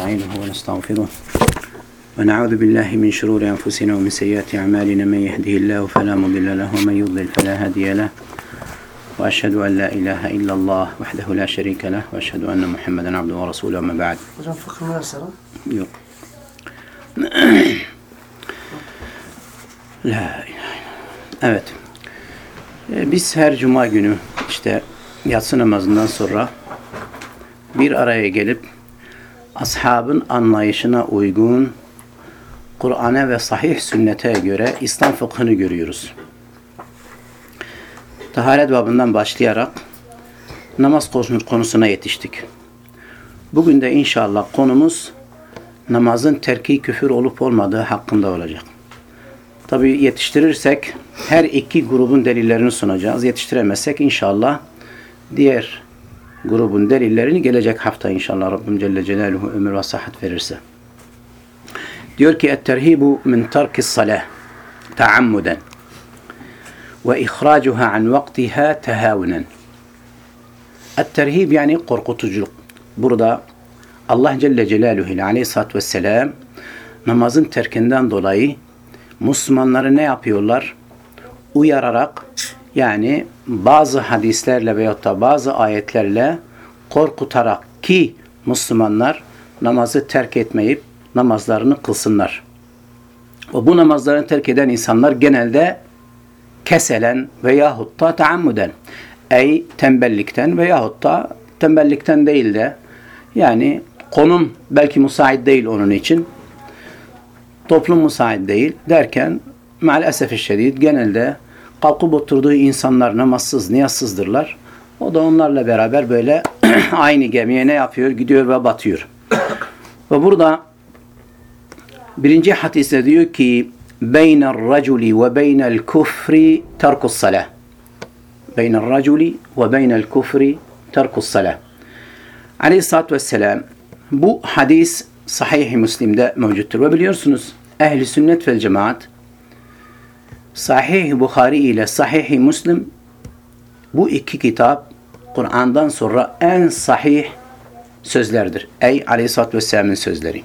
ونستعينه ونستغفره. ونعوذ بالله من شرور أنفسنا ومن سيئات أعمالنا. من يهده الله فلا مضل له ومن يضلل فلا هادي له. وأشهد أن لا إله إلا الله وحده لا شريك له وأشهد أن محمدا عبده ورسوله. أما بعد. illallah. Evet. Biz her cuma günü işte yatsı namazından sonra bir araya gelip ashabın anlayışına uygun Kur'an'a ve sahih sünnete göre İslam fıkhını görüyoruz. Taharet babından başlayarak namaz konu- konusuna yetiştik. Bugün de inşallah konumuz namazın terki küfür olup olmadığı hakkında olacak. Tabi yetiştirirsek her iki grubun delillerini sunacağız. Yetiştiremezsek inşallah diğer grubun delillerini gelecek hafta inşallah Rabbim Celle Celaluhu ömür ve sıhhat verirse. Diyor ki et-terhibu min tarkis salah taammuden ve ihracuha an vaktiha tehawunen. Et-terhib yani korkutuculuk. Burada Allah Celle Celaluhu ile aleyhissalatü vesselam namazın terkinden dolayı Müslümanları ne yapıyorlar? Uyararak yani bazı hadislerle veyahut da bazı ayetlerle korkutarak ki Müslümanlar namazı terk etmeyip namazlarını kılsınlar. Ve bu namazlarını terk eden insanlar genelde keselen veyahut da taammüden ey tembellikten veyahut da tembellikten değil de yani konum belki müsait değil onun için toplum müsait değil derken maalesef şiddet genelde kalkıp oturduğu insanlar namazsız, niyazsızdırlar. O da onlarla beraber böyle aynı gemiye ne yapıyor? Gidiyor ve batıyor. ve burada birinci hadiste diyor ki بين الرجل وبين الكفر ترك الصلاة بين الرجل وبين الكفر ترك الصلاة Aleyhisselatü Vesselam bu hadis Sahih-i Müslim'de mevcuttur. Ve biliyorsunuz ehli sünnet vel cemaat Sahih-i Bukhari ile Sahih-i Müslim bu iki kitap Kur'an'dan sonra en sahih sözlerdir. Ey Aleyhisselatü Vesselam'ın sözleri.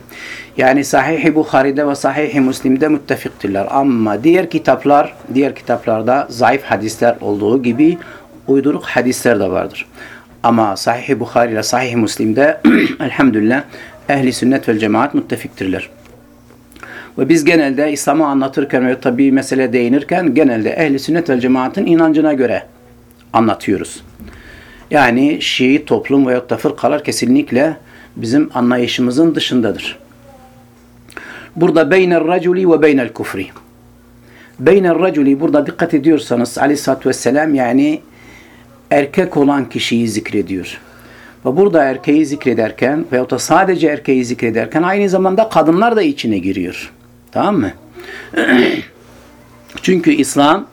Yani Sahih-i Bukhari'de ve Sahih-i Müslim'de müttefiktirler. Ama diğer kitaplar, diğer kitaplarda zayıf hadisler olduğu gibi uyduruk hadisler de vardır. Ama Sahih-i Bukhari ile Sahih-i Müslim'de elhamdülillah ehli sünnet vel cemaat müttefiktirler. Ve biz genelde İslam'ı anlatırken ve tabi mesele değinirken genelde ehli sünnet vel cemaatin inancına göre anlatıyoruz. Yani Şii toplum veyahut da fırkalar kesinlikle bizim anlayışımızın dışındadır. Burada beyner raculi ve beynel kufri. Beyner raculi burada dikkat ediyorsanız aleyhissalatü vesselam yani erkek olan kişiyi zikrediyor. Ve burada erkeği zikrederken veyahut da sadece erkeği zikrederken aynı zamanda kadınlar da içine giriyor. Tamam mı? Çünkü İslam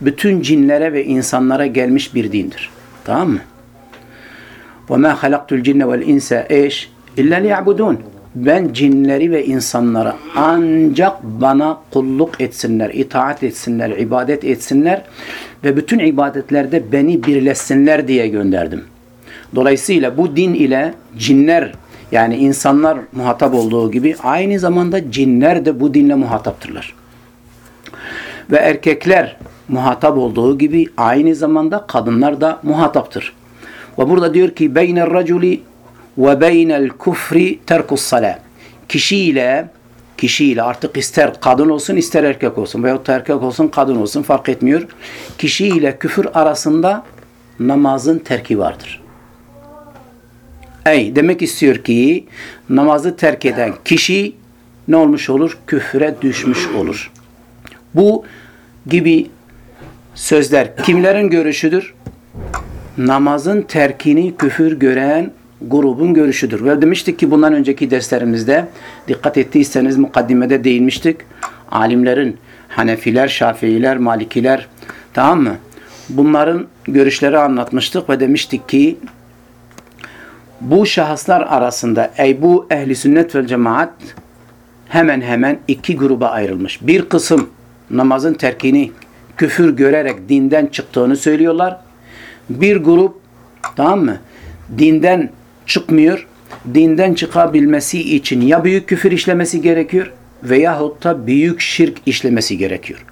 bütün cinlere ve insanlara gelmiş bir dindir. Tamam mı? وَمَا خَلَقْتُ الْجِنَّ وَالْاِنْسَ ايش اِلَّا لِيَعْبُدُونَ Ben cinleri ve insanlara ancak bana kulluk etsinler, itaat etsinler, ibadet etsinler ve bütün ibadetlerde beni birleşsinler diye gönderdim. Dolayısıyla bu din ile cinler yani insanlar muhatap olduğu gibi aynı zamanda cinler de bu dinle muhataptırlar. Ve erkekler muhatap olduğu gibi aynı zamanda kadınlar da muhataptır. Ve burada diyor ki beyner raculi ve beynel kufri terkus salah. Kişiyle kişiyle artık ister kadın olsun ister erkek olsun veyahut da erkek olsun kadın olsun fark etmiyor. Kişiyle küfür arasında namazın terki vardır. Ey demek istiyor ki namazı terk eden kişi ne olmuş olur? Küfre düşmüş olur. Bu gibi sözler kimlerin görüşüdür? Namazın terkini küfür gören grubun görüşüdür. Ve demiştik ki bundan önceki derslerimizde dikkat ettiyseniz mukaddimede değinmiştik. Alimlerin Hanefiler, Şafiiler, Malikiler tamam mı? Bunların görüşleri anlatmıştık ve demiştik ki bu şahıslar arasında ey bu ehli sünnet vel cemaat hemen hemen iki gruba ayrılmış. Bir kısım namazın terkini küfür görerek dinden çıktığını söylüyorlar. Bir grup tamam mı? Dinden çıkmıyor dinden çıkabilmesi için ya büyük küfür işlemesi gerekiyor veyahut da büyük şirk işlemesi gerekiyor.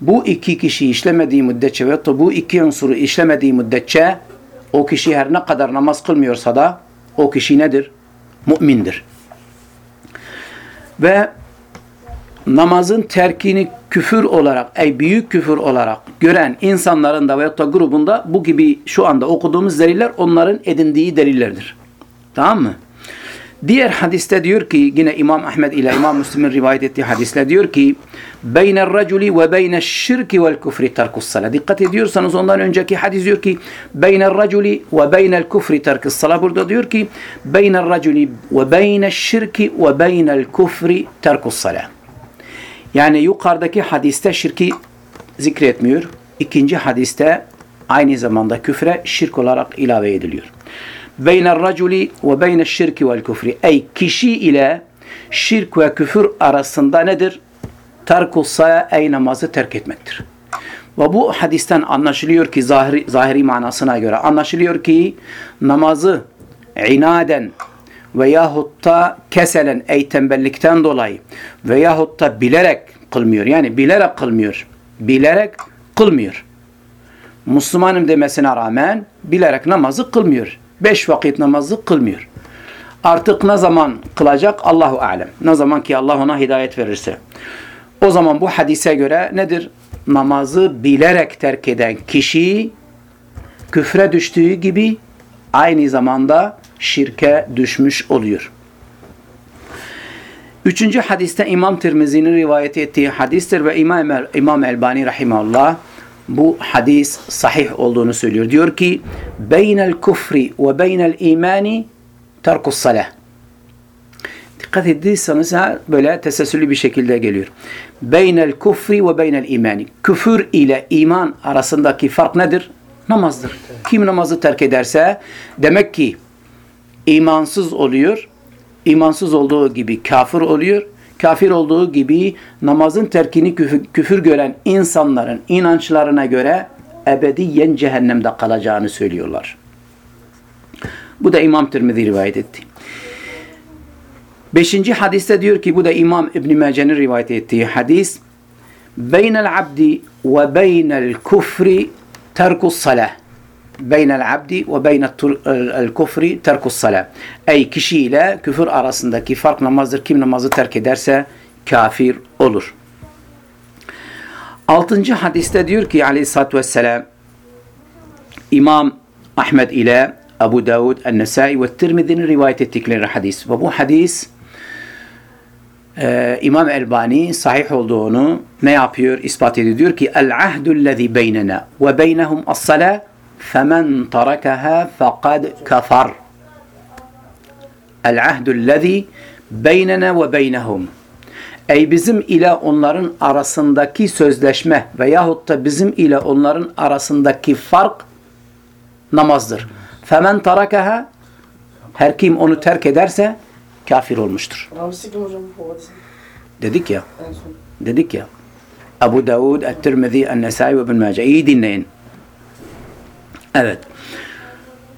Bu iki kişi işlemediği müddetçe da bu iki unsuru işlemediği müddetçe o kişi her ne kadar namaz kılmıyorsa da o kişi nedir? Mümindir. Ve namazın terkini küfür olarak, ey büyük küfür olarak gören insanların da veyahut da grubunda bu gibi şu anda okuduğumuz deliller onların edindiği delillerdir. Tamam mı? Diğer hadiste diyor ki yine İmam Ahmed ile İmam Müslim'in rivayet ettiği hadisle diyor ki beyne'r raculi ve beyne'ş şirki vel kufri terkus sala. Dikkat ediyorsanız ondan önceki hadis diyor ki beyne'r raculi ve beynel kufri terkus sala. Burada diyor ki beyne'r raculi ve beyne'ş şirki ve beynel kufri terkus sala. Yani yukarıdaki hadiste şirki zikretmiyor. İkinci hadiste aynı zamanda küfre şirk olarak ilave ediliyor. Beyner raculi ve beyneş şirki vel küfri. Ey kişi ile şirk ve küfür arasında nedir? Terkus saya ey namazı terk etmektir. Ve bu hadisten anlaşılıyor ki zahiri, zahiri manasına göre anlaşılıyor ki namazı inaden veyahut da keselen ey tembellikten dolayı veyahut da bilerek kılmıyor. Yani bilerek kılmıyor. Bilerek kılmıyor. Müslümanım demesine rağmen bilerek namazı kılmıyor. Beş vakit namazı kılmıyor. Artık ne zaman kılacak Allahu alem. Ne zaman ki Allah ona hidayet verirse. O zaman bu hadise göre nedir? Namazı bilerek terk eden kişi küfre düştüğü gibi aynı zamanda şirke düşmüş oluyor. Üçüncü hadiste İmam Tirmizi'nin rivayet ettiği hadistir ve İmam, İmam Elbani rahimahullah bu hadis sahih olduğunu söylüyor. Diyor ki beynel kufri ve beynel imani terkus salah. Dikkat ettiyseniz ha, böyle teselsülü bir şekilde geliyor. Beynel kufri ve beynel imani. Küfür ile iman arasındaki fark nedir? Namazdır. Kim namazı terk ederse demek ki imansız oluyor. İmansız olduğu gibi kafir oluyor. Kafir olduğu gibi namazın terkini küfür, küfür gören insanların inançlarına göre ebediyen cehennemde kalacağını söylüyorlar. Bu da İmam Tirmidhi rivayet etti. Beşinci hadiste diyor ki bu da İmam İbn Mace'nin rivayet ettiği hadis Beynel abdi ve beynel kufri terkus abdi ve beynel kufri terkus salah. Ey kişi ile küfür arasındaki fark namazdır. Kim namazı terk ederse kafir olur. Altıncı hadiste diyor ki aleyhissalatü vesselam İmam Ahmed ile Abu Davud, El-Nesai ve Tirmidhi'nin rivayet ettikleri hadis. Ve bu hadis e, İmam Elbani sahih olduğunu ne yapıyor? ispat ediyor. Diyor ki El-ahdullezî beynena ve beynehum as-salâ فَمَنْ تَرَكَهَا فَقَدْ كَفَرْ El-ahdullezî beynena ve beynehum Ey bizim ile onların arasındaki sözleşme veyahut da bizim ile onların arasındaki fark namazdır. Femen tarakaha her kim onu terk ederse kafir olmuştur. Dedik ya. Dedik ya. Abu Davud, Et-Tirmidhi, En-Nesai ve İbn Mace. İyi dinleyin. Evet.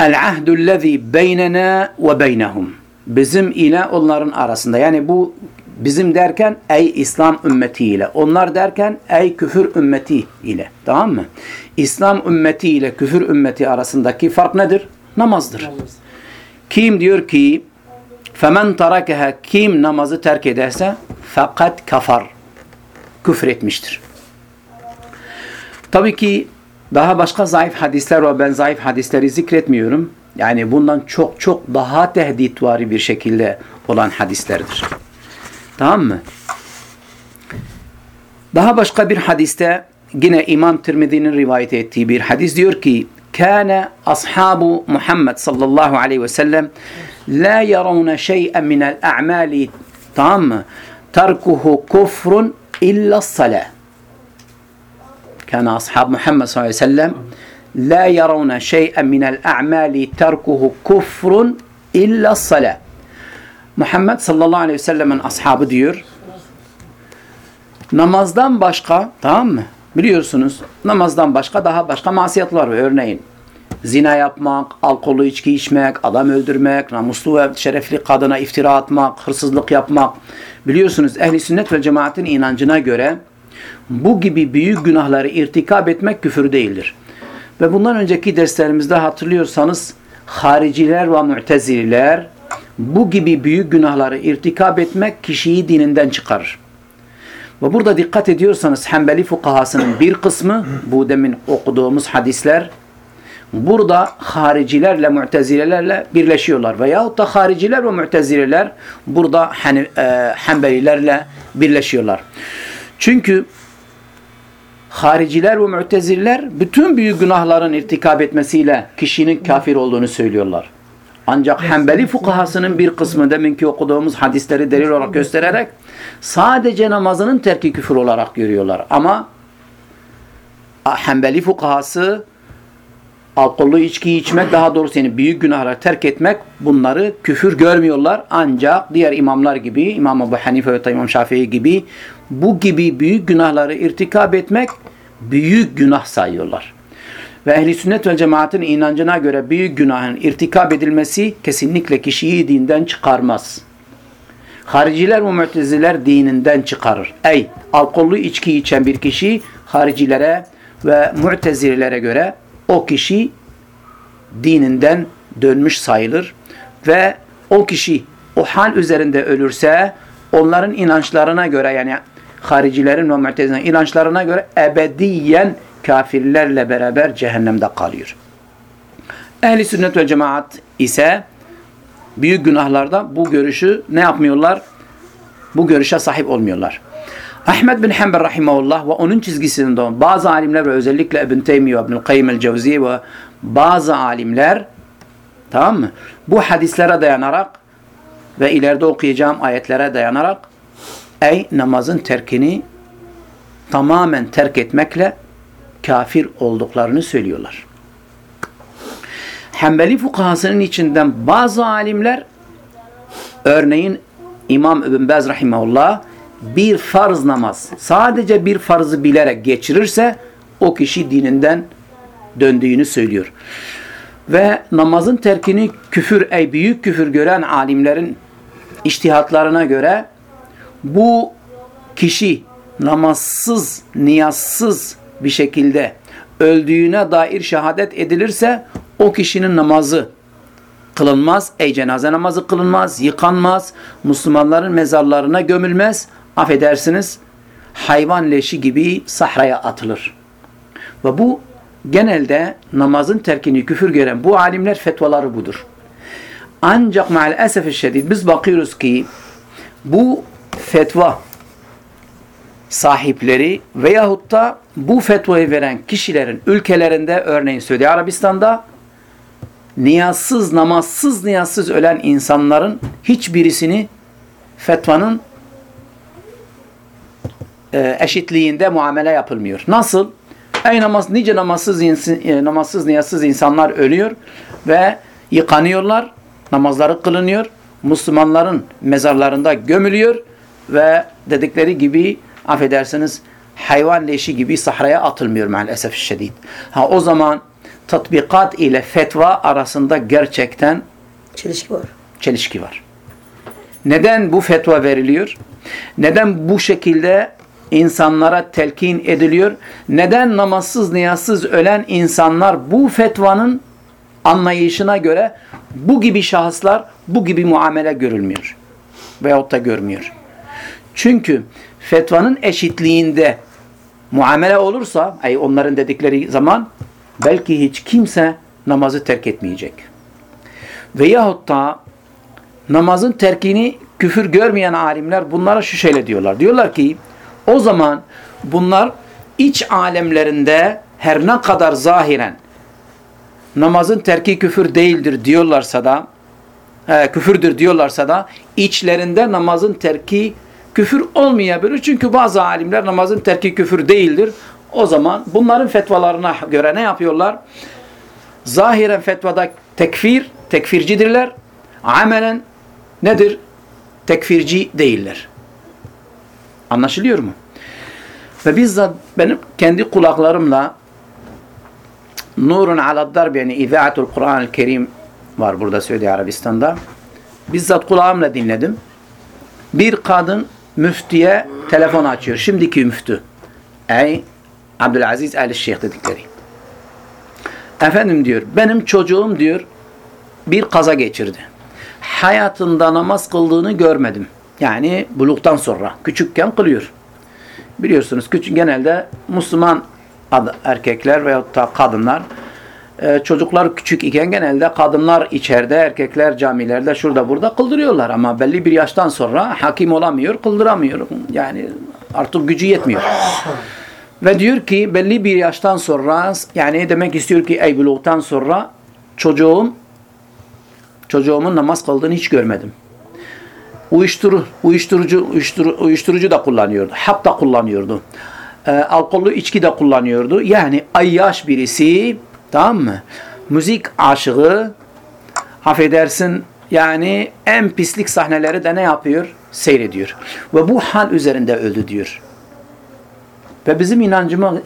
El-ahdullezî beynena ve beynehum. Bizim ile onların arasında. Yani bu bizim derken ey İslam ümmeti ile. Onlar derken ey küfür ümmeti ile. Tamam mı? İslam ümmeti ile küfür ümmeti arasındaki fark nedir? Namazdır. Namaz. Kim diyor ki femen tarakeha kim namazı terk ederse fakat kafar. Küfür etmiştir. Tabii ki daha başka zayıf hadisler var. Ben zayıf hadisleri zikretmiyorum. Yani bundan çok çok daha tehditvari bir şekilde olan hadislerdir. Tamam mı? Daha başka bir hadiste yine İmam Tirmidhi'nin rivayet ettiği bir hadis diyor ki كان أصحاب محمد صلى الله عليه وسلم لا يرون شيئا من الأعمال tamam mı? Terkuhu kufrun illa salah. كان أصحاب محمد صلى الله عليه وسلم لا يرون شيئا من الأعمال تركه كفر إلا الصلاة Muhammed sallallahu aleyhi ve sellemin ashabı diyor namazdan başka tamam mı? Biliyorsunuz namazdan başka daha başka masiyetler var. Örneğin zina yapmak, alkollü içki içmek, adam öldürmek, namuslu ve şerefli kadına iftira atmak, hırsızlık yapmak. Biliyorsunuz ehli sünnet ve cemaatin inancına göre bu gibi büyük günahları irtikab etmek küfür değildir. Ve bundan önceki derslerimizde hatırlıyorsanız hariciler ve mütezililer bu gibi büyük günahları irtikab etmek kişiyi dininden çıkarır. Ve burada dikkat ediyorsanız Hanbeli fukahasının bir kısmı bu demin okuduğumuz hadisler burada haricilerle mütezilelerle birleşiyorlar. Veyahut da hariciler ve mütezileler burada hani, e, Hanbelilerle birleşiyorlar. Çünkü hariciler ve müteziler bütün büyük günahların irtikab etmesiyle kişinin kafir olduğunu söylüyorlar. Ancak Hanbeli fukahasının bir kısmı deminki okuduğumuz hadisleri delil olarak göstererek sadece namazının terki küfür olarak görüyorlar. Ama Hanbeli fukahası alkollü içki içmek daha doğrusu yani büyük günahları terk etmek bunları küfür görmüyorlar. Ancak diğer imamlar gibi İmam Ebu Hanife ve İmam Şafii gibi bu gibi büyük günahları irtikab etmek büyük günah sayıyorlar. Ve ehli sünnet ve cemaatin inancına göre büyük günahın irtikab edilmesi kesinlikle kişiyi dinden çıkarmaz. Hariciler ve müteziler dininden çıkarır. Ey alkollü içki içen bir kişi haricilere ve mütezilere göre o kişi dininden dönmüş sayılır ve o kişi o hal üzerinde ölürse onların inançlarına göre yani haricilerin ve mütezilerin inançlarına göre ebediyen kafirlerle beraber cehennemde kalıyor. Ehli sünnet ve cemaat ise büyük günahlarda bu görüşü ne yapmıyorlar? Bu görüşe sahip olmuyorlar. Ahmed bin Hanbel rahimahullah ve onun çizgisinde bazı alimler ve özellikle İbn Teymiye ve İbn Kayyim el-Cevziye ve bazı alimler tamam mı? Bu hadislere dayanarak ve ileride okuyacağım ayetlere dayanarak ey namazın terkini tamamen terk etmekle kafir olduklarını söylüyorlar. Hanbeli fukahasının içinden bazı alimler örneğin İmam İbn Bez rahimahullah bir farz namaz sadece bir farzı bilerek geçirirse o kişi dininden döndüğünü söylüyor. Ve namazın terkini küfür ey büyük küfür gören alimlerin iştihatlarına göre bu kişi namazsız, niyazsız bir şekilde öldüğüne dair şehadet edilirse o kişinin namazı kılınmaz. Ey cenaze namazı kılınmaz, yıkanmaz. Müslümanların mezarlarına gömülmez. Affedersiniz hayvan leşi gibi sahraya atılır. Ve bu genelde namazın terkini küfür gören bu alimler fetvaları budur. Ancak maalesef şiddet biz bakıyoruz ki bu fetva sahipleri veyahut da bu fetvayı veren kişilerin ülkelerinde örneğin Suudi Arabistan'da niyazsız, namazsız, niyazsız ölen insanların hiçbirisini fetvanın e, eşitliğinde muamele yapılmıyor. Nasıl? Ey namaz, nice namazsız, e, namazsız, niyazsız insanlar ölüyor ve yıkanıyorlar, namazları kılınıyor, Müslümanların mezarlarında gömülüyor ve dedikleri gibi affedersiniz hayvan leşi gibi sahraya atılmıyor maalesef şiddet. Ha o zaman tatbikat ile fetva arasında gerçekten çelişki var. Çelişki var. Neden bu fetva veriliyor? Neden bu şekilde insanlara telkin ediliyor? Neden namazsız, niyazsız ölen insanlar bu fetvanın anlayışına göre bu gibi şahıslar bu gibi muamele görülmüyor? Veyahut da görmüyor. Çünkü fetvanın eşitliğinde muamele olursa, ay onların dedikleri zaman belki hiç kimse namazı terk etmeyecek. Veyahut da namazın terkini küfür görmeyen alimler bunlara şu şöyle diyorlar. Diyorlar ki o zaman bunlar iç alemlerinde her ne kadar zahiren namazın terki küfür değildir diyorlarsa da he, küfürdür diyorlarsa da içlerinde namazın terki küfür olmayabilir. Çünkü bazı alimler namazın terki küfür değildir. O zaman bunların fetvalarına göre ne yapıyorlar? Zahiren fetvada tekfir, tekfircidirler. Amelen nedir? Tekfirci değiller. Anlaşılıyor mu? Ve bizzat benim kendi kulaklarımla Nurun ala darb yani İzaatul Kur'an-ı Kerim var burada Suudi Arabistan'da. Bizzat kulağımla dinledim. Bir kadın müftiye telefon açıyor. Şimdiki müftü. Ey Abdülaziz Ali Şeyh dedikleri. Efendim diyor benim çocuğum diyor bir kaza geçirdi. Hayatında namaz kıldığını görmedim. Yani buluktan sonra. Küçükken kılıyor. Biliyorsunuz küçük genelde Müslüman erkekler veyahut da kadınlar e, çocuklar küçük iken genelde kadınlar içeride, erkekler camilerde şurada burada kıldırıyorlar ama belli bir yaştan sonra hakim olamıyor, kıldıramıyor. Yani artık gücü yetmiyor. Ve diyor ki belli bir yaştan sonra yani demek istiyor ki ey buluktan sonra çocuğum çocuğumun namaz kıldığını hiç görmedim. Uyuşturu, uyuşturucu, uyuşturu, uyuşturucu da kullanıyordu. Hap da kullanıyordu. E, alkollü içki de kullanıyordu. Yani ayyaş birisi tamam mı? Müzik aşığı affedersin yani en pislik sahneleri de ne yapıyor? Seyrediyor. Ve bu hal üzerinde öldü diyor. Ve bizim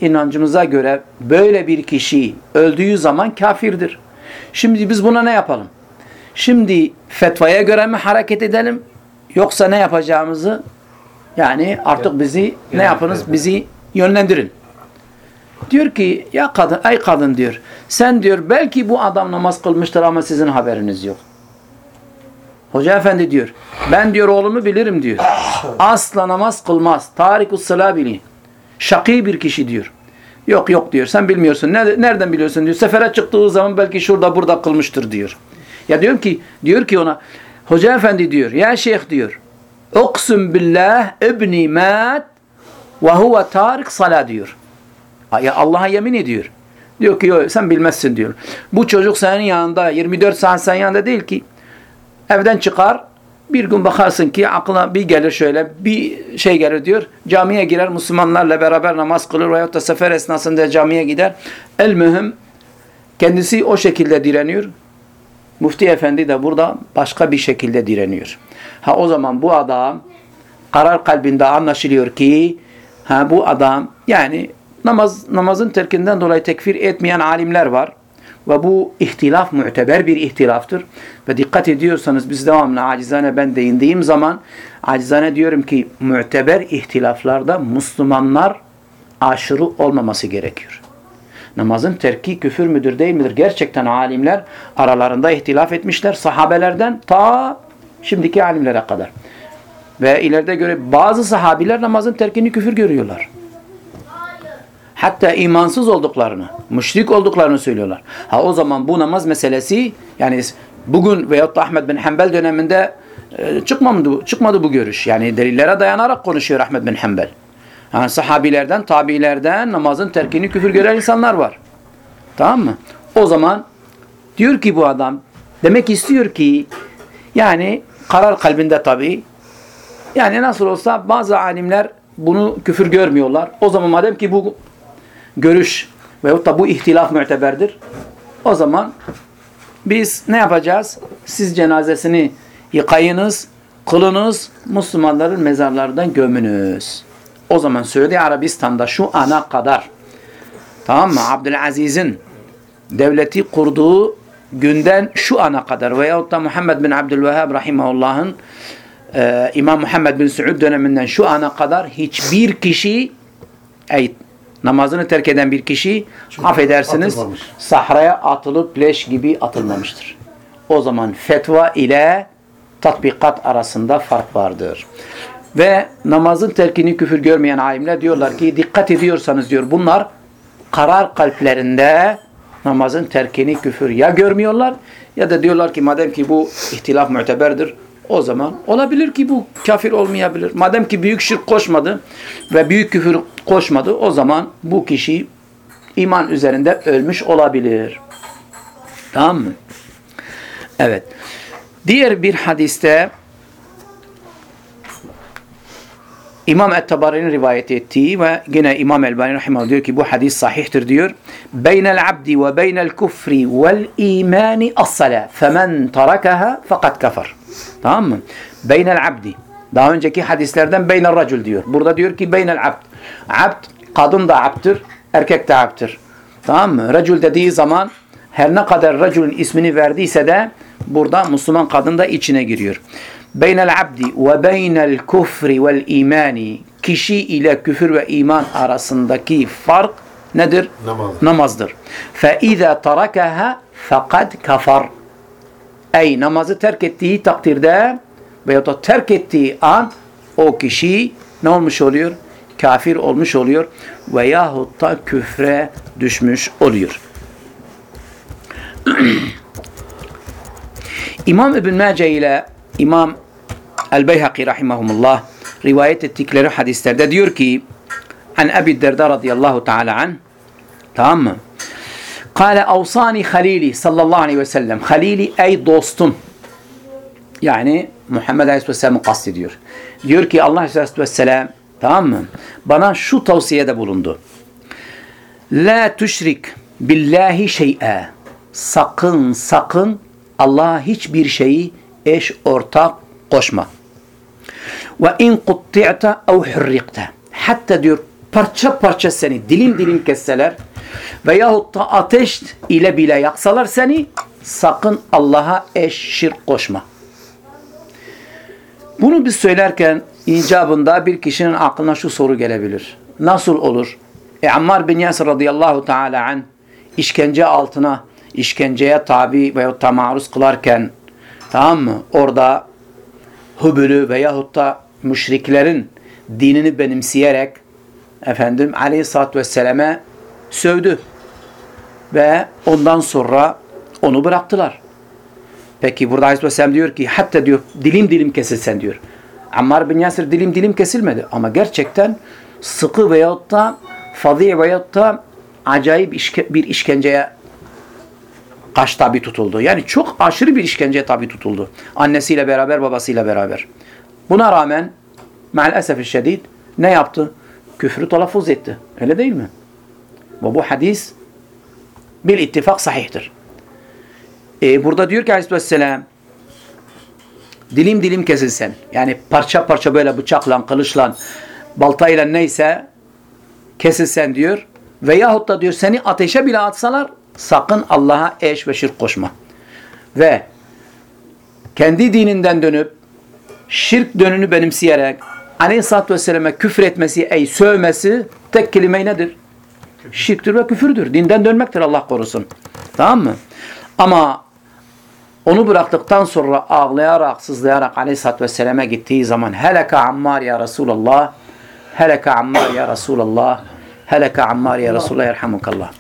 inancımıza göre böyle bir kişi öldüğü zaman kafirdir. Şimdi biz buna ne yapalım? Şimdi fetvaya göre mi hareket edelim? Yoksa ne yapacağımızı yani artık bizi ne yapınız? Bizi yönlendirin. Diyor ki ya kadın, ay kadın diyor. Sen diyor belki bu adam namaz kılmıştır ama sizin haberiniz yok. Hoca efendi diyor. Ben diyor oğlumu bilirim diyor. Asla namaz kılmaz. Tarikus salabili. Şakî bir kişi diyor. Yok yok diyor. Sen bilmiyorsun. Nereden biliyorsun diyor. Sefere çıktığı zaman belki şurada burada kılmıştır diyor. Ya diyorum ki diyor ki ona Hoca efendi diyor. Ya şeyh diyor. Uksum billah ibni mat ve huve tarik sala diyor. Allah'a yemin ediyor. Diyor ki sen bilmezsin diyor. Bu çocuk senin yanında 24 saat senin yanında değil ki. Evden çıkar bir gün bakarsın ki aklına bir gelir şöyle bir şey gelir diyor. Camiye girer Müslümanlarla beraber namaz kılır veyahut da sefer esnasında camiye gider. El mühim kendisi o şekilde direniyor. Mufti Efendi de burada başka bir şekilde direniyor. Ha o zaman bu adam karar kalbinde anlaşılıyor ki ha bu adam yani namaz namazın terkinden dolayı tekfir etmeyen alimler var. Ve bu ihtilaf müteber bir ihtilaftır. Ve dikkat ediyorsanız biz devamlı acizane ben değindiğim zaman acizane diyorum ki müteber ihtilaflarda Müslümanlar aşırı olmaması gerekiyor. Namazın terki küfür müdür değil midir? Gerçekten alimler aralarında ihtilaf etmişler. Sahabelerden ta şimdiki alimlere kadar. Ve ileride göre bazı sahabiler namazın terkini küfür görüyorlar. Hatta imansız olduklarını, müşrik olduklarını söylüyorlar. Ha o zaman bu namaz meselesi yani bugün veyahut da Ahmet bin Hanbel döneminde e, çıkmadı, çıkmadı bu görüş. Yani delillere dayanarak konuşuyor Ahmet bin Hanbel. Yani sahabilerden, tabilerden namazın terkini küfür gören insanlar var. Tamam mı? O zaman diyor ki bu adam demek istiyor ki yani karar kalbinde tabi yani nasıl olsa bazı alimler bunu küfür görmüyorlar. O zaman madem ki bu görüş veyahut da bu ihtilaf müteberdir o zaman biz ne yapacağız? Siz cenazesini yıkayınız, kılınız, Müslümanların mezarlarından gömünüz. O zaman Suudi Arabistan'da şu ana kadar tamam mı? Abdülaziz'in devleti kurduğu günden şu ana kadar veyahut da Muhammed bin Abdülvehhab rahimahullah'ın e, İmam Muhammed bin Suud döneminden şu ana kadar hiçbir kişi ey, namazını terk eden bir kişi Çünkü affedersiniz atılmamış. sahraya atılıp leş gibi atılmamıştır. O zaman fetva ile tatbikat arasında fark vardır. Ve namazın terkini küfür görmeyen alimler diyorlar ki dikkat ediyorsanız diyor bunlar karar kalplerinde namazın terkini küfür ya görmüyorlar ya da diyorlar ki madem ki bu ihtilaf müteberdir o zaman olabilir ki bu kafir olmayabilir. Madem ki büyük şirk koşmadı ve büyük küfür koşmadı o zaman bu kişi iman üzerinde ölmüş olabilir. Tamam mı? Evet. Diğer bir hadiste İmam Et-Tabari'nin rivayet ettiği ve yine İmam Elbani Rahimahullah diyor ki bu hadis sahihtir diyor. Beynel abdi ve beynel kufri vel imani as-sala. Femen tarakaha fakat kafar. Tamam mı? Beynel abdi. Daha önceki hadislerden beynel racul diyor. Burada diyor ki beynel abd. Abd kadın da abdtir, erkek de abdtir. Tamam mı? Recul dediği zaman her ne kadar reculün ismini verdiyse de burada Müslüman kadın da içine giriyor. Beynel abdi ve beynel kufri vel imani kişi ile küfür ve iman arasındaki fark nedir? Namaz. Namazdır. Fe izâ tarakaha fekad kafar. Ey namazı terk ettiği takdirde veyahut da terk ettiği an o kişi ne olmuş oluyor? Kafir olmuş oluyor veyahut da küfre düşmüş oluyor. İmam İbn Mace ile İmam El-Beyhaki rahimahumullah rivayet ettikleri hadislerde diyor ki An Ebi Derda radıyallahu teala an tamam mı? Kale avsani halili sallallahu aleyhi ve sellem halili ey dostum yani Muhammed Aleyhisselam'ı kastediyor. Diyor ki Allah Aleyhisselam tamam mı? Bana şu tavsiyede bulundu. La tuşrik billahi şey'e sakın sakın Allah'a hiçbir şeyi eş ortak koşma. Ve in kutti'ta ev hurrikta. Hatta diyor parça parça seni dilim dilim kesseler veyahut da ateş ile bile yaksalar seni sakın Allah'a eş şirk koşma. Bunu biz söylerken icabında bir kişinin aklına şu soru gelebilir. Nasıl olur? E Ammar bin Yasir radıyallahu teala an işkence altına, işkenceye tabi veyahut da maruz kılarken tamam mı? Orada Hübülü veyahut da müşriklerin dinini benimseyerek efendim aleyhissalatü vesselam'e sövdü. Ve ondan sonra onu bıraktılar. Peki burada Aleyhisselam diyor ki hatta diyor dilim dilim kesilsen diyor. Ammar bin Yasir dilim dilim kesilmedi ama gerçekten sıkı veyahut da fadî veyahut da acayip bir işkenceye kaç tabi tutuldu. Yani çok aşırı bir işkenceye tabi tutuldu. Annesiyle beraber, babasıyla beraber. Buna rağmen maalesef şiddet ne yaptı? Küfrü telaffuz etti. Öyle değil mi? Ve bu hadis bir ittifak sahihtir. Ee, burada diyor ki Aleyhisselam dilim dilim kesilsen yani parça parça böyle bıçakla, kılıçla, baltayla neyse kesilsen diyor veyahut da diyor seni ateşe bile atsalar sakın Allah'a eş ve şirk koşma. Ve kendi dininden dönüp şirk dönünü benimseyerek Aleyhisselatü Vesselam'a küfür etmesi, ey sövmesi tek kelime nedir? Şirktir ve küfürdür. Dinden dönmektir Allah korusun. Tamam mı? Ama onu bıraktıktan sonra ağlayarak, sızlayarak Aleyhisselatü Vesselam'a gittiği zaman heleka ammar ya Resulallah heleka ammar ya Resulallah heleka ammar ya Resulallah yerhamukallah.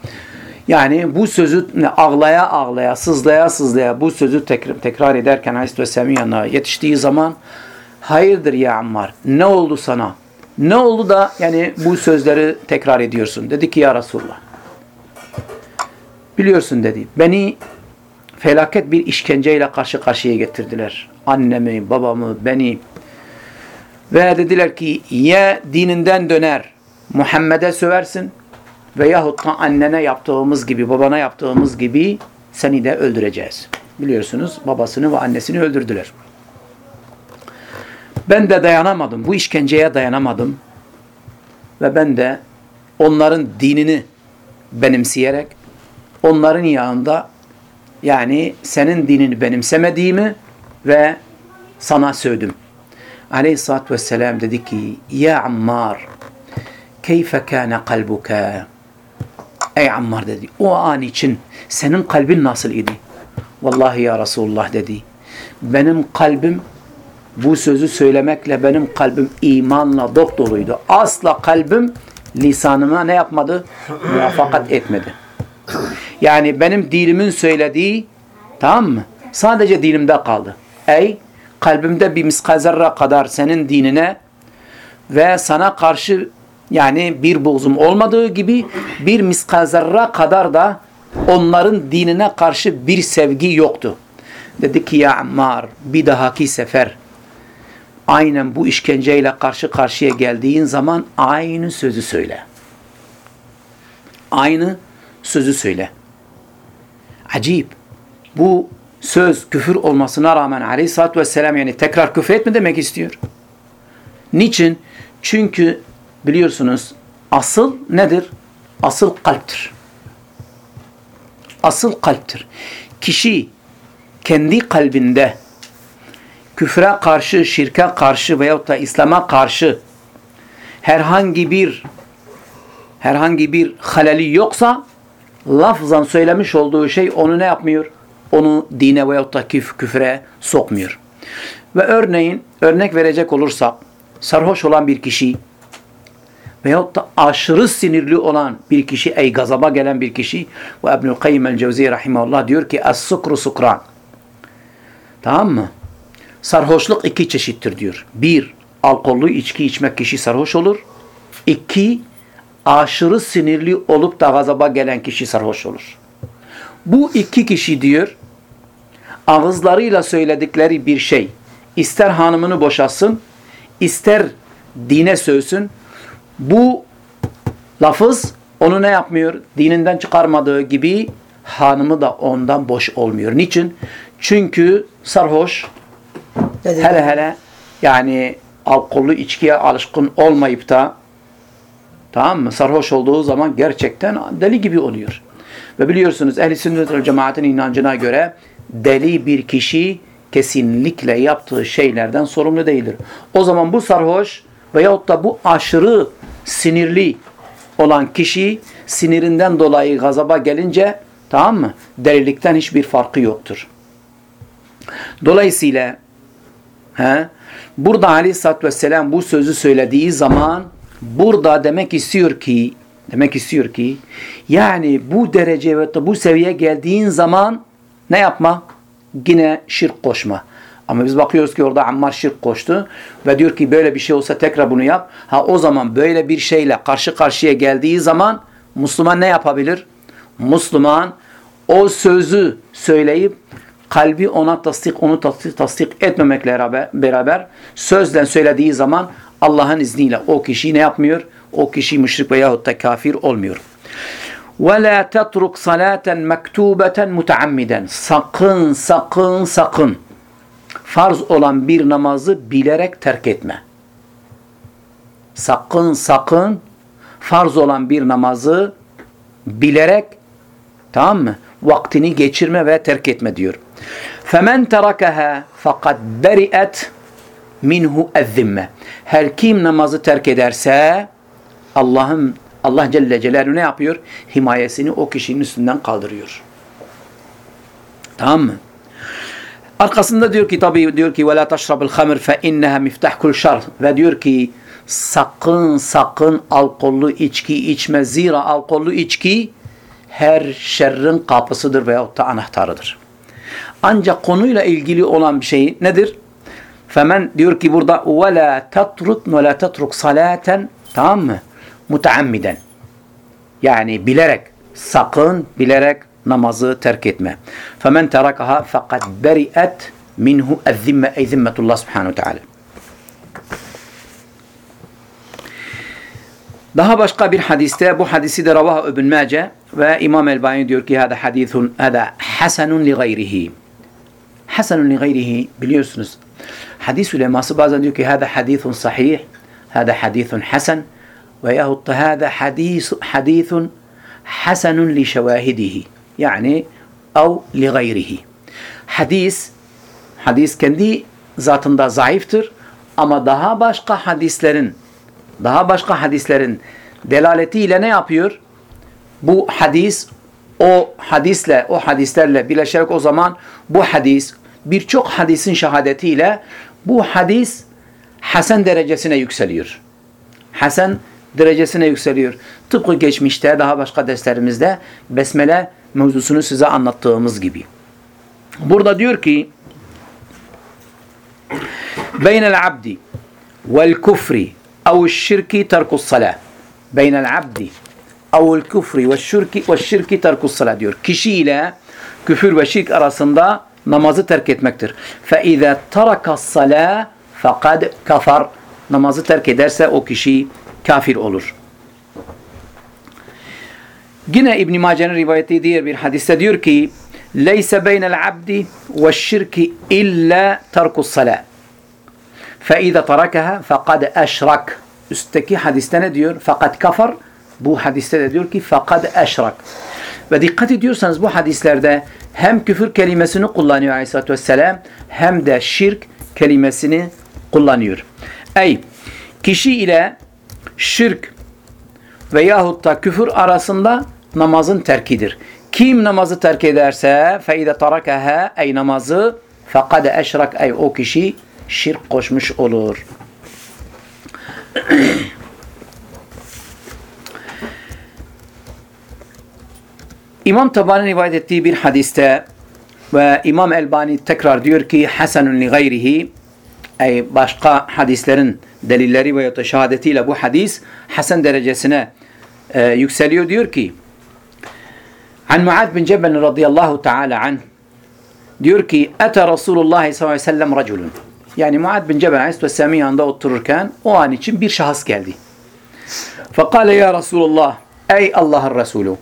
Yani bu sözü ağlaya ağlaya, sızlaya sızlaya bu sözü tekrar, tekrar ederken Aleyhisselatü Vesselam'ın yanına yetiştiği zaman hayırdır ya Ammar ne oldu sana? Ne oldu da yani bu sözleri tekrar ediyorsun? Dedi ki ya Resulullah. Biliyorsun dedi. Beni felaket bir işkenceyle karşı karşıya getirdiler. Annemi, babamı, beni. Ve dediler ki ya dininden döner Muhammed'e söversin veyahut da annene yaptığımız gibi, babana yaptığımız gibi seni de öldüreceğiz. Biliyorsunuz babasını ve annesini öldürdüler. Ben de dayanamadım. Bu işkenceye dayanamadım. Ve ben de onların dinini benimseyerek onların yanında yani senin dinini benimsemediğimi ve sana sövdüm. Aleyhisselatü Vesselam dedi ki Ya Ammar keyfe kâne kalbuka Ey Ammar dedi. O an için senin kalbin nasıl idi? Vallahi ya Resulullah dedi. Benim kalbim bu sözü söylemekle benim kalbim imanla dop doluydu. Asla kalbim lisanıma ne yapmadı? Muvaffakat etmedi. Yani benim dilimin söylediği tamam mı? Sadece dilimde kaldı. Ey kalbimde bir miskazerra kadar senin dinine ve sana karşı yani bir bozum olmadığı gibi bir miskazerra kadar da onların dinine karşı bir sevgi yoktu. Dedi ki ya Ammar bir dahaki sefer aynen bu işkenceyle karşı karşıya geldiğin zaman aynı sözü söyle. Aynı sözü söyle. Acip. Bu söz küfür olmasına rağmen aleyhissalatü vesselam yani tekrar küfür etme demek istiyor. Niçin? Çünkü biliyorsunuz asıl nedir? Asıl kalptir. asıl kalptir. Kişi kendi kalbinde küfre karşı, şirke karşı veyahut da İslam'a karşı herhangi bir herhangi bir haleli yoksa lafzan söylemiş olduğu şey onu ne yapmıyor? Onu dine veyahut da küf, küfre sokmuyor. Ve örneğin örnek verecek olursak sarhoş olan bir kişi veyahut da aşırı sinirli olan bir kişi, ey gazaba gelen bir kişi ve İbnül Kayyim el-Cevziye rahimahullah diyor ki es-sukru sukran. Tamam mı? Sarhoşluk iki çeşittir diyor. Bir, alkollü içki içmek kişi sarhoş olur. İki, aşırı sinirli olup da gazaba gelen kişi sarhoş olur. Bu iki kişi diyor, ağızlarıyla söyledikleri bir şey, ister hanımını boşasın, ister dine sövsün, bu lafız onu ne yapmıyor? Dininden çıkarmadığı gibi hanımı da ondan boş olmuyor. Niçin? Çünkü sarhoş hele hele yani alkollü içkiye alışkın olmayıp da tamam mı? Sarhoş olduğu zaman gerçekten deli gibi oluyor. Ve biliyorsunuz ehl-i sünnet ve cemaatin inancına göre deli bir kişi kesinlikle yaptığı şeylerden sorumlu değildir. O zaman bu sarhoş veyahut da bu aşırı sinirli olan kişi sinirinden dolayı gazaba gelince tamam mı? Delilikten hiçbir farkı yoktur. Dolayısıyla he, burada aleyhissalatü vesselam bu sözü söylediği zaman burada demek istiyor ki demek istiyor ki yani bu derece ve bu seviyeye geldiğin zaman ne yapma? Yine şirk koşma. Ama biz bakıyoruz ki orada Ammar şirk koştu ve diyor ki böyle bir şey olsa tekrar bunu yap. Ha o zaman böyle bir şeyle karşı karşıya geldiği zaman Müslüman ne yapabilir? Müslüman o sözü söyleyip kalbi ona tasdik, onu tasdik, tasdik etmemekle beraber, beraber sözden söylediği zaman Allah'ın izniyle o kişi ne yapmıyor? O kişi müşrik veyahut da kafir olmuyor. وَلَا تَتْرُكْ صَلَاةً مَكْتُوبَةً مُتَعَمِّدًا Sakın, sakın, sakın farz olan bir namazı bilerek terk etme. Sakın, sakın farz olan bir namazı bilerek tamam mı? Vaktini geçirme ve terk etme diyor. فَمَنْ تَرَكَهَا فَقَدْ بَرِئَتْ minhu ezzimme. Her kim namazı terk ederse Allah'ın Allah Celle Celaluhu ne yapıyor? Himayesini o kişinin üstünden kaldırıyor. Tamam mı? Arkasında diyor ki tabi diyor ki وَلَا تَشْرَبِ الْخَمِرْ فَاِنَّهَا مِفْتَحْ كُلْ şar Ve diyor ki sakın sakın alkollü içki içme. Zira alkollü içki her şerrin kapısıdır veyahut da anahtarıdır. Ancak konuyla ilgili olan bir şey nedir? Femen diyor ki burada وَلَا تَتْرُكْ وَلَا تَتْرُكْ صَلَاةً Tamam mı? Muteammiden. Yani bilerek, sakın bilerek namazı terk etme. Femen terakaha fakat beri'et minhu ezzimme ey zimmetullah subhanahu teala. Daha başka bir hadiste bu hadisi de Ravah İbn Mace ve İmam Elbani diyor ki hada hadithun hada hasenun li gayrihi. Hasenun li gayrihi biliyorsunuz. Hadis uleması bazen diyor ki hada hadithun sahih, hada hadithun hasen veyahut da hada hadis hadithun hasenun li şevahidihi. Yani ev li gayrihi. Hadis hadis kendi zatında zayıftır ama daha başka hadislerin daha başka hadislerin delaletiyle ne yapıyor? Bu hadis o hadisle, o hadislerle birleşerek o zaman bu hadis birçok hadisin şehadetiyle bu hadis hasen derecesine yükseliyor. Hasen derecesine yükseliyor. Tıpkı geçmişte daha başka derslerimizde besmele mevzusunu size anlattığımız gibi. Burada diyor ki beynel abdi vel kufri ev şirki terkus salah beynel abdi ev kufri ve şirki ve şirki terkus salah diyor. Kişi ile küfür ve şirk arasında namazı terk etmektir. Fe izâ tarakas salah fekad kafar namazı terk ederse o kişi kafir olur. Yine İbn Mace'nin rivayeti diğer bir hadiste diyor ki "Leyse beynel abdi ve şirki illa terkus salat." فَاِذَا تَرَكَهَا فَقَدْ اَشْرَكْ Üstteki hadiste ne diyor? Fakat kafar. Bu hadiste de diyor ki fakat eşrak. Ve dikkat ediyorsanız bu hadislerde hem küfür kelimesini kullanıyor Aleyhisselatü Vesselam hem de şirk kelimesini kullanıyor. Ey kişi ile şirk veyahut da küfür arasında namazın terkidir. Kim namazı terk ederse feyde tarakeha ey namazı fekad eşrak ey o kişi şirk koşmuş olur. İmam Tabani rivayet ettiği bir hadiste ve İmam Elbani tekrar diyor ki hasenun li gayrihi ey başka hadislerin delilleri ve şehadetiyle bu hadis hasen derecesine e, yükseliyor diyor ki An Muad bin Cebel radıyallahu teala an diyor ki Ete Resulullah sallallahu aleyhi ve sellem raculun yani Muad bin Cebel aleyhisselamın yanında otururken o an için bir şahıs geldi. Fekale ya Resulullah ey Allah'ın Resulü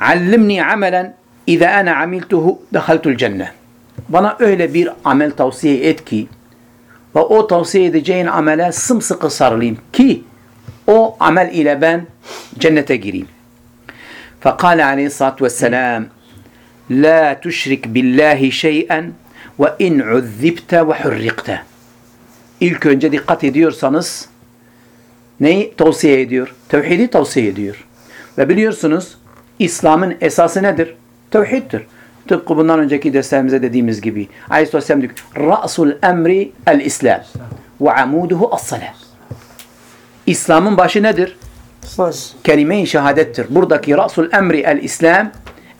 allimni amelen İza ana amiltuhu dehaltul cennet. Bana öyle bir amel tavsiye et ki ve o tavsiye edeceğin amele sımsıkı sarılayım ki o amel ile ben cennete gireyim. Fekale aleyhissalatü vesselam La tuşrik billahi şey'en ve in uzzibte ve hurrikte. İlk önce dikkat ediyorsanız neyi tavsiye ediyor? Tevhidi tavsiye ediyor. Ve biliyorsunuz İslam'ın esası nedir? Tevhiddir. Tıpkı bundan önceki derslerimize dediğimiz gibi. Aleyhisselam diyor Ra'sul emri el-İslam ve amuduhu as-salah. İslam'ın başı nedir? Kelime-i şehadettir. Buradaki Ra'sul emri el-İslam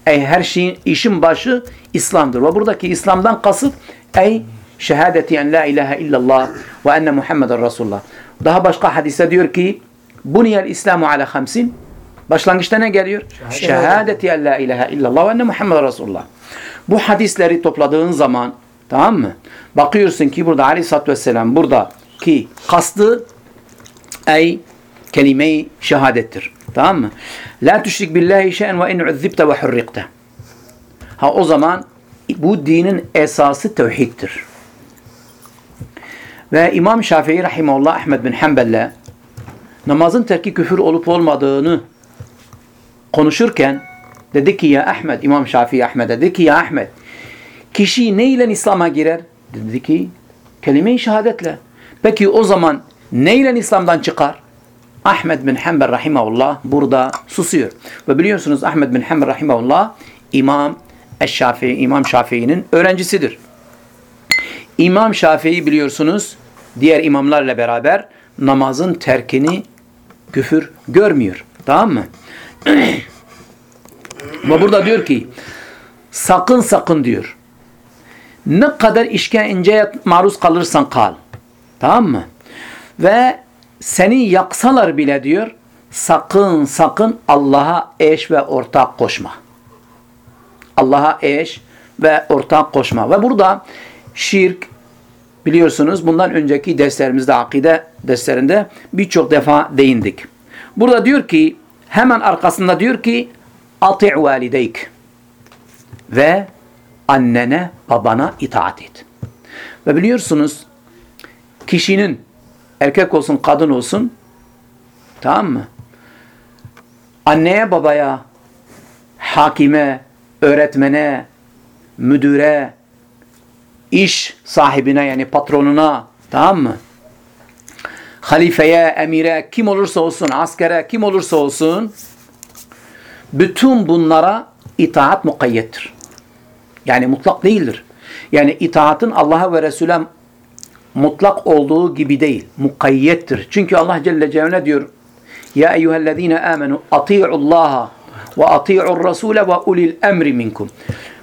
ey her şeyin işin başı İslam'dır. Ve buradaki İslam'dan kasıt ey şehadeti en la ilahe illallah ve enne Muhammeden Resulullah. Daha başka hadise diyor ki buniyel İslamu ala hamsin Başlangıçta ne geliyor? Şehadeti en la ilahe illallah ve enne Muhammed Resulullah. Bu hadisleri topladığın zaman tamam mı? Bakıyorsun ki burada aleyhissalatü vesselam burada ki kastı ey kelime-i şehadettir. Tamam mı? La tüşrik billahi şeyen ve in uzzibte ve hurrikte. Ha o zaman bu dinin esası tevhiddir. Ve İmam Şafii Rahimullah Ahmed bin Hanbel'le namazın terki küfür olup olmadığını konuşurken dedi ki ya Ahmet, İmam Şafii Ahmet'e dedi ki ya Ahmet kişi neyle İslam'a girer? Dedi ki kelime-i şehadetle. Peki o zaman neyle İslam'dan çıkar? Ahmet bin Hanbel rahimahullah burada susuyor. Ve biliyorsunuz Ahmet bin Hanbel rahimahullah İmam Şafii, İmam Şafii'nin öğrencisidir. İmam Şafii biliyorsunuz diğer imamlarla beraber namazın terkini küfür görmüyor. Tamam mı? Ama burada diyor ki sakın sakın diyor. Ne kadar işkenceye maruz kalırsan kal. Tamam mı? Ve seni yaksalar bile diyor sakın sakın Allah'a eş ve ortak koşma. Allah'a eş ve ortak koşma. Ve burada şirk biliyorsunuz bundan önceki derslerimizde akide derslerinde birçok defa değindik. Burada diyor ki Hemen arkasında diyor ki ati' valideyk ve annene babana itaat et. Ve biliyorsunuz kişinin erkek olsun kadın olsun tamam mı? Anneye babaya hakime, öğretmene, müdüre, iş sahibine yani patronuna tamam mı? halifeye, emire, kim olursa olsun, askere, kim olursa olsun bütün bunlara itaat mukayyettir. Yani mutlak değildir. Yani itaatın Allah'a ve Resul'e mutlak olduğu gibi değil. Mukayyettir. Çünkü Allah Celle Celaluhu diyor Ya eyyühellezine amenu ati'ullaha ve ati'ur rasule ve ulil emri minkum.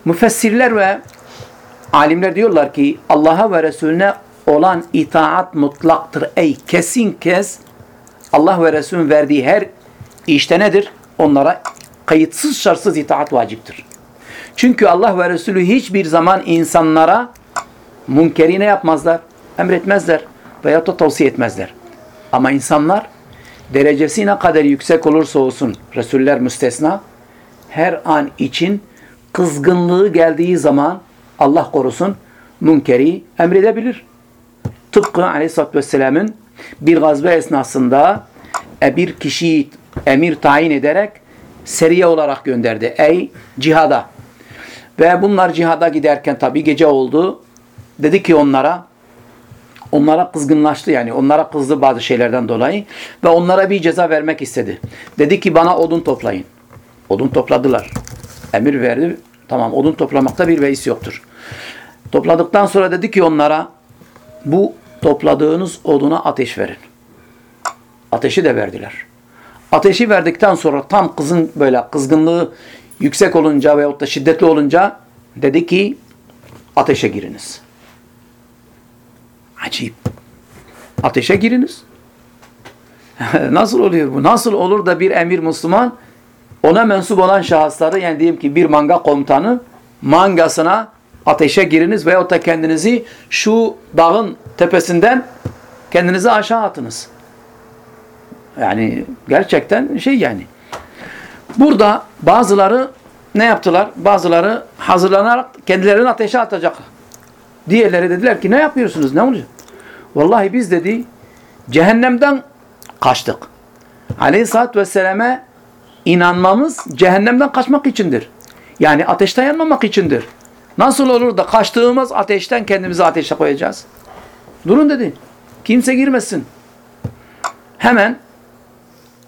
Müfessirler ve alimler diyorlar ki Allah'a ve Resulüne olan itaat mutlaktır. Ey kesin kez Allah ve Resulün verdiği her işte nedir? Onlara kayıtsız şartsız itaat vaciptir. Çünkü Allah ve Resulü hiçbir zaman insanlara münkeri ne yapmazlar? Emretmezler veya da tavsiye etmezler. Ama insanlar derecesi ne kadar yüksek olursa olsun Resuller müstesna her an için kızgınlığı geldiği zaman Allah korusun münkeri emredebilir. Tıpkı Aleyhisselatü Vesselam'ın bir gazve esnasında e, bir kişiyi emir tayin ederek seriye olarak gönderdi. Ey cihada. Ve bunlar cihada giderken tabi gece oldu. Dedi ki onlara onlara kızgınlaştı yani onlara kızdı bazı şeylerden dolayı ve onlara bir ceza vermek istedi. Dedi ki bana odun toplayın. Odun topladılar. Emir verdi. Tamam odun toplamakta bir beis yoktur. Topladıktan sonra dedi ki onlara bu topladığınız oduna ateş verin. Ateşi de verdiler. Ateşi verdikten sonra tam kızın böyle kızgınlığı yüksek olunca veyahut da şiddetli olunca dedi ki ateşe giriniz. Acayip. Ateşe giriniz. Nasıl oluyor bu? Nasıl olur da bir emir Müslüman ona mensup olan şahısları yani diyelim ki bir manga komutanı mangasına ateşe giriniz veyahut da kendinizi şu dağın tepesinden kendinizi aşağı atınız. Yani gerçekten şey yani. Burada bazıları ne yaptılar? Bazıları hazırlanarak kendilerini ateşe atacak. Diğerleri dediler ki ne yapıyorsunuz? Ne olacak? Vallahi biz dedi cehennemden kaçtık. Aleyhisselatü Vesselam'e inanmamız cehennemden kaçmak içindir. Yani ateşten yanmamak içindir. Nasıl olur da kaçtığımız ateşten kendimizi ateşe koyacağız? Durun dedi. Kimse girmesin. Hemen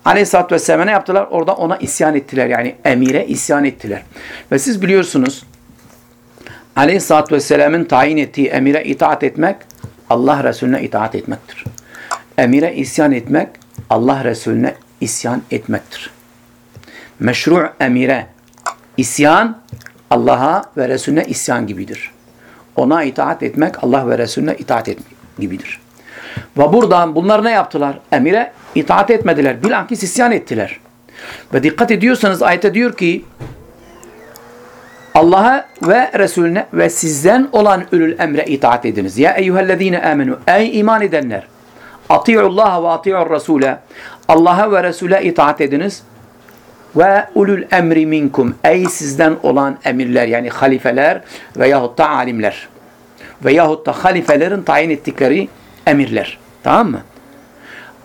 Aleyhisselatü Vesselam'a ne yaptılar? Orada ona isyan ettiler. Yani emire isyan ettiler. Ve siz biliyorsunuz Aleyhisselatü Vesselam'ın tayin ettiği emire itaat etmek Allah Resulüne itaat etmektir. Emire isyan etmek Allah Resulüne isyan etmektir. Meşru' emire isyan Allah'a ve Resulüne isyan gibidir. Ona itaat etmek Allah ve Resulüne itaat etmek gibidir. Ve buradan bunlar ne yaptılar? Emire itaat etmediler. Bilakis isyan ettiler. Ve dikkat ediyorsanız ayette diyor ki Allah'a ve Resulüne ve sizden olan ülül emre itaat ediniz. Ya eyyühellezine amenu. Ey iman edenler. Ati'ullaha ve ati'ur Resul'e. Allah'a ve Resul'e itaat ediniz. Ve ulul emri minkum. Ey sizden olan emirler yani halifeler veyahut da alimler. Veyahut da halifelerin tayin ettikleri emirler. Tamam mı?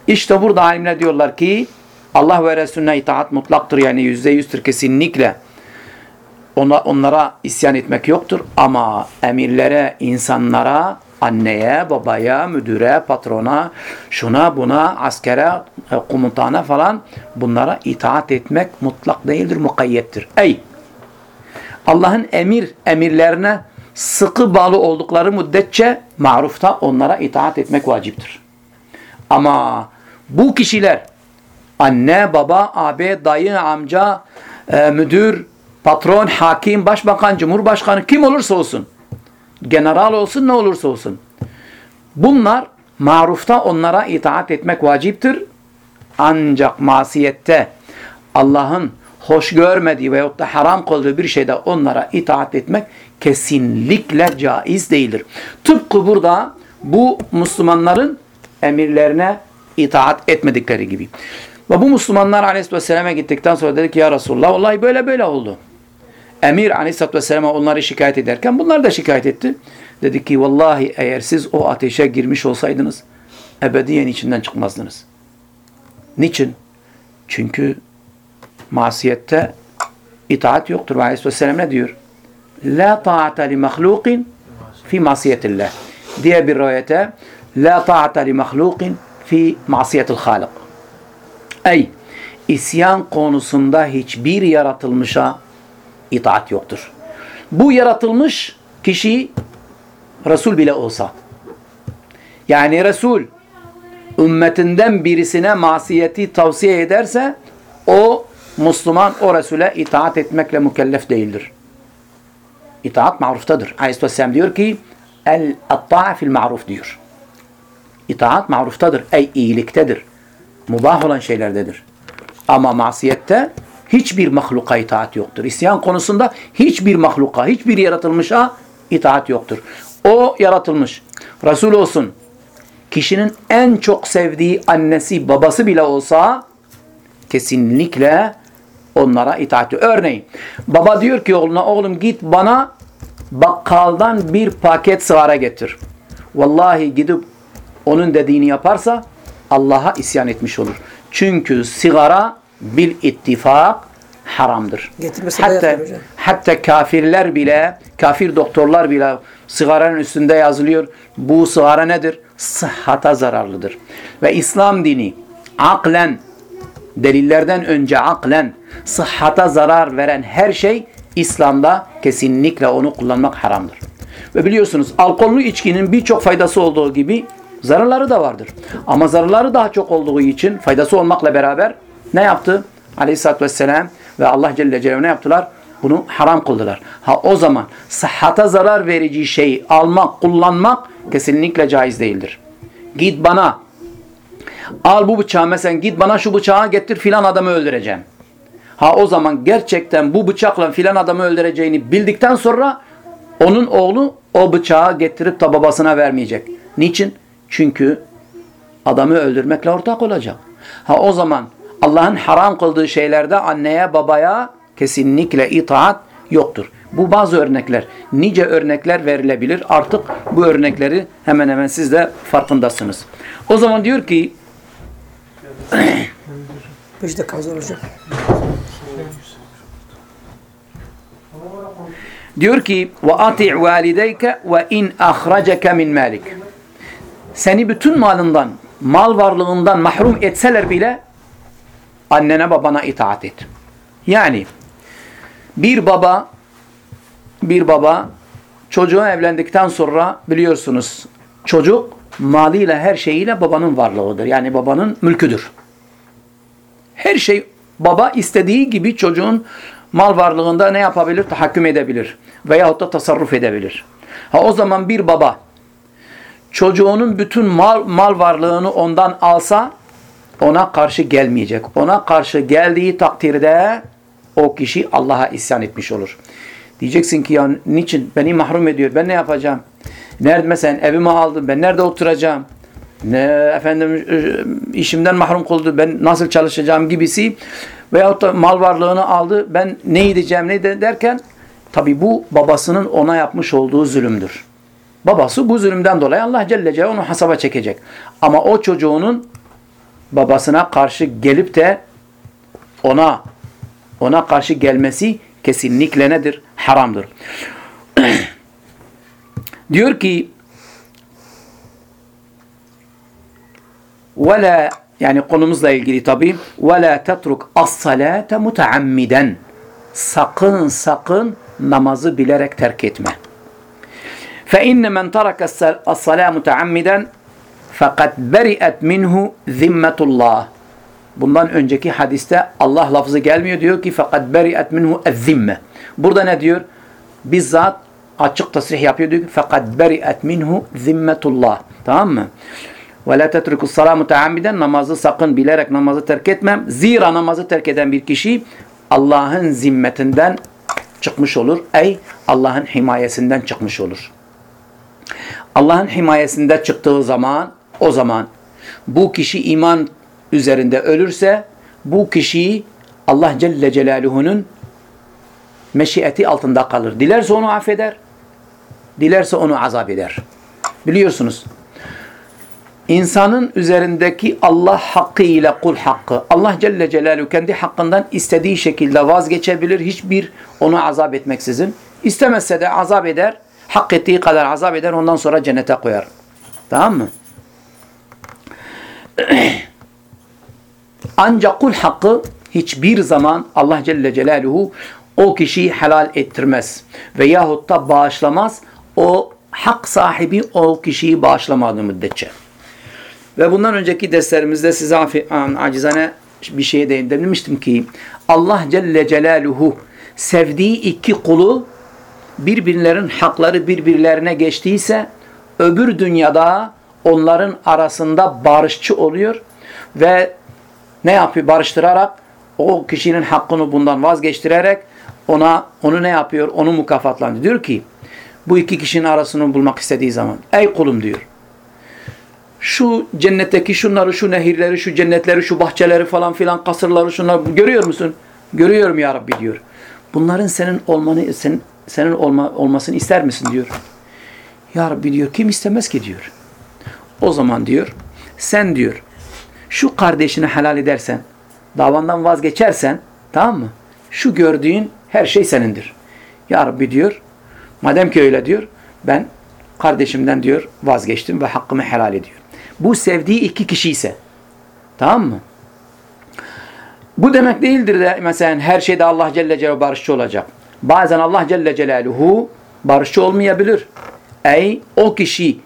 İşte burada alimler diyorlar ki Allah ve Resulüne itaat mutlaktır yani yüzde yüzdür kesinlikle. Ona, onlara isyan etmek yoktur ama emirlere, insanlara, anneye, babaya, müdüre, patrona, şuna, buna, askere, komutana falan bunlara itaat etmek mutlak değildir, mukayyettir. Ey! Allah'ın emir, emirlerine sıkı bağlı oldukları müddetçe marufta onlara itaat etmek vaciptir. Ama bu kişiler anne, baba, abi, dayı, amca, e, müdür, patron, hakim, başbakan, cumhurbaşkanı kim olursa olsun, general olsun ne olursa olsun. Bunlar marufta onlara itaat etmek vaciptir. Ancak masiyette Allah'ın hoş görmediği veyahut da haram kıldığı bir şeyde onlara itaat etmek kesinlikle caiz değildir. Tıpkı burada bu Müslümanların emirlerine itaat etmedikleri gibi. Ve bu Müslümanlar aleyhisselam'a gittikten sonra dedi ki ya Resulullah vallahi böyle böyle oldu. Emir aleyhisselatü vesselam'a onları şikayet ederken bunlar da şikayet etti. Dedi ki vallahi eğer siz o ateşe girmiş olsaydınız ebediyen içinden çıkmazdınız. Niçin? Çünkü masiyette itaat yoktur. Ve aleyhisselam ne diyor? La ta'ata li mahlukin fi masiyetillah. Diye bir rivayete La ta'ata li mahlukin fi masiyetil halik. Ey isyan konusunda hiçbir yaratılmışa itaat yoktur. Bu yaratılmış kişi Resul bile olsa. Yani Resul ümmetinden birisine masiyeti tavsiye ederse o Müslüman o Resul'e itaat etmekle mükellef değildir. İtaat maruftadır. Aleyhisselam diyor ki el-atta'a fil maruf diyor. İtaat maruftadır. Ey iyiliktedir. Mubah olan şeylerdedir. Ama masiyette hiçbir mahluka itaat yoktur. İsyan konusunda hiçbir mahluka, hiçbir yaratılmışa itaat yoktur. O yaratılmış. Resul olsun. Kişinin en çok sevdiği annesi, babası bile olsa kesinlikle onlara itaat ediyor. Örneğin baba diyor ki oğluna oğlum git bana bakkaldan bir paket sigara getir. Vallahi gidip onun dediğini yaparsa Allah'a isyan etmiş olur. Çünkü sigara bil ittifak haramdır. Hatta, hatta kafirler bile, kafir doktorlar bile sigaranın üstünde yazılıyor. Bu sigara nedir? Sıhhata zararlıdır. Ve İslam dini aklen, delillerden önce aklen, sıhhata zarar veren her şey İslam'da kesinlikle onu kullanmak haramdır. Ve biliyorsunuz alkollü içkinin birçok faydası olduğu gibi zararları da vardır. Ama zararları daha çok olduğu için faydası olmakla beraber ne yaptı? Aleyhisselatü Vesselam ve Allah Celle Celaluhu ne yaptılar? Bunu haram kıldılar. Ha o zaman sıhhata zarar verici şeyi almak, kullanmak kesinlikle caiz değildir. Git bana al bu bıçağı mesela git bana şu bıçağı getir filan adamı öldüreceğim. Ha o zaman gerçekten bu bıçakla filan adamı öldüreceğini bildikten sonra onun oğlu o bıçağı getirip de babasına vermeyecek. Niçin? Çünkü adamı öldürmekle ortak olacak. Ha o zaman Allah'ın haram kıldığı şeylerde anneye babaya kesinlikle itaat yoktur. Bu bazı örnekler. Nice örnekler verilebilir. Artık bu örnekleri hemen hemen siz de farkındasınız. O zaman diyor ki 5 dakika hazır hocam. Diyor ki valideyke ve in ahraceke min malik. Seni bütün malından, mal varlığından mahrum etseler bile annene babana itaat et. Yani bir baba bir baba çocuğu evlendikten sonra biliyorsunuz çocuk malıyla her şeyiyle babanın varlığıdır. Yani babanın mülküdür. Her şey baba istediği gibi çocuğun mal varlığında ne yapabilir? Tahakküm edebilir. Veyahut da tasarruf edebilir. Ha o zaman bir baba çocuğunun bütün mal, mal varlığını ondan alsa ona karşı gelmeyecek. Ona karşı geldiği takdirde o kişi Allah'a isyan etmiş olur. Diyeceksin ki ya niçin beni mahrum ediyor? Ben ne yapacağım? Nerede mesela evimi aldım. Ben nerede oturacağım? Ne efendim işimden mahrum kıldı. Ben nasıl çalışacağım gibisi veyahut da mal varlığını aldı. Ben ne yiyeceğim ne de derken tabi bu babasının ona yapmış olduğu zulümdür. Babası bu zulümden dolayı Allah Celle Celaluhu onu hasaba çekecek. Ama o çocuğunun babasına karşı gelip de ona ona karşı gelmesi kesinlikle nedir? Haramdır. Diyor ki وَلَا yani konumuzla ilgili tabi وَلَا تَتْرُكْ الصَّلَاةَ مُتَعَمِّدًا Sakın sakın namazı bilerek terk etme. فَاِنَّ مَنْ تَرَكَ الصَّلَاةَ مُتَعَمِّدًا fakat beri'et minhu zimmetullah. Bundan önceki hadiste Allah lafzı gelmiyor. Diyor ki fakat beri'et minhu ezzimme. Burada ne diyor? Bizzat açık tasrih yapıyor. Diyor ki fakat beri'et minhu zimmetullah. Tamam mı? Ve la tetrukus salat muteammiden namazı sakın bilerek namazı terk etmem. Zira namazı terk eden bir kişi Allah'ın zimmetinden çıkmış olur. Ey Allah'ın himayesinden çıkmış olur. Allah'ın himayesinde çıktığı zaman o zaman bu kişi iman üzerinde ölürse bu kişi Allah Celle Celaluhu'nun meşiyeti altında kalır. Dilerse onu affeder, dilerse onu azap eder. Biliyorsunuz insanın üzerindeki Allah hakkı ile kul hakkı. Allah Celle Celaluhu kendi hakkından istediği şekilde vazgeçebilir. Hiçbir onu azap etmeksizin. İstemezse de azap eder. Hak ettiği kadar azap eder. Ondan sonra cennete koyar. Tamam mı? Ancak kul hakkı hiçbir zaman Allah Celle Celaluhu o kişiyi helal ettirmez. Veyahut da bağışlamaz. O hak sahibi o kişiyi bağışlamadığı müddetçe. Ve bundan önceki derslerimizde size acizane bir şeye değinmiştim ki Allah Celle Celaluhu sevdiği iki kulu birbirlerin hakları birbirlerine geçtiyse öbür dünyada onların arasında barışçı oluyor ve ne yapıyor? Barıştırarak o kişinin hakkını bundan vazgeçtirerek ona onu ne yapıyor? Onu mukafatlandırıyor. Diyor ki bu iki kişinin arasını bulmak istediği zaman ey kulum diyor. Şu cennetteki şunları, şu nehirleri, şu cennetleri, şu bahçeleri falan filan, kasırları, şunları görüyor musun? Görüyorum ya Rabbi diyor. Bunların senin olmanı, sen, senin olma, olmasını ister misin diyor. Ya Rabbi diyor kim istemez ki diyor. O zaman diyor sen diyor şu kardeşini helal edersen davandan vazgeçersen tamam mı? şu gördüğün her şey senindir. Ya Rabbi diyor, madem ki öyle diyor, ben kardeşimden diyor vazgeçtim ve hakkımı helal ediyor. Bu sevdiği iki kişi ise, tamam mı? Bu demek değildir de mesela her şeyde Allah Celle Celaluhu barışçı olacak. Bazen Allah Celle Celaluhu barışçı olmayabilir. Ey o kişi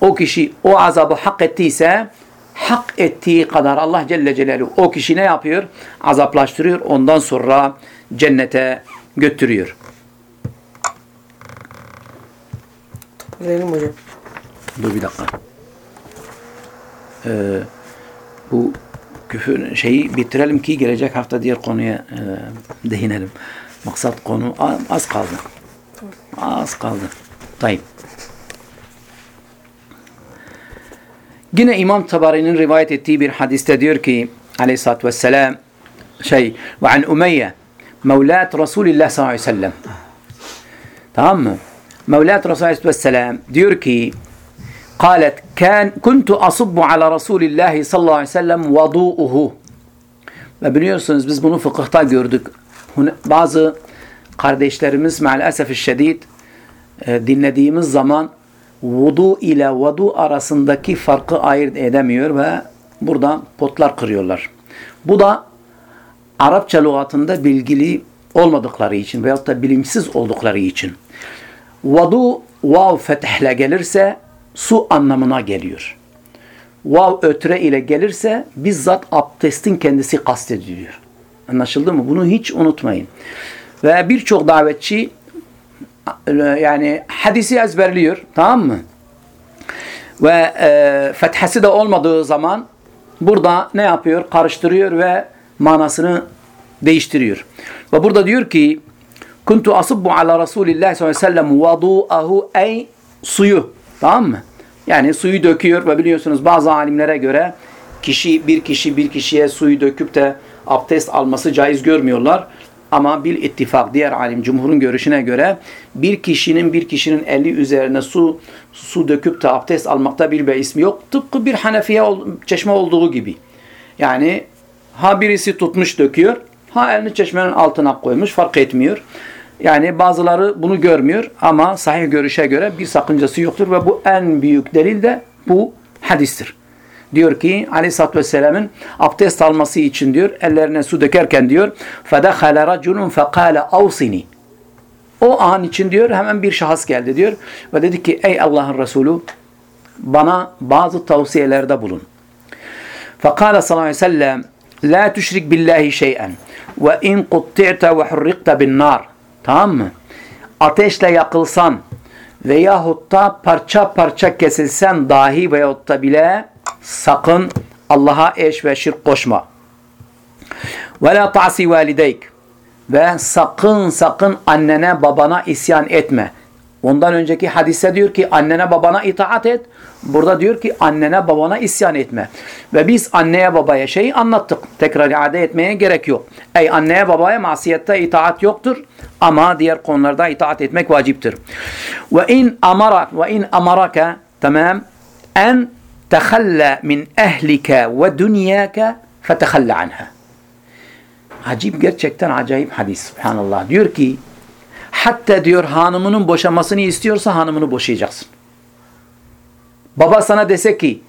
o kişi o azabı hak ettiyse hak ettiği kadar Allah Celle Celaluhu o kişi ne yapıyor? Azaplaştırıyor. Ondan sonra cennete götürüyor. Verelim hocam. Dur bir dakika. Ee, bu küfür şeyi bitirelim ki gelecek hafta diğer konuya e, değinelim. Maksat konu az kaldı. Az kaldı. Tayyip. Yine İmam Tabari'nin rivayet ettiği bir hadiste diyor ki aleyhissalatü vesselam şey ve an Umeyye Mevlat Resulillah sallallahu aleyhi ve sellem Tamam mı? Mevlat Resulullah Aleyhisselatü Vesselam diyor ki قالت كان كنت أصب على رسول الله sallallahu aleyhi ve sellem vadu'uhu ve biliyorsunuz biz bunu fıkıhta gördük. Hun- Bazı kardeşlerimiz maalesef şiddet e, dinlediğimiz zaman vudu ile vudu arasındaki farkı ayırt edemiyor ve burada potlar kırıyorlar. Bu da Arapça lügatında bilgili olmadıkları için veyahut da bilimsiz oldukları için. Vadu vav fethle gelirse su anlamına geliyor. Vav ötre ile gelirse bizzat abdestin kendisi kastediliyor. Anlaşıldı mı? Bunu hiç unutmayın. Ve birçok davetçi yani hadisi ezberliyor. Tamam mı? Ve e, fethesi de olmadığı zaman burada ne yapıyor? Karıştırıyor ve manasını değiştiriyor. Ve burada diyor ki Kuntu asubbu ala Resulillah sallallahu aleyhi ve sellem ey suyu. Tamam mı? Yani suyu döküyor ve biliyorsunuz bazı alimlere göre kişi bir kişi bir kişiye suyu döküp de abdest alması caiz görmüyorlar. Ama bil ittifak diğer alim cumhurun görüşüne göre bir kişinin bir kişinin eli üzerine su su döküp de abdest almakta bir beis mi yok. Tıpkı bir Hanefiye çeşme olduğu gibi. Yani ha birisi tutmuş döküyor, ha elini çeşmenin altına koymuş fark etmiyor. Yani bazıları bunu görmüyor ama sahih görüşe göre bir sakıncası yoktur ve bu en büyük delil de bu hadistir diyor ki Ali satt ve selam'ın abdest alması için diyor ellerine su dökerken diyor fedahala raculun fekala avsini. O an için diyor hemen bir şahıs geldi diyor ve dedi ki ey Allah'ın Resulü bana bazı tavsiyelerde bulun. Fekala sallallahu aleyhi ve sellem la tüşrik billahi şey'en ve in kutti'te ve hurrikte bin nar. Tamam mı? Ateşle yakılsan veyahut da parça parça kesilsen dahi veyahut da bile sakın Allah'a eş ve şirk koşma. Ve la ta'si valideyk ve sakın sakın annene babana isyan etme. Ondan önceki hadise diyor ki annene babana itaat et. Burada diyor ki annene babana isyan etme. Ve biz anneye babaya şeyi anlattık. Tekrar iade etmeye gerek yok. Ey anneye babaya masiyette itaat yoktur. Ama diğer konularda itaat etmek vaciptir. Ve in amara ve in amaraka tamam en min ehlike ve dünyaka fetehalla anha. Acip gerçekten acayip hadis. Subhanallah. Diyor ki hatta diyor hanımının boşamasını istiyorsa hanımını boşayacaksın. Baba sana dese ki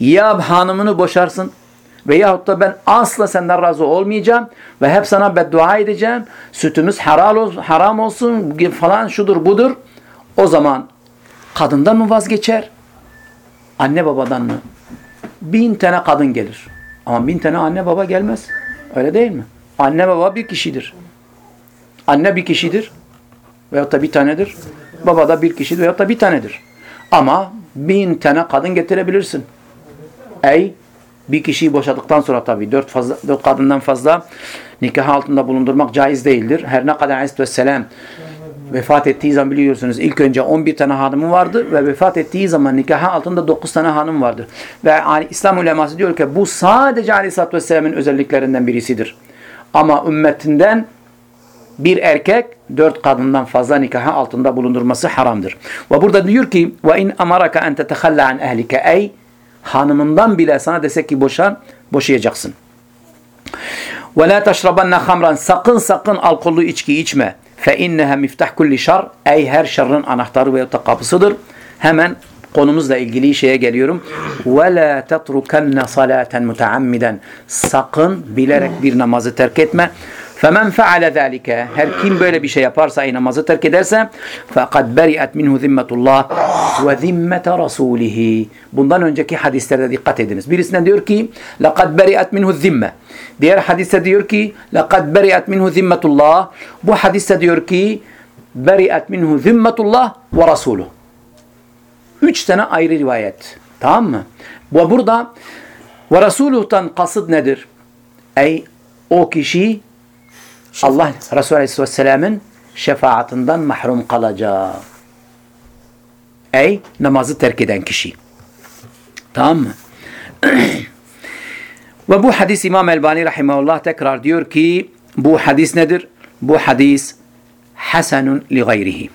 ya hanımını boşarsın veyahut da ben asla senden razı olmayacağım ve hep sana beddua edeceğim. Sütümüz haram olsun falan şudur budur. O zaman kadından mı vazgeçer? Anne babadan mı? Bin tane kadın gelir. Ama bin tane anne baba gelmez. Öyle değil mi? Anne baba bir kişidir. Anne bir kişidir. Veyahut da bir tanedir. Baba da bir kişidir veyahut da bir tanedir. Ama bin tane kadın getirebilirsin. Ey bir kişiyi boşadıktan sonra tabii dört, fazla, dört kadından fazla nikah altında bulundurmak caiz değildir. Her ne kadar Aleyhisselam vefat ettiği zaman biliyorsunuz ilk önce 11 tane hanımı vardı ve vefat ettiği zaman nikah altında 9 tane hanım vardır. Ve İslam uleması diyor ki bu sadece Aleyhisselatü Vesselam'ın özelliklerinden birisidir. Ama ümmetinden bir erkek dört kadından fazla nikahı altında bulundurması haramdır. Ve burada diyor ki ve in amaraka en tetehalla an ehlike ey hanımından bile sana desek ki boşan boşayacaksın. Ve la teşrabanna hamran. Sakın sakın alkollü içki içme. İnneha miftah kulli şer. Ey her şerrin anahtarı ve kapısıdır. Hemen konumuzla ilgili şeye geliyorum. La tetrukanna salaten muteammiden. Sakın bilerek bir namazı terk etme. فَمَنْ فَعَلَ ذَٰلِكَ Her kim böyle bir şey yaparsa, ay namazı terk ederse فَقَدْ بَرِئَتْ مِنْهُ ذِمَّةُ اللّٰهِ وَذِمَّةَ رَسُولِهِ Bundan önceki hadislerde dikkat ediniz. Birisinden diyor ki لَقَدْ بَرِئَتْ مِنْهُ الذِّمَّةِ Diğer hadiste diyor ki لَقَدْ بَرِئَتْ مِنْهُ ذِمَّةُ اللّٰهِ Bu hadiste diyor ki بَرِئَتْ مِنْهُ ذِمَّةُ اللّٰهِ وَرَسُولُهُ Üç tane ayrı rivayet. Tamam mı? Ve burada ve Resuluh'tan kasıt nedir? Ey o kişi Allah Resulü Aleyhisselam'ın şefaatinden mahrum kalacak. Ey namazı terk eden kişi. Tamam mı? Ve bu hadis İmam Elbani Rahimahullah tekrar diyor ki bu hadis nedir? Bu hadis hasenun li gayrihi.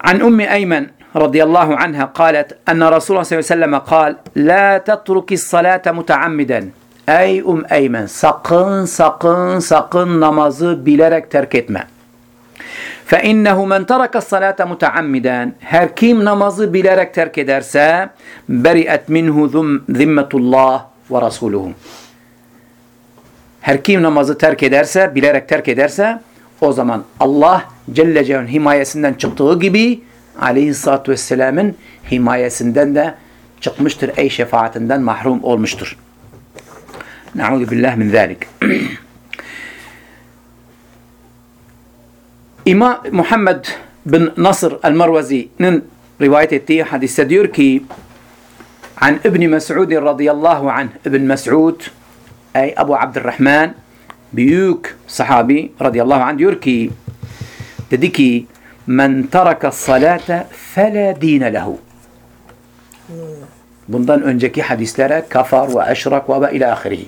An Ummi Eymen الله عنها قالت أن رسول الله صلى الله عليه وسلم قال لا تترك الصلاة متعمدا Ey um eymen sakın sakın sakın namazı bilerek terk etme. Fe innehu men teraka salate mutaammiden her kim namazı bilerek terk ederse beri'et minhu zimmetullah ve rasuluhu. Her kim namazı terk ederse, bilerek terk ederse o zaman Allah Celle Celle'nin himayesinden çıktığı gibi Aleyhisselatü Vesselam'ın himayesinden de çıkmıştır. Ey şefaatinden mahrum olmuştur. Nauzu billah min zalik. İmam Muhammed bin Nasr el-Marvazi'nin rivayet ettiği hadiste diyor ki An İbni Mes'ud radıyallahu anh İbn Mes'ud ey Ebu Abdurrahman büyük sahabi radıyallahu anh diyor ki dedi ki men teraka salate fela dine lehu bundan önceki hadislere kafar ve eşrak ve ila ahirihi.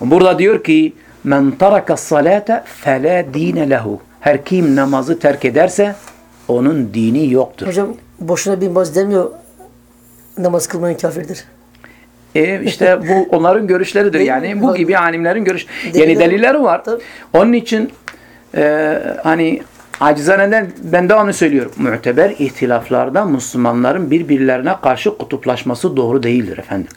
Burada diyor ki men taraka salate fela dine lehu. Her kim namazı terk ederse onun dini yoktur. Hocam boşuna bin baz demiyor namaz kılmayan kafirdir. E işte bu onların görüşleridir. Yani bu gibi alimlerin görüş. Yani delilleri var. Onun için e, hani acizaneden ben de onu söylüyorum. Muteber ihtilaflarda Müslümanların birbirlerine karşı kutuplaşması doğru değildir efendim.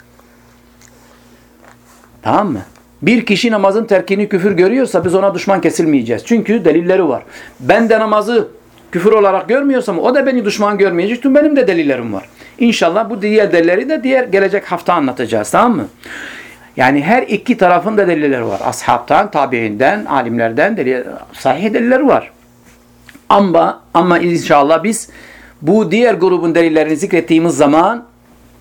Tamam mı? Bir kişi namazın terkini küfür görüyorsa biz ona düşman kesilmeyeceğiz. Çünkü delilleri var. Ben de namazı küfür olarak görmüyorsam o da beni düşman görmeyecek. Çünkü benim de delillerim var. İnşallah bu diğer delilleri de diğer gelecek hafta anlatacağız. Tamam mı? Yani her iki tarafın da delilleri var. Ashabtan, tabiinden, alimlerden delil, sahih delilleri var. Ama ama inşallah biz bu diğer grubun delillerini zikrettiğimiz zaman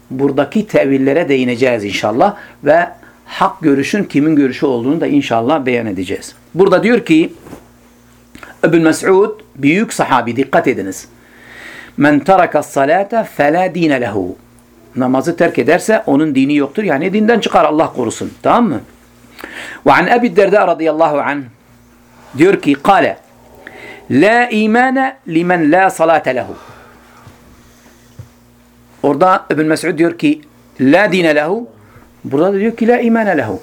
buradaki tevillere değineceğiz inşallah ve hak görüşün kimin görüşü olduğunu da inşallah beyan edeceğiz. Burada diyor ki İbn Mes'ud büyük sahabi dikkat ediniz. Men teraka salate fela dine lehu. Namazı terk ederse onun dini yoktur. Yani dinden çıkar Allah korusun. Tamam mı? Ve an Ebi Derda radıyallahu anh diyor ki kale La imane limen la salate lehu. Orada İbn Mes'ud diyor ki la dine lehu. Burada da diyor ki la imane lehu.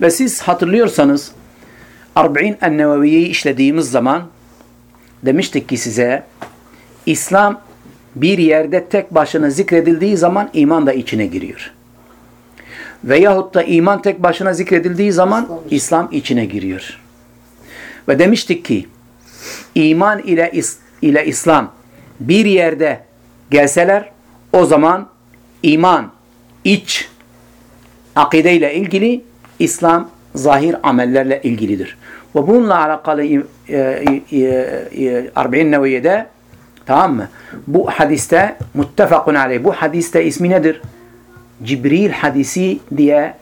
Ve siz hatırlıyorsanız Arba'in en-Neveviye'yi işlediğimiz zaman demiştik ki size İslam bir yerde tek başına zikredildiği zaman iman da içine giriyor. Veyahut da iman tek başına zikredildiği zaman İslam içine giriyor. Ve demiştik ki iman ile is ile İslam bir yerde gelseler o zaman iman iç akide ile ilgili İslam zahir amellerle ilgilidir. Ve bununla alakalı e, e, e, Arba'in Neviye'de tamam mı? Bu hadiste muttefakun aleyh. Bu hadiste ismi nedir? Cibril hadisi diye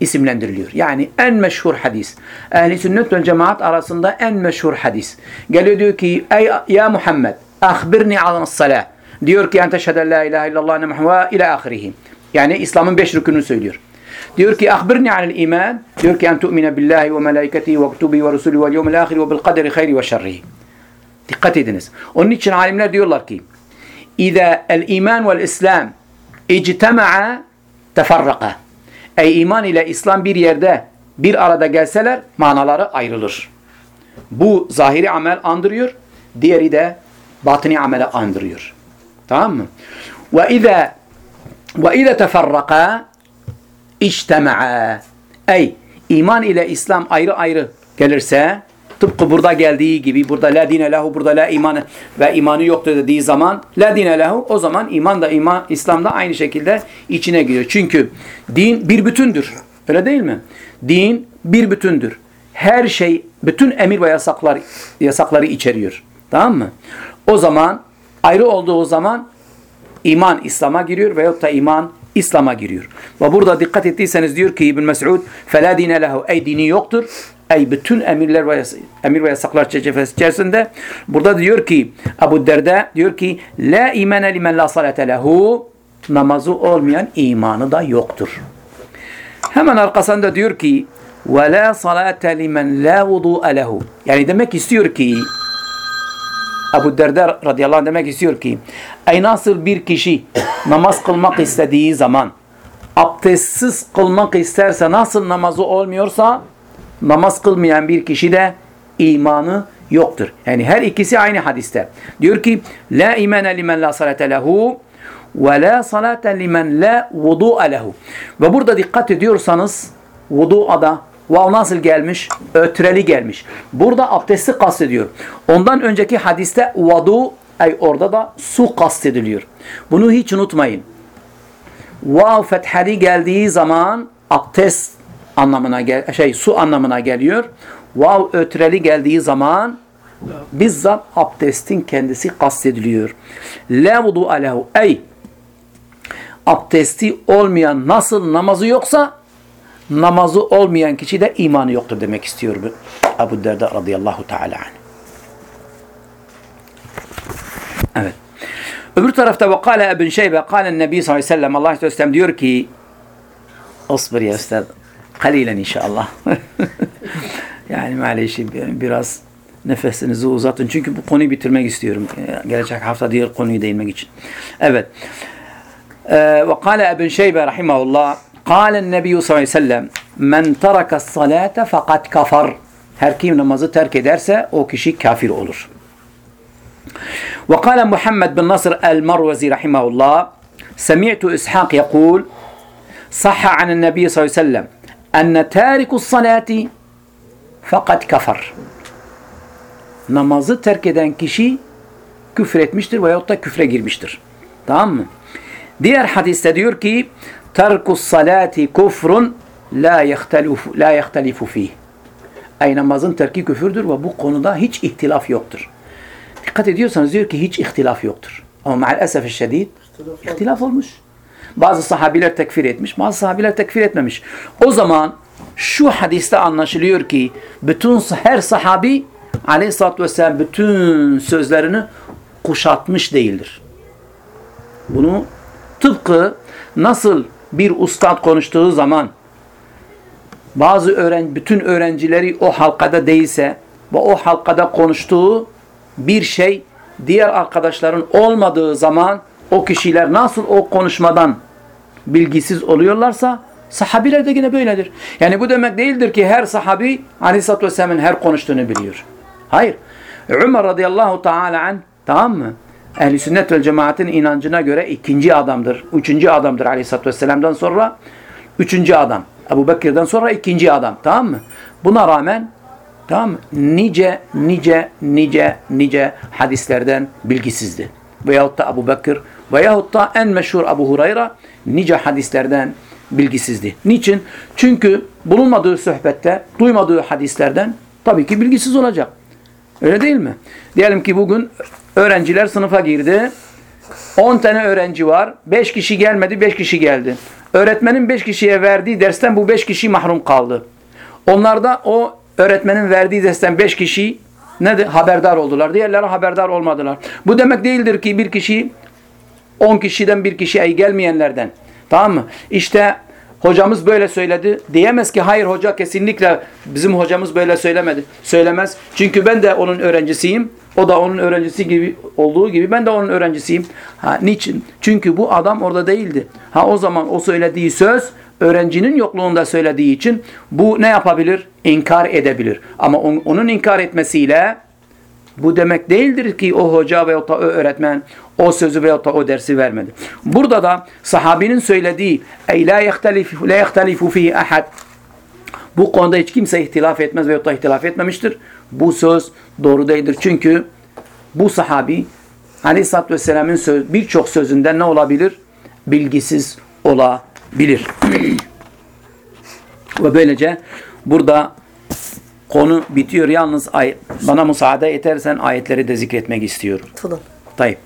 isimlendiriliyor. Yani en meşhur hadis. Ehli sünnet ve cemaat arasında en meşhur hadis. Geliyor diyor ki ey ya Muhammed ahbirni alan salah. Diyor ki en teşhede la ilahe illallah ne Muhammed ila ahirihi. Yani İslam'ın beş rükününü söylüyor. Diyor ki ahbirni anil iman. Diyor ki en tu'mine billahi ve melaiketihi ve kutubihi ve rusulü vel yevmil ahiri ve bil kaderi hayri ve şerrihi. Dikkat ediniz. Onun için alimler diyorlar ki İza el iman vel islam ictema'a tefarraka. Ey iman ile İslam bir yerde bir arada gelseler manaları ayrılır. Bu zahiri amel andırıyor. Diğeri de batini amele andırıyor. Tamam mı? Ve izâ ve izâ teferraka içtema'a. Ey iman ile İslam ayrı ayrı gelirse tıpkı burada geldiği gibi burada la dine lehu burada la iman ve imanı yoktur dediği zaman la dine lehu o zaman iman da iman İslam da aynı şekilde içine giriyor. Çünkü din bir bütündür. Öyle değil mi? Din bir bütündür. Her şey bütün emir ve yasaklar yasakları içeriyor. Tamam mı? O zaman ayrı olduğu zaman iman İslam'a giriyor veyahut da iman İslam'a giriyor. Ve burada dikkat ettiyseniz diyor ki İbn Mes'ud فَلَا دِينَ لَهُ Ey dini yoktur. Ey bütün emirler ve emir ve yasaklar çerçevesi içerisinde burada diyor ki Ebu Derda diyor ki La imane limen la salate lehu namazı olmayan imanı da yoktur. Hemen arkasında diyor ki ve la salate limen la vudu'a lehu. Yani demek istiyor ki Ebu Derda radıyallahu anh demek istiyor ki ey nasıl bir kişi namaz kılmak istediği zaman abdestsiz kılmak isterse nasıl namazı olmuyorsa namaz kılmayan bir kişi de imanı yoktur. Yani her ikisi aynı hadiste. Diyor ki la imane limen la salate lehu ve la salate limen la vudu'a lehu. Ve burada dikkat ediyorsanız vudu'a da Vav nasıl gelmiş? Ötreli gelmiş. Burada abdesti kastediyor. Ondan önceki hadiste vadu ay orada da su kastediliyor. Bunu hiç unutmayın. Vav fethali geldiği zaman abdest anlamına gel şey su anlamına geliyor. Vav ötreli geldiği zaman bizzat abdestin kendisi kastediliyor. La vudu alehu ey abdesti olmayan nasıl namazı yoksa namazı olmayan kişi de imanı yoktur demek istiyor bu Ebu Derda radıyallahu teala. Evet. Öbür tarafta ve kâle Ebn Şeybe kâle Nebi sallallahu aleyhi ve sellem Allah sellem diyor ki Asbir ya üstad. Halilen inşallah. yani maalesef biraz nefesinizi uzatın. Çünkü bu konuyu bitirmek istiyorum. Ee, gelecek hafta diğer konuyu değinmek için. Evet. Ee, ve kâle Ebn Şeybe rahimahullah kâlen nebiyyü sallallahu aleyhi ve sellem men terakas salate fakat kafar. Her kim namazı terk ederse o kişi kafir olur. Ve kâle Muhammed bin Nasr el-Marvezi rahimahullah semi'tu İshak yakul sahha anen nebiyyü sallallahu aleyhi ve sellem enne târikus salati fakat kafar. Namazı terk eden kişi küfür etmiştir veyahut da küfre girmiştir. Tamam mı? Diğer hadiste diyor ki terkus salati kufrun la yehtelifu la yehtelifu fih. Ay namazın terki küfürdür ve bu konuda hiç ihtilaf yoktur. Dikkat ediyorsanız diyor ki hiç ihtilaf yoktur. Ama maalesef şiddet ihtilaf olmuş. Bazı sahabiler tekfir etmiş, bazı sahabiler tekfir etmemiş. O zaman şu hadiste anlaşılıyor ki bütün her sahabi aleyhissalatü vesselam bütün sözlerini kuşatmış değildir. Bunu tıpkı nasıl bir ustad konuştuğu zaman bazı öğren bütün öğrencileri o halkada değilse ve o halkada konuştuğu bir şey diğer arkadaşların olmadığı zaman o kişiler nasıl o konuşmadan bilgisiz oluyorlarsa sahabiler de yine böyledir. Yani bu demek değildir ki her sahabi Aleyhisselatü Vesselam'ın her konuştuğunu biliyor. Hayır. Ömer radıyallahu teala an tamam mı? Ehli sünnet ve cemaatin inancına göre ikinci adamdır. Üçüncü adamdır Aleyhisselatü Vesselam'dan sonra. Üçüncü adam. Ebu Bekir'den sonra ikinci adam. Tamam mı? Buna rağmen tamam mı? Nice, nice, nice, nice hadislerden bilgisizdi. Veyahut da Ebu Bekir veyahut da en meşhur Ebu Hurayra nice hadislerden bilgisizdi. Niçin? Çünkü bulunmadığı sohbette, duymadığı hadislerden tabii ki bilgisiz olacak. Öyle değil mi? Diyelim ki bugün öğrenciler sınıfa girdi. 10 tane öğrenci var. 5 kişi gelmedi, 5 kişi geldi. Öğretmenin 5 kişiye verdiği dersten bu 5 kişi mahrum kaldı. Onlar da o öğretmenin verdiği dersten 5 kişi ne de haberdar oldular. Diğerleri haberdar olmadılar. Bu demek değildir ki bir kişi 10 kişiden bir kişiye gelmeyenlerden. Tamam mı? İşte hocamız böyle söyledi. Diyemez ki hayır hoca kesinlikle bizim hocamız böyle söylemedi. Söylemez. Çünkü ben de onun öğrencisiyim. O da onun öğrencisi gibi olduğu gibi ben de onun öğrencisiyim. Ha niçin? Çünkü bu adam orada değildi. Ha o zaman o söylediği söz öğrencinin yokluğunda söylediği için bu ne yapabilir? İnkar edebilir. Ama on- onun inkar etmesiyle bu demek değildir ki o hoca da o öğretmen o sözü da o dersi vermedi. Burada da sahabinin söylediği ey la yehtelifu la yehtelifu fihi ahad bu konuda hiç kimse ihtilaf etmez veyahut da ihtilaf etmemiştir. Bu söz doğru değildir. Çünkü bu sahabi Aleyhisselatü Vesselam'ın söz, birçok sözünden ne olabilir? Bilgisiz olabilir. Ve böylece burada Konu bitiyor. Yalnız ay bana müsaade edersen ayetleri de zikretmek istiyorum. Tamam. Tayyip.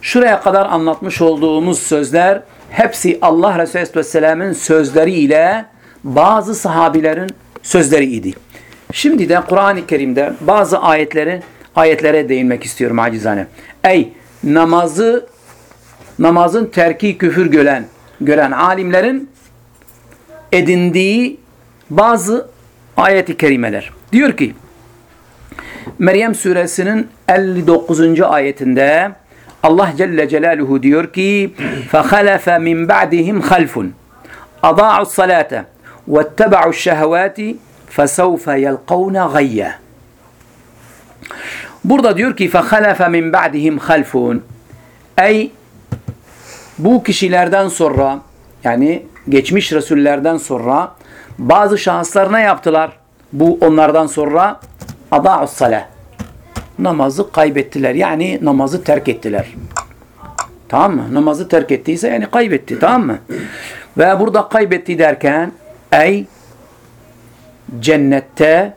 Şuraya kadar anlatmış olduğumuz sözler hepsi Allah Resulü Aleyhisselam'ın sözleriyle bazı sahabilerin sözleri idi. Şimdi de Kur'an-ı Kerim'de bazı ayetleri ayetlere değinmek istiyorum acizane. Ey namazı namazın terki küfür gören gören alimlerin edindiği bazı ayeti kerimeler. Diyor ki Meryem suresinin 59. ayetinde Allah Celle Celaluhu diyor ki فَخَلَفَ مِنْ بَعْدِهِمْ خَلْفٌ أَضَاعُوا الصَّلَاةَ وَاتَّبَعُوا الشَّهَوَاتِ فَسَوْفَ يَلْقَوْنَ غَيَّ Burada diyor ki فَخَلَفَ مِنْ بَعْدِهِمْ خَلْفٌ Ey bu kişilerden sonra yani geçmiş Resullerden sonra bazı şahıslar yaptılar? Bu onlardan sonra ada'us salah. Namazı kaybettiler. Yani namazı terk ettiler. Tamam mı? Namazı terk ettiyse yani kaybetti. Tamam mı? Ve burada kaybetti derken ey cennette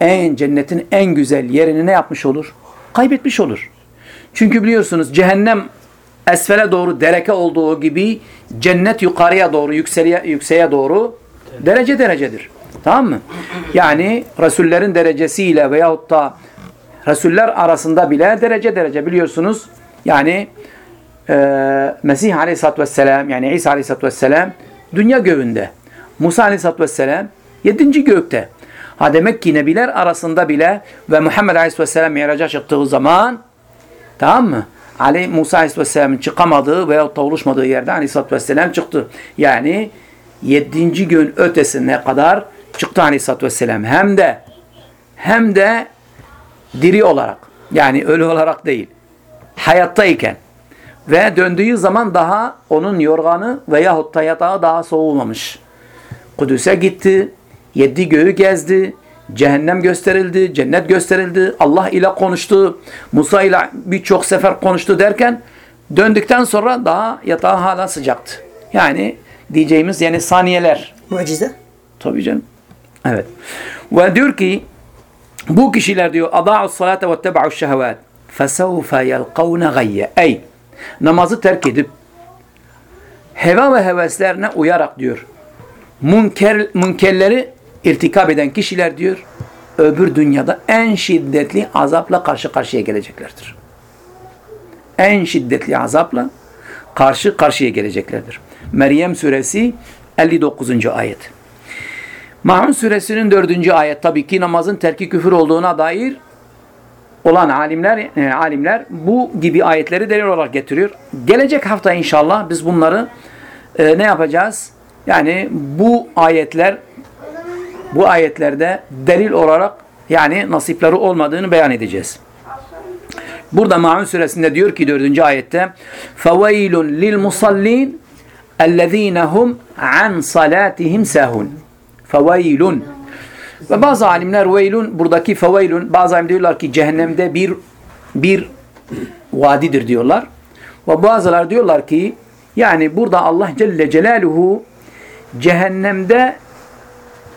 en cennetin en güzel yerini ne yapmış olur? Kaybetmiş olur. Çünkü biliyorsunuz cehennem esfele doğru dereke olduğu gibi cennet yukarıya doğru yükseğe, yükseğe doğru derece derecedir. Tamam mı? Yani Resullerin derecesiyle veyahut da Resuller arasında bile derece derece biliyorsunuz. Yani e, Mesih Aleyhisselatü Vesselam yani İsa Aleyhisselatü Vesselam dünya göğünde. Musa Aleyhisselatü Vesselam yedinci gökte. Ha demek ki nebiler arasında bile ve Muhammed Aleyhisselatü Vesselam miraca çıktığı zaman tamam mı? Ali Musa Aleyhisselam'ın çıkamadığı veya da oluşmadığı yerde Aleyhisselatü Vesselam çıktı. Yani yedinci gün ötesine kadar çıktı Aleyhisselatü Vesselam. Hem de hem de diri olarak yani ölü olarak değil hayattayken ve döndüğü zaman daha onun yorganı veyahut da yatağı daha soğumamış. Kudüs'e gitti, yedi göğü gezdi, cehennem gösterildi, cennet gösterildi, Allah ile konuştu, Musa ile birçok sefer konuştu derken döndükten sonra daha yatağı hala sıcaktı. Yani diyeceğimiz yani saniyeler. Mucize. Tabii canım. Evet. Ve diyor ki bu kişiler diyor ada'u salate ve tebe'u şehevat fesevfe yelkavne gayye. Ey namazı terk edip heva ve heveslerine uyarak diyor münker, münkerleri irtikap eden kişiler diyor öbür dünyada en şiddetli azapla karşı karşıya geleceklerdir. En şiddetli azapla karşı karşıya geleceklerdir. Meryem suresi 59. ayet. Maun suresinin 4. ayet tabii ki namazın terki küfür olduğuna dair olan alimler e, alimler bu gibi ayetleri delil olarak getiriyor. Gelecek hafta inşallah biz bunları e, ne yapacağız? Yani bu ayetler bu ayetlerde delil olarak yani nasipleri olmadığını beyan edeceğiz. Burada Maun suresinde diyor ki 4. ayette فَوَيْلٌ لِلْمُصَلِّينَ اَلَّذ۪ينَ هُمْ عَنْ صَلَاتِهِمْ سَهُونَ فَوَيْلٌ Ve bazı alimler veylun buradaki feveylun bazı alimler diyorlar ki cehennemde bir bir vadidir diyorlar. Ve bazılar diyorlar ki yani burada Allah Celle Celaluhu cehennemde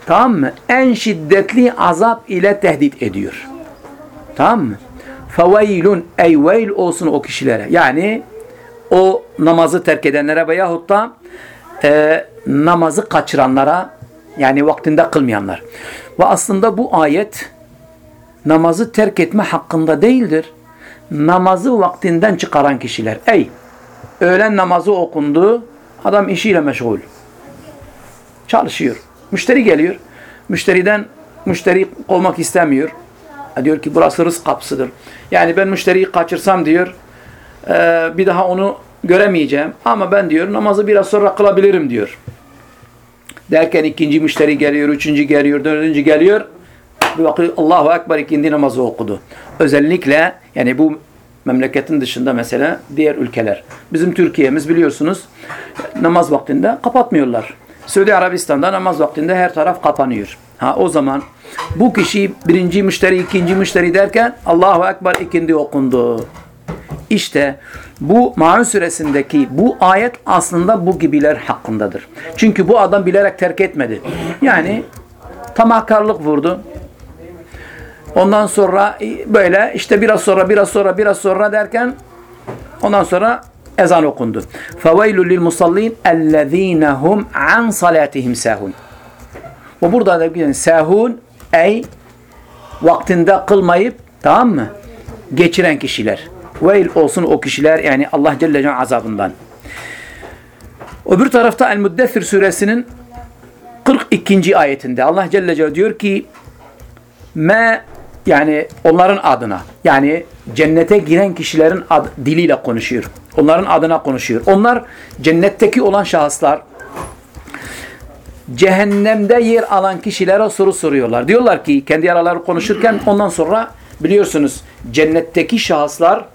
tamam mı? En şiddetli azap ile tehdit ediyor. Tamam mı? Feveylun ey veyl olsun o kişilere. Yani o namazı terk edenlere veyahut da e, namazı kaçıranlara yani vaktinde kılmayanlar. Ve aslında bu ayet namazı terk etme hakkında değildir. Namazı vaktinden çıkaran kişiler. Ey öğlen namazı okundu adam işiyle meşgul. Çalışıyor. Müşteri geliyor. Müşteriden müşteri olmak istemiyor. E diyor ki burası rızk kapısıdır. Yani ben müşteriyi kaçırsam diyor e, bir daha onu göremeyeceğim. Ama ben diyor namazı biraz sonra kılabilirim diyor. Derken ikinci müşteri geliyor, üçüncü geliyor, dördüncü geliyor. Bir bakıyor Allahu Ekber ikindi namazı okudu. Özellikle yani bu memleketin dışında mesela diğer ülkeler. Bizim Türkiye'miz biliyorsunuz namaz vaktinde kapatmıyorlar. Suudi Arabistan'da namaz vaktinde her taraf kapanıyor. Ha o zaman bu kişi birinci müşteri, ikinci müşteri derken Allahu Ekber ikindi okundu. İşte bu Maun suresindeki bu ayet aslında bu gibiler hakkındadır. Çünkü bu adam bilerek terk etmedi. Yani tamahkarlık vurdu. Ondan sonra böyle işte biraz sonra biraz sonra biraz sonra derken ondan sonra ezan okundu. فَوَيْلُ لِلْمُصَلِّينَ اَلَّذ۪ينَ هُمْ عَنْ صَلَاتِهِمْ سَهُونَ Ve burada da bir sehun ey vaktinde kılmayıp tamam mı? Geçiren kişiler. Veil olsun o kişiler yani Allah Celle Celle azabından. Öbür tarafta El-Müddessir suresinin 42. ayetinde Allah Celle Celle diyor ki me yani onların adına yani cennete giren kişilerin ad, diliyle konuşuyor. Onların adına konuşuyor. Onlar cennetteki olan şahıslar cehennemde yer alan kişilere soru soruyorlar. Diyorlar ki kendi araları konuşurken ondan sonra biliyorsunuz cennetteki şahıslar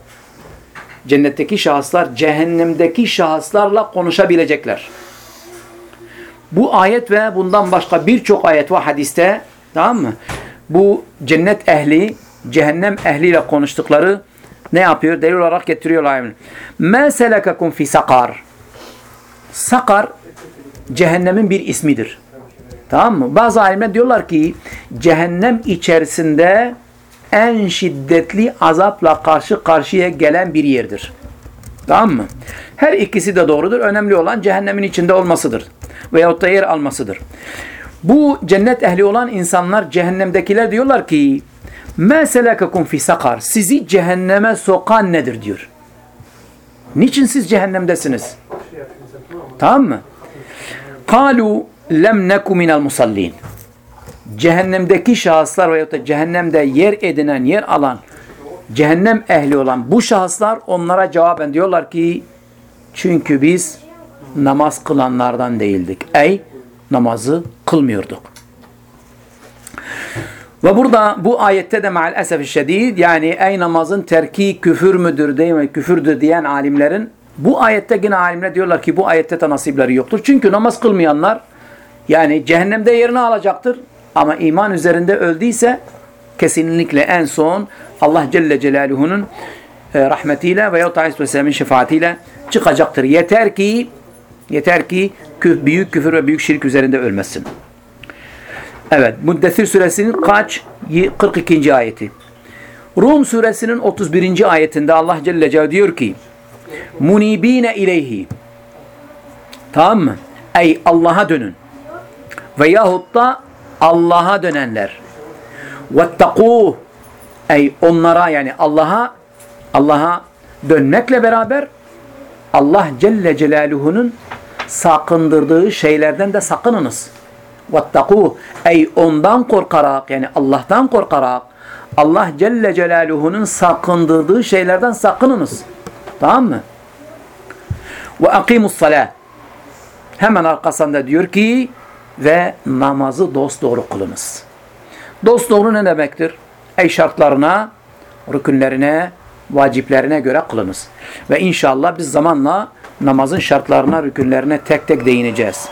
cennetteki şahıslar cehennemdeki şahıslarla konuşabilecekler. Bu ayet ve bundan başka birçok ayet ve hadiste tamam mı? Bu cennet ehli cehennem ehliyle konuştukları ne yapıyor? Delil olarak getiriyorlar. مَا سَلَكَكُمْ fi sakar. Sakar cehennemin bir ismidir. Tamam mı? Bazı alimler diyorlar ki cehennem içerisinde en şiddetli azapla karşı karşıya gelen bir yerdir. Tamam mı? Her ikisi de doğrudur. Önemli olan cehennemin içinde olmasıdır. Veyahut da yer almasıdır. Bu cennet ehli olan insanlar cehennemdekiler diyorlar ki meselekekum fi sakar sizi cehenneme sokan nedir diyor. Niçin siz cehennemdesiniz? Tamam mı? Kalu lem neku minel musallin. Cehennemdeki şahıslar veyahut da cehennemde yer edinen, yer alan, cehennem ehli olan bu şahıslar onlara cevaben diyorlar ki çünkü biz namaz kılanlardan değildik. Ey namazı kılmıyorduk. Ve burada bu ayette de maalesef şiddet yani ey namazın terki küfür müdür değil mi? Küfürdür diyen alimlerin bu ayette yine alimler diyorlar ki bu ayette de nasipleri yoktur. Çünkü namaz kılmayanlar yani cehennemde yerini alacaktır. Ama iman üzerinde öldüyse kesinlikle en son Allah Celle Celaluhu'nun e, rahmetiyle veya Aleyhisselam'ın şefaatiyle çıkacaktır. Yeter ki yeter ki büyük küfür ve büyük şirk üzerinde ölmesin. Evet. Müddessir suresinin kaç? 42. ayeti. Rum suresinin 31. ayetinde Allah Celle Celaluhu diyor ki munibine ileyhi tamam mı? Ey Allah'a dönün. Veyahut da Allah'a dönenler. Vettakuh ey onlara yani Allah'a Allah'a dönmekle beraber Allah Celle Celaluhu'nun sakındırdığı şeylerden de sakınınız. Vettakuh ey ondan korkarak yani Allah'tan korkarak Allah Celle Celaluhu'nun sakındırdığı şeylerden sakınınız. Tamam mı? Ve akimus salah. Hemen arkasında diyor ki ve namazı dosdoğru kılınız. Dosdoğru ne demektir? Ey şartlarına, rükünlerine, vaciplerine göre kılınız. Ve inşallah biz zamanla namazın şartlarına, rükünlerine tek tek değineceğiz.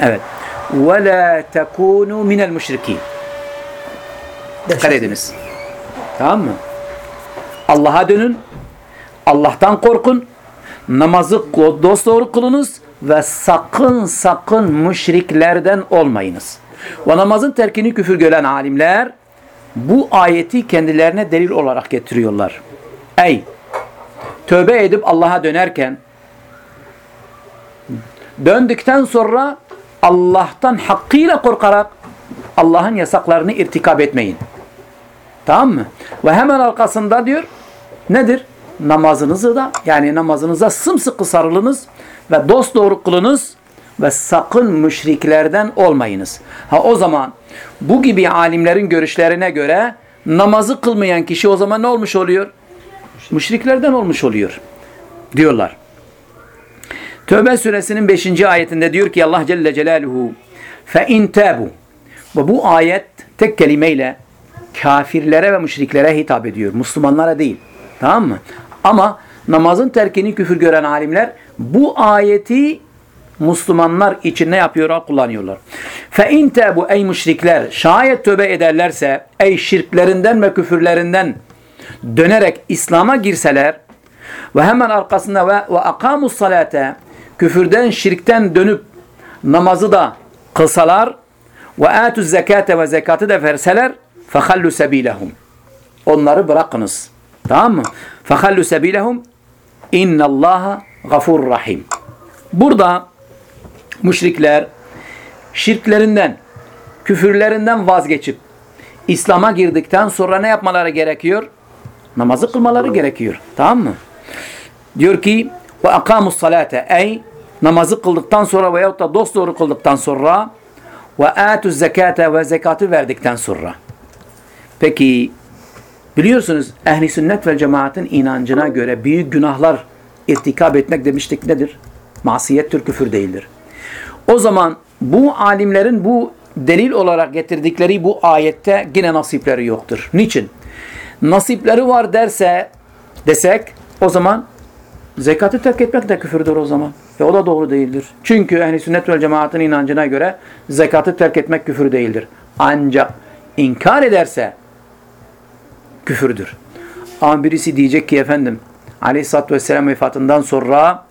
Evet. Ve la tekunu minel müşrikîn. Dikkat ediniz. Tamam mı? Allah'a dönün. Allah'tan korkun. Namazı dosdoğru kılınız ve sakın sakın müşriklerden olmayınız. Ve namazın terkini küfür gören alimler bu ayeti kendilerine delil olarak getiriyorlar. Ey tövbe edip Allah'a dönerken döndükten sonra Allah'tan hakkıyla korkarak Allah'ın yasaklarını irtikap etmeyin. Tamam mı? Ve hemen arkasında diyor nedir? Namazınızı da yani namazınıza sımsıkı sarılınız ve dost doğru kılınız ve sakın müşriklerden olmayınız. Ha o zaman bu gibi alimlerin görüşlerine göre namazı kılmayan kişi o zaman ne olmuş oluyor? Müşriklerden olmuş oluyor. Diyorlar. Tövbe suresinin 5. ayetinde diyor ki Allah Celle Celaluhu in tabu. Ve bu ayet tek kelimeyle kafirlere ve müşriklere hitap ediyor. Müslümanlara değil. Tamam mı? Ama namazın terkini küfür gören alimler bu ayeti Müslümanlar için ne yapıyorlar? Kullanıyorlar. İn tabu ey müşrikler şayet tövbe ederlerse ey şirklerinden ve küfürlerinden dönerek İslam'a girseler ve hemen arkasında ve, ve salate küfürden şirkten dönüp namazı da kılsalar ve atuz zekate ve zekatı da verseler fehallu sebilehum onları bırakınız tamam mı fehallu sebilehum innallaha gafur rahim burada müşrikler şirklerinden küfürlerinden vazgeçip İslam'a girdikten sonra ne yapmaları gerekiyor? Namazı kılmaları gerekiyor. Tamam mı? Diyor ki ve akamus salate ey namazı kıldıktan sonra veyahut da dosdoğru kıldıktan sonra ve atuz zekate ve zekatı verdikten sonra. Peki biliyorsunuz ehli sünnet ve cemaatin inancına göre büyük günahlar irtikab etmek demiştik nedir? Masiyettir, küfür değildir. O zaman bu alimlerin bu delil olarak getirdikleri bu ayette yine nasipleri yoktur. Niçin? Nasipleri var derse desek o zaman zekatı terk etmek de küfürdür o zaman. Ve o da doğru değildir. Çünkü ehli sünnet ve cemaatin inancına göre zekatı terk etmek küfür değildir. Ancak inkar ederse küfürdür. Ama birisi diyecek ki efendim Aleyhisselatü Vesselam vefatından sonra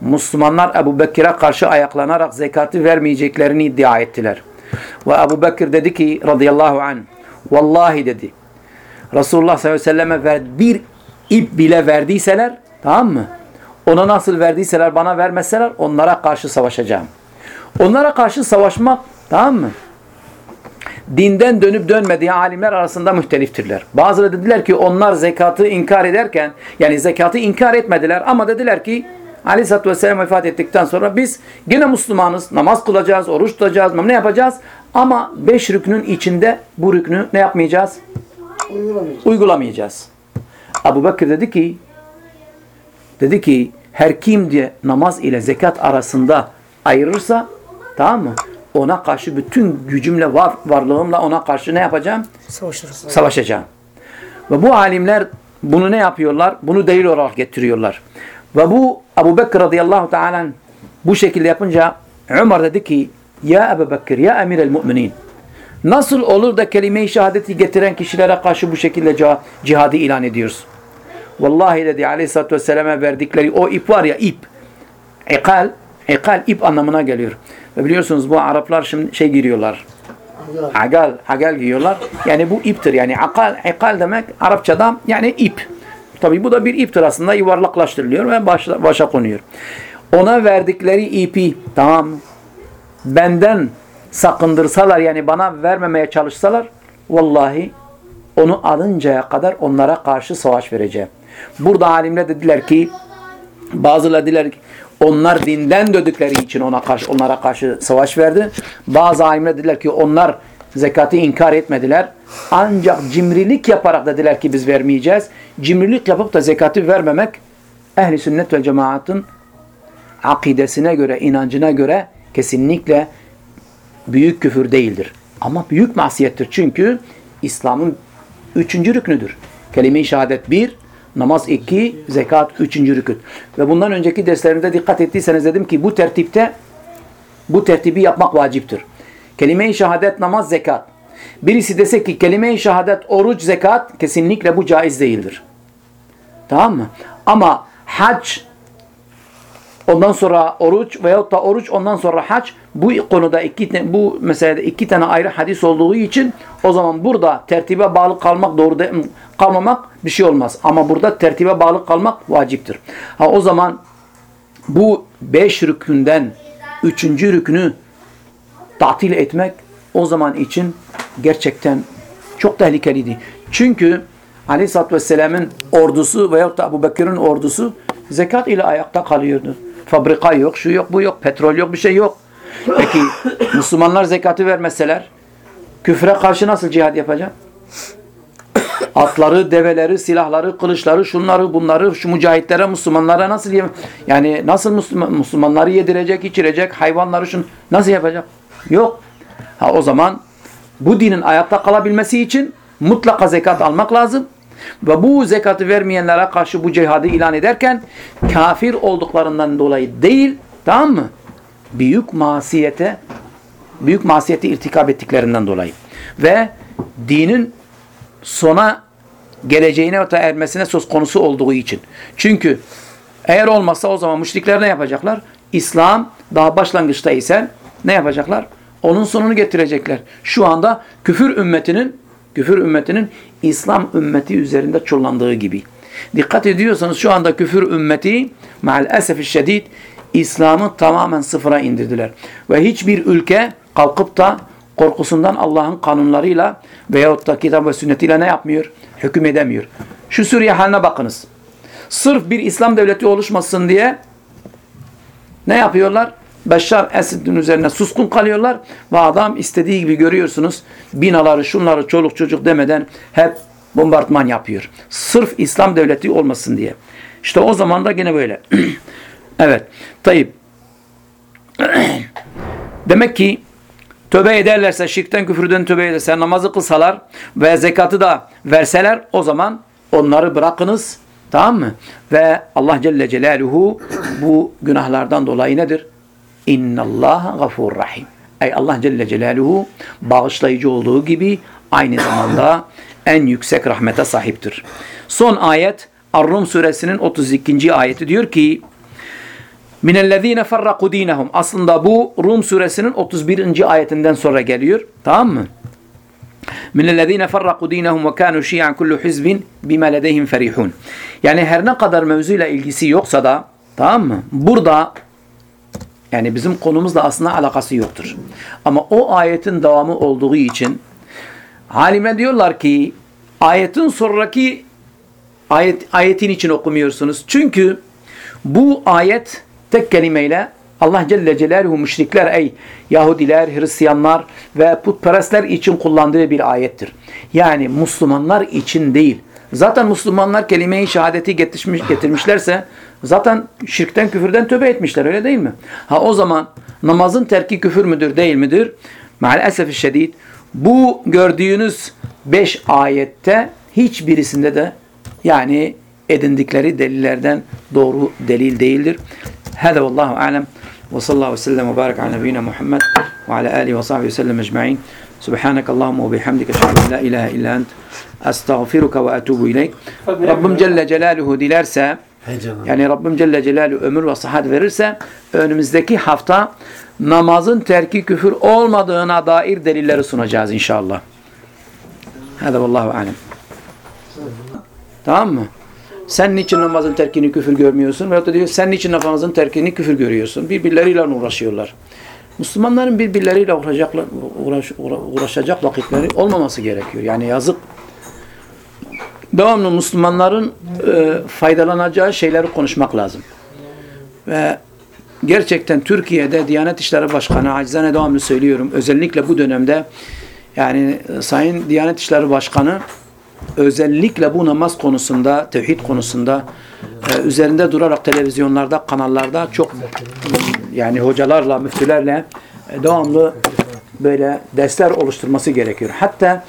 Müslümanlar Ebu Bekir'e karşı ayaklanarak zekatı vermeyeceklerini iddia ettiler. Ve Ebu Bekir dedi ki radıyallahu anh vallahi dedi Resulullah sallallahu aleyhi ve selleme bir ip bile verdiyseler tamam mı? Ona nasıl verdiyseler bana vermezseler onlara karşı savaşacağım. Onlara karşı savaşmak tamam mı? Dinden dönüp dönmediği alimler arasında muhteliftirler. Bazıları dediler ki onlar zekatı inkar ederken yani zekatı inkar etmediler ama dediler ki Aleyhisselatü Vesselam vefat ettikten sonra biz yine Müslümanız, namaz kılacağız, oruç tutacağız, ne yapacağız? Ama beş rüknün içinde bu rüknü ne yapmayacağız? Uygulamayacağız. Uygulamayacağız. Abu Bakır dedi ki dedi ki her kim diye namaz ile zekat arasında ayırırsa tamam mı? Ona karşı bütün gücümle, var, varlığımla ona karşı ne yapacağım? Savaşırız. Savaşacağım. Ve bu alimler bunu ne yapıyorlar? Bunu delil olarak getiriyorlar. Ve bu Abu Bekir radıyallahu teala bu şekilde yapınca Ömer dedi ki Ya Ebu Bekir, ya emir el müminin nasıl olur da kelime-i şehadeti getiren kişilere karşı bu şekilde cih- cihadı ilan ediyoruz? Vallahi dedi aleyhissalatü vesselam'a verdikleri o ip var ya ip. İkal, ikal ip anlamına geliyor. Ve biliyorsunuz bu Araplar şimdi şey giriyorlar. Agal, agal giyiyorlar. Yani bu iptir. Yani akal, ikal demek Arapçada yani ip. Tabi bu da bir iptir aslında yuvarlaklaştırılıyor ve başa, başa konuyor. Ona verdikleri ipi tamam benden sakındırsalar yani bana vermemeye çalışsalar vallahi onu alıncaya kadar onlara karşı savaş vereceğim. Burada alimler dediler ki bazıları dediler ki onlar dinden döndükleri için ona karşı onlara karşı savaş verdi. Bazı alimler dediler ki onlar zekatı inkar etmediler. Ancak cimrilik yaparak dediler ki biz vermeyeceğiz. Cimrilik yapıp da zekatı vermemek ehli sünnet ve cemaatın akidesine göre, inancına göre kesinlikle büyük küfür değildir. Ama büyük masiyettir. Çünkü İslam'ın üçüncü rüknüdür. Kelime-i şehadet bir, namaz iki, zekat üçüncü rükün. Ve bundan önceki derslerimde dikkat ettiyseniz dedim ki bu tertipte bu tertibi yapmak vaciptir. Kelime-i şehadet, namaz, zekat. Birisi dese ki kelime-i şehadet, oruç, zekat kesinlikle bu caiz değildir. Tamam mı? Ama hac ondan sonra oruç veyahut da oruç ondan sonra hac bu konuda iki bu meselede iki tane ayrı hadis olduğu için o zaman burada tertibe bağlı kalmak doğru de, kalmamak bir şey olmaz. Ama burada tertibe bağlı kalmak vaciptir. Ha o zaman bu beş rükünden üçüncü rükünü tatil etmek o zaman için gerçekten çok tehlikeliydi. Çünkü Aleyhisselatü Vesselam'ın ordusu veyahut da Abu Bekir'in ordusu zekat ile ayakta kalıyordu. Fabrika yok, şu yok, bu yok, petrol yok, bir şey yok. Peki Müslümanlar zekatı vermeseler küfre karşı nasıl cihad yapacak? Atları, develeri, silahları, kılıçları, şunları, bunları, şu mücahitlere, Müslümanlara nasıl yani nasıl Müslüman, Müslümanları yedirecek, içirecek, hayvanları şun nasıl yapacak? Yok. Ha o zaman bu dinin ayakta kalabilmesi için mutlaka zekat almak lazım. Ve bu zekatı vermeyenlere karşı bu cihadı ilan ederken kafir olduklarından dolayı değil, tamam mı? Büyük masiyete büyük masiyeti irtikap ettiklerinden dolayı ve dinin sona geleceğine ve ermesine söz konusu olduğu için. Çünkü eğer olmazsa o zaman müşrikler ne yapacaklar? İslam daha başlangıçta ise ne yapacaklar? Onun sonunu getirecekler. Şu anda küfür ümmetinin küfür ümmetinin İslam ümmeti üzerinde çullandığı gibi. Dikkat ediyorsanız şu anda küfür ümmeti maalesef şiddet İslam'ı tamamen sıfıra indirdiler. Ve hiçbir ülke kalkıp da korkusundan Allah'ın kanunlarıyla veyahut da kitap ve sünnetiyle ne yapmıyor? Hüküm edemiyor. Şu Suriye haline bakınız. Sırf bir İslam devleti oluşmasın diye ne yapıyorlar? Beşşar Esed'in üzerine suskun kalıyorlar ve adam istediği gibi görüyorsunuz binaları, şunları, çoluk çocuk demeden hep bombardıman yapıyor. Sırf İslam devleti olmasın diye. İşte o zaman da gene böyle. evet. Tayyip. Demek ki tövbe ederlerse, şirkten küfürden tövbe ederse, namazı kılsalar ve zekatı da verseler o zaman onları bırakınız. Tamam mı? Ve Allah Celle Celaluhu bu günahlardan dolayı nedir? İnnallâhe gafur rahim. Ey Allah Celle Celaluhu bağışlayıcı olduğu gibi aynı zamanda en yüksek rahmete sahiptir. Son ayet Ar-Rum suresinin 32. ayeti diyor ki Minellezine farraku dinahum. Aslında bu Rum suresinin 31. ayetinden sonra geliyor. Tamam mı? Minellezine farraku dinahum ve kanu şi'an kullu hizbin bima ledeyhim ferihun. Yani her ne kadar mevzuyla ilgisi yoksa da tamam mı? Burada yani bizim konumuzla aslında alakası yoktur. Ama o ayetin devamı olduğu için halime diyorlar ki ayetin sonraki ayet, ayetin için okumuyorsunuz. Çünkü bu ayet tek kelimeyle Allah Celle Celaluhu müşrikler ey Yahudiler, Hristiyanlar ve putperestler için kullandığı bir ayettir. Yani Müslümanlar için değil. Zaten Müslümanlar kelime-i şehadeti getirmiş, getirmişlerse zaten şirkten küfürden tövbe etmişler öyle değil mi? Ha o zaman namazın terki küfür müdür değil midir? Maalesef şiddet bu gördüğünüz beş ayette hiçbirisinde de yani edindikleri delillerden doğru delil değildir. Hâdâ vallahu alem ve sallallahu ve sellem ve barik ala nebiyyina Muhammed ve ala alihi ve sahbihi ve sellem ecma'in. Subhanak Allahumma ve bihamdike eşhedü en la ilahe illa ent estağfiruka ve etubu ileyk. Rabbim Celle Celaluhu dilerse yani Rabbim Celle Celaluhu ömür ve sıhhat verirse önümüzdeki hafta namazın terki küfür olmadığına dair delilleri sunacağız inşallah. Hâdâ vallahu alem. Tamam mı? Sen niçin namazın terkini küfür görmüyorsun? Veyahut da diyor sen niçin namazın terkini küfür görüyorsun? Birbirleriyle uğraşıyorlar. Müslümanların birbirleriyle uğraşacak, uğraş, uğraşacak vakitleri olmaması gerekiyor. Yani yazık. Devamlı Müslümanların e, faydalanacağı şeyleri konuşmak lazım. Ve gerçekten Türkiye'de Diyanet İşleri Başkanı, acizane devamlı söylüyorum, özellikle bu dönemde yani e, Sayın Diyanet İşleri Başkanı özellikle bu namaz konusunda, tevhid konusunda e, üzerinde durarak televizyonlarda, kanallarda çok yani hocalarla, müftülerle e, devamlı böyle dersler oluşturması gerekiyor. Hatta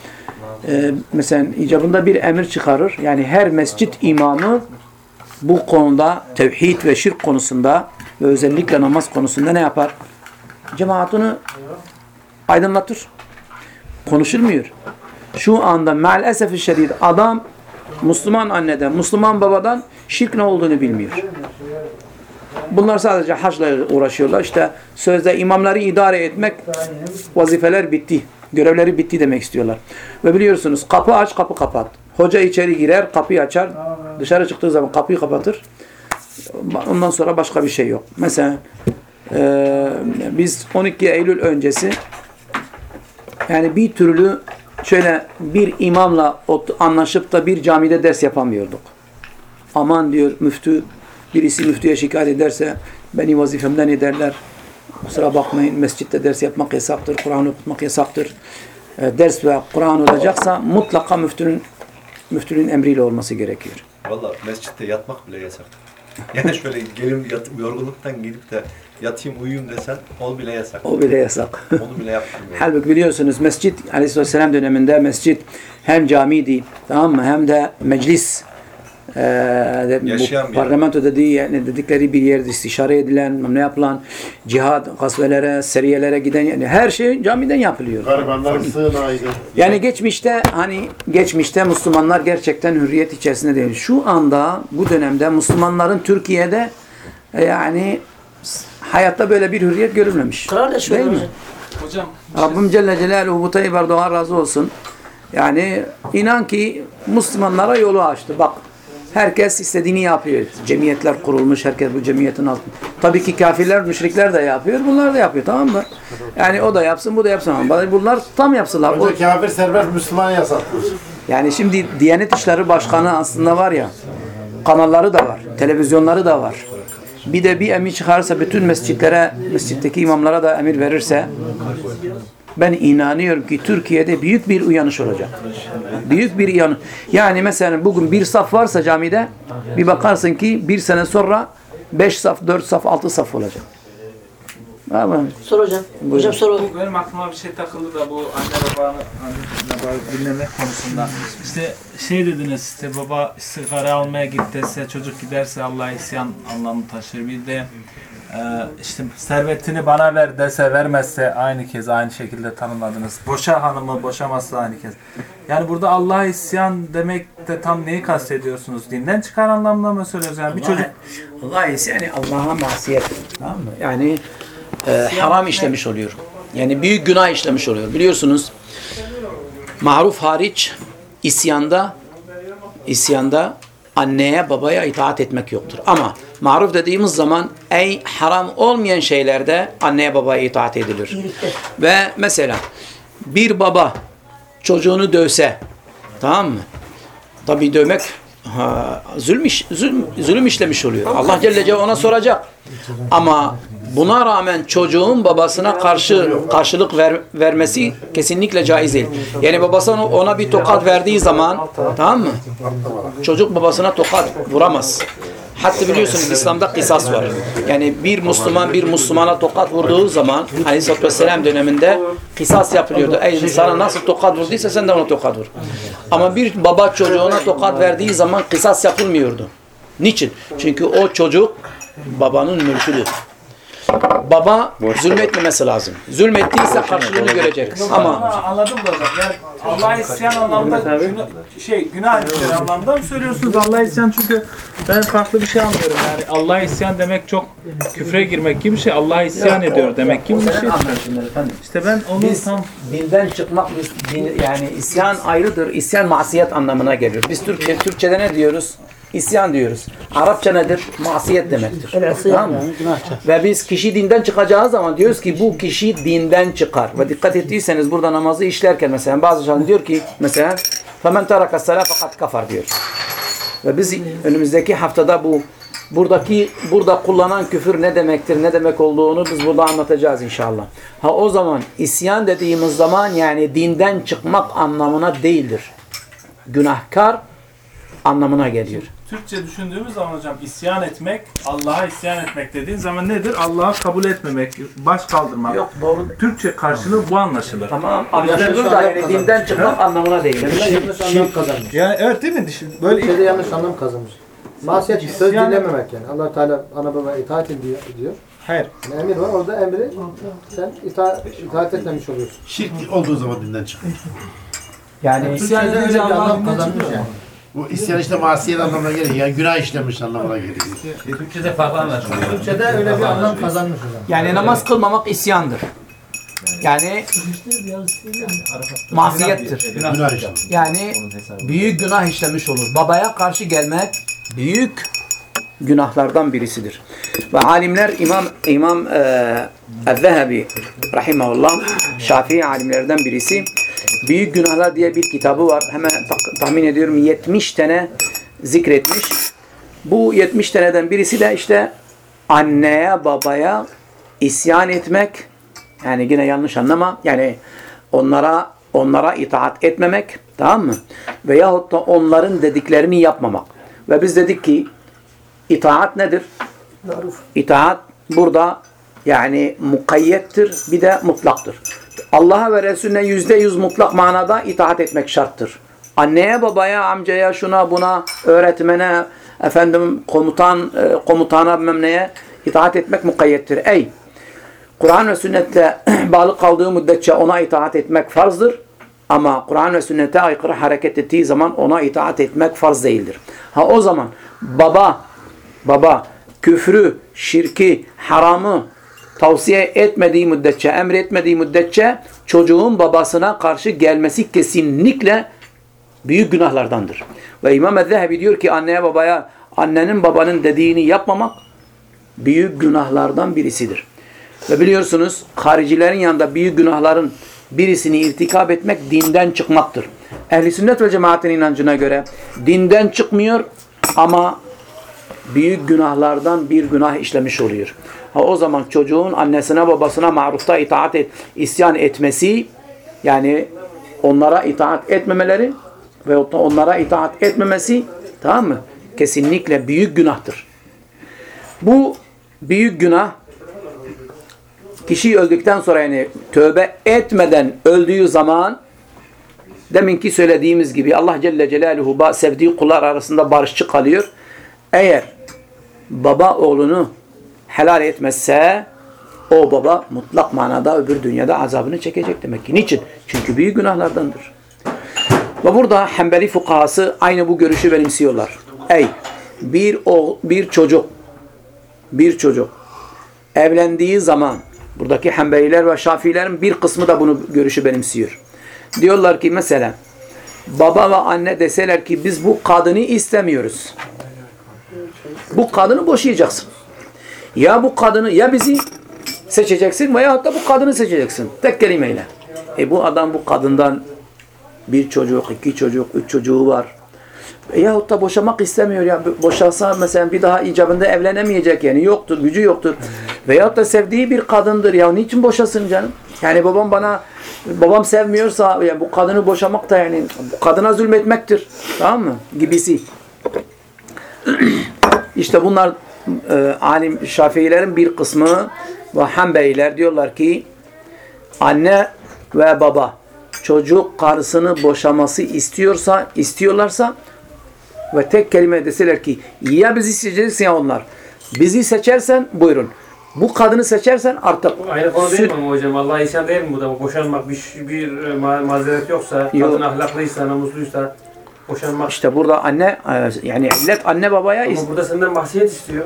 e, mesela icabında bir emir çıkarır. Yani her mescit imamı bu konuda tevhid ve şirk konusunda ve özellikle namaz konusunda ne yapar? Cemaatini aydınlatır. Konuşulmuyor. Şu anda maalesef şiddet adam Müslüman anneden, Müslüman babadan şirk ne olduğunu bilmiyor. Bunlar sadece haçla uğraşıyorlar. İşte sözde imamları idare etmek vazifeler bitti. Görevleri bitti demek istiyorlar. Ve biliyorsunuz kapı aç kapı kapat. Hoca içeri girer kapıyı açar. Dışarı çıktığı zaman kapıyı kapatır. Ondan sonra başka bir şey yok. Mesela e, biz 12 Eylül öncesi yani bir türlü şöyle bir imamla anlaşıp da bir camide ders yapamıyorduk. Aman diyor müftü, birisi müftüye şikayet ederse beni vazifemden ederler. Kusura bakmayın mescitte ders yapmak yasaktır, Kur'an okutmak yasaktır. E, ders ve Kur'an olacaksa mutlaka müftünün müftünün emriyle olması gerekiyor. Valla mescitte yatmak bile yasaktır. Yani şöyle gelim yat, yorgunluktan gidip de yatayım uyuyayım desen o bile yasak. O bile yasak. Onu bile yapmıyor. Halbuki biliyorsunuz mescit aleyhisselam döneminde mescit hem camiydi tamam mı hem de meclis Yaşayan bu bir yer. parlamento dediği yani dedikleri bir yerde istişare edilen ne yapılan cihad kasvelere seriyelere giden yani her şey camiden yapılıyor. Garibanların sığınağıydı. Yani geçmişte hani geçmişte Müslümanlar gerçekten hürriyet içerisinde değil. Şu anda bu dönemde Müslümanların Türkiye'de e, yani hayatta böyle bir hürriyet görülmemiş. Şöyle Değil mi? hocam. Hocam Rabbim Celle Celaluhu bu Tayyip Erdoğan razı olsun. Yani inan ki Müslümanlara yolu açtı. Bak herkes istediğini yapıyor. Cemiyetler kurulmuş. Herkes bu cemiyetin altında. Tabii ki kafirler, müşrikler de yapıyor. Bunlar da yapıyor tamam mı? Yani o da yapsın, bu da yapsın. Ama bunlar tam yapsınlar. O- Önce kafir serbest Müslüman yasaklıyor. yani şimdi Diyanet İşleri Başkanı aslında var ya kanalları da var, televizyonları da var. Bir de bir emir çıkarsa bütün mescitlere, mescitteki imamlara da emir verirse ben inanıyorum ki Türkiye'de büyük bir uyanış olacak. Büyük bir uyanış. Yani mesela bugün bir saf varsa camide bir bakarsın ki bir sene sonra beş saf, dört saf, altı saf olacak. Ama Sor hocam. Hocam sor. bu benim aklıma bir şey takıldı da bu anne babanı anne baba dinlemek konusunda. İşte şey dediniz işte baba sigara almaya git dese çocuk giderse Allah'a isyan anlamı taşır. Bir de e, işte servetini bana ver dese vermezse aynı kez aynı şekilde tanımladınız. Boşa hanımı boşamazsa aynı kez. Yani burada Allah'a isyan demek de tam neyi kastediyorsunuz? Dinden çıkar anlamda mı söylüyoruz? Yani bir çocuk Allah yani Allah'a masiyet. Tamam mı? Yani e, haram işlemiş oluyor. Yani büyük günah işlemiş oluyor. Biliyorsunuz maruf hariç isyanda isyanda anneye babaya itaat etmek yoktur. Ama maruf dediğimiz zaman ey haram olmayan şeylerde anneye babaya itaat edilir. Ve mesela bir baba çocuğunu dövse tamam mı? Tabii dövmek ha, zulüm, iş- zulüm, zulüm işlemiş oluyor. Allah Celle Celaluhu ona soracak. Ama buna rağmen çocuğun babasına karşı karşılık ver, vermesi kesinlikle caiz değil. Yani babasına ona bir tokat verdiği zaman tamam mı? Çocuk babasına tokat vuramaz. Hatta biliyorsunuz İslam'da kısas var. Yani bir Müslüman bir Müslümana tokat vurduğu zaman Aleyhisselatü Vesselam döneminde kısas yapılıyordu. Ey sana nasıl tokat vurduysa sen de ona tokat vur. Ama bir baba çocuğuna tokat verdiği zaman kısas yapılmıyordu. Niçin? Çünkü o çocuk babanın mülküdür. Baba zulmetmemesi lazım. Zulmettiyse karşılığını görecek. Ama Ama anladım da. Yani Allah'a isyan anlamda şey günah işleri anlamda mı söylüyorsunuz Allah'a isyan çünkü ben farklı bir şey anlıyorum yani Allah'a isyan demek çok küfre girmek gibi bir şey Allah'a isyan ediyor demek gibi bir şey. İşte ben onu Biz tam dinden çıkmak biz din- yani isyan ayrıdır. İsyan masiyet anlamına geliyor. Biz Türkçe Türkçede ne diyoruz? İsyan diyoruz. Arapça nedir? Masiyet demektir. Tamam mı? Ve biz kişi dinden çıkacağı zaman diyoruz ki bu kişi dinden çıkar. Ve dikkat ettiyseniz burada namazı işlerken mesela bazı şey diyor ki mesela فَمَنْ تَرَكَ السَّلَاةَ fakat kafar diyor. Ve biz önümüzdeki haftada bu buradaki burada kullanan küfür ne demektir, ne demek olduğunu biz burada anlatacağız inşallah. Ha o zaman isyan dediğimiz zaman yani dinden çıkmak anlamına değildir. Günahkar anlamına geliyor. Türkçe düşündüğümüz zaman hocam isyan etmek, Allah'a isyan etmek dediğin zaman nedir? Allah'a kabul etmemek, baş kaldırmak. Yok doğru. Türkçe karşılığı bu anlaşılır. Tamam anlaşılır da yani dinden çıkmak anlamına değil. yanlış anlam kazanmış. Yani evet değil mi? Böyle Türkçe'de yanlış anlam kazanmış. Masiyet söz dinlememek yani. allah Teala ana baba itaat ediyor. diyor. hayır. Yani emir var orada emri sen ita itaat etmemiş oluyorsun. Şirk olduğu zaman dinden çıkıyor. Yani öyle bir anlam kazanmış yani. Bu isyan işte masiyet anlamına geliyor. Yani günah işlemiş anlamına geliyor. Türkçe'de öyle bir anlam kazanmış hocam. yani namaz kılmamak isyandır. Yani masiyettir. Günah işlemiş. Yani büyük günah işlemiş olur. Babaya karşı gelmek büyük günahlardan birisidir. Ve alimler İmam İmam e, El-Zehebi rahimahullah Şafii alimlerden birisi Büyük Günahlar diye bir kitabı var. Hemen tahmin ediyorum 70 tane zikretmiş. Bu 70 taneden birisi de işte anneye babaya isyan etmek yani yine yanlış anlama yani onlara onlara itaat etmemek tamam mı? Veyahut da onların dediklerini yapmamak. Ve biz dedik ki itaat nedir? Maruf. İtaat burada yani mukayyettir bir de mutlaktır. Allah'a ve Resulüne yüzde yüz mutlak manada itaat etmek şarttır. Anneye, babaya, amcaya, şuna, buna, öğretmene, efendim komutan, e, komutana bilmem neye itaat etmek mukayyettir. Ey! Kur'an ve sünnette bağlı kaldığı müddetçe ona itaat etmek farzdır. Ama Kur'an ve sünnete aykırı hareket ettiği zaman ona itaat etmek farz değildir. Ha o zaman baba baba küfrü, şirki, haramı tavsiye etmediği müddetçe, emretmediği müddetçe çocuğun babasına karşı gelmesi kesinlikle büyük günahlardandır. Ve İmam Ezzehebi diyor ki anneye babaya annenin babanın dediğini yapmamak büyük günahlardan birisidir. Ve biliyorsunuz haricilerin yanında büyük günahların birisini irtikap etmek dinden çıkmaktır. Ehli sünnet ve cemaatin inancına göre dinden çıkmıyor ama büyük günahlardan bir günah işlemiş oluyor. O zaman çocuğun annesine babasına marufta itaat et, isyan etmesi yani onlara itaat etmemeleri ve onlara itaat etmemesi tamam mı? Kesinlikle büyük günahtır. Bu büyük günah kişi öldükten sonra yani tövbe etmeden öldüğü zaman deminki söylediğimiz gibi Allah Celle Celaluhu sevdiği kullar arasında barışçı kalıyor. Eğer baba oğlunu helal etmezse o baba mutlak manada öbür dünyada azabını çekecek demek ki. Niçin? Çünkü büyük günahlardandır. Ve burada Hanbeli fukahası aynı bu görüşü benimsiyorlar. Ey bir o bir çocuk bir çocuk evlendiği zaman buradaki Hanbeliler ve Şafiilerin bir kısmı da bunu görüşü benimsiyor. Diyorlar ki mesela baba ve anne deseler ki biz bu kadını istemiyoruz. Bu kadını boşayacaksın. Ya bu kadını ya bizi seçeceksin veya da bu kadını seçeceksin. Tek kelimeyle. E bu adam bu kadından bir çocuk, iki çocuk, üç çocuğu var. Yahut da boşamak istemiyor ya. Boşalsa mesela bir daha icabında evlenemeyecek yani. Yoktur, gücü yoktur. Veyahut da sevdiği bir kadındır ya. Niçin boşasın canım? Yani babam bana babam sevmiyorsa ya bu kadını boşamak da yani bu kadına zulmetmektir. Tamam mı? Gibisi. işte bunlar e, alim Şafiilerin bir kısmı ve Hanbeliler diyorlar ki anne ve baba çocuk karısını boşaması istiyorsa istiyorlarsa ve tek kelime deseler ki ya bizi seçeceksin ya onlar. Bizi seçersen buyurun. Bu kadını seçersen artık Aynı konu değil mi hocam? Allah isyan değil mi bu da? Boşanmak bir, bir e, ma- mazeret yoksa, Yok. kadın ahlaklıysa, namusluysa boşanmak. işte burada anne e, yani illet anne babaya Ama burada senden masiyet istiyor.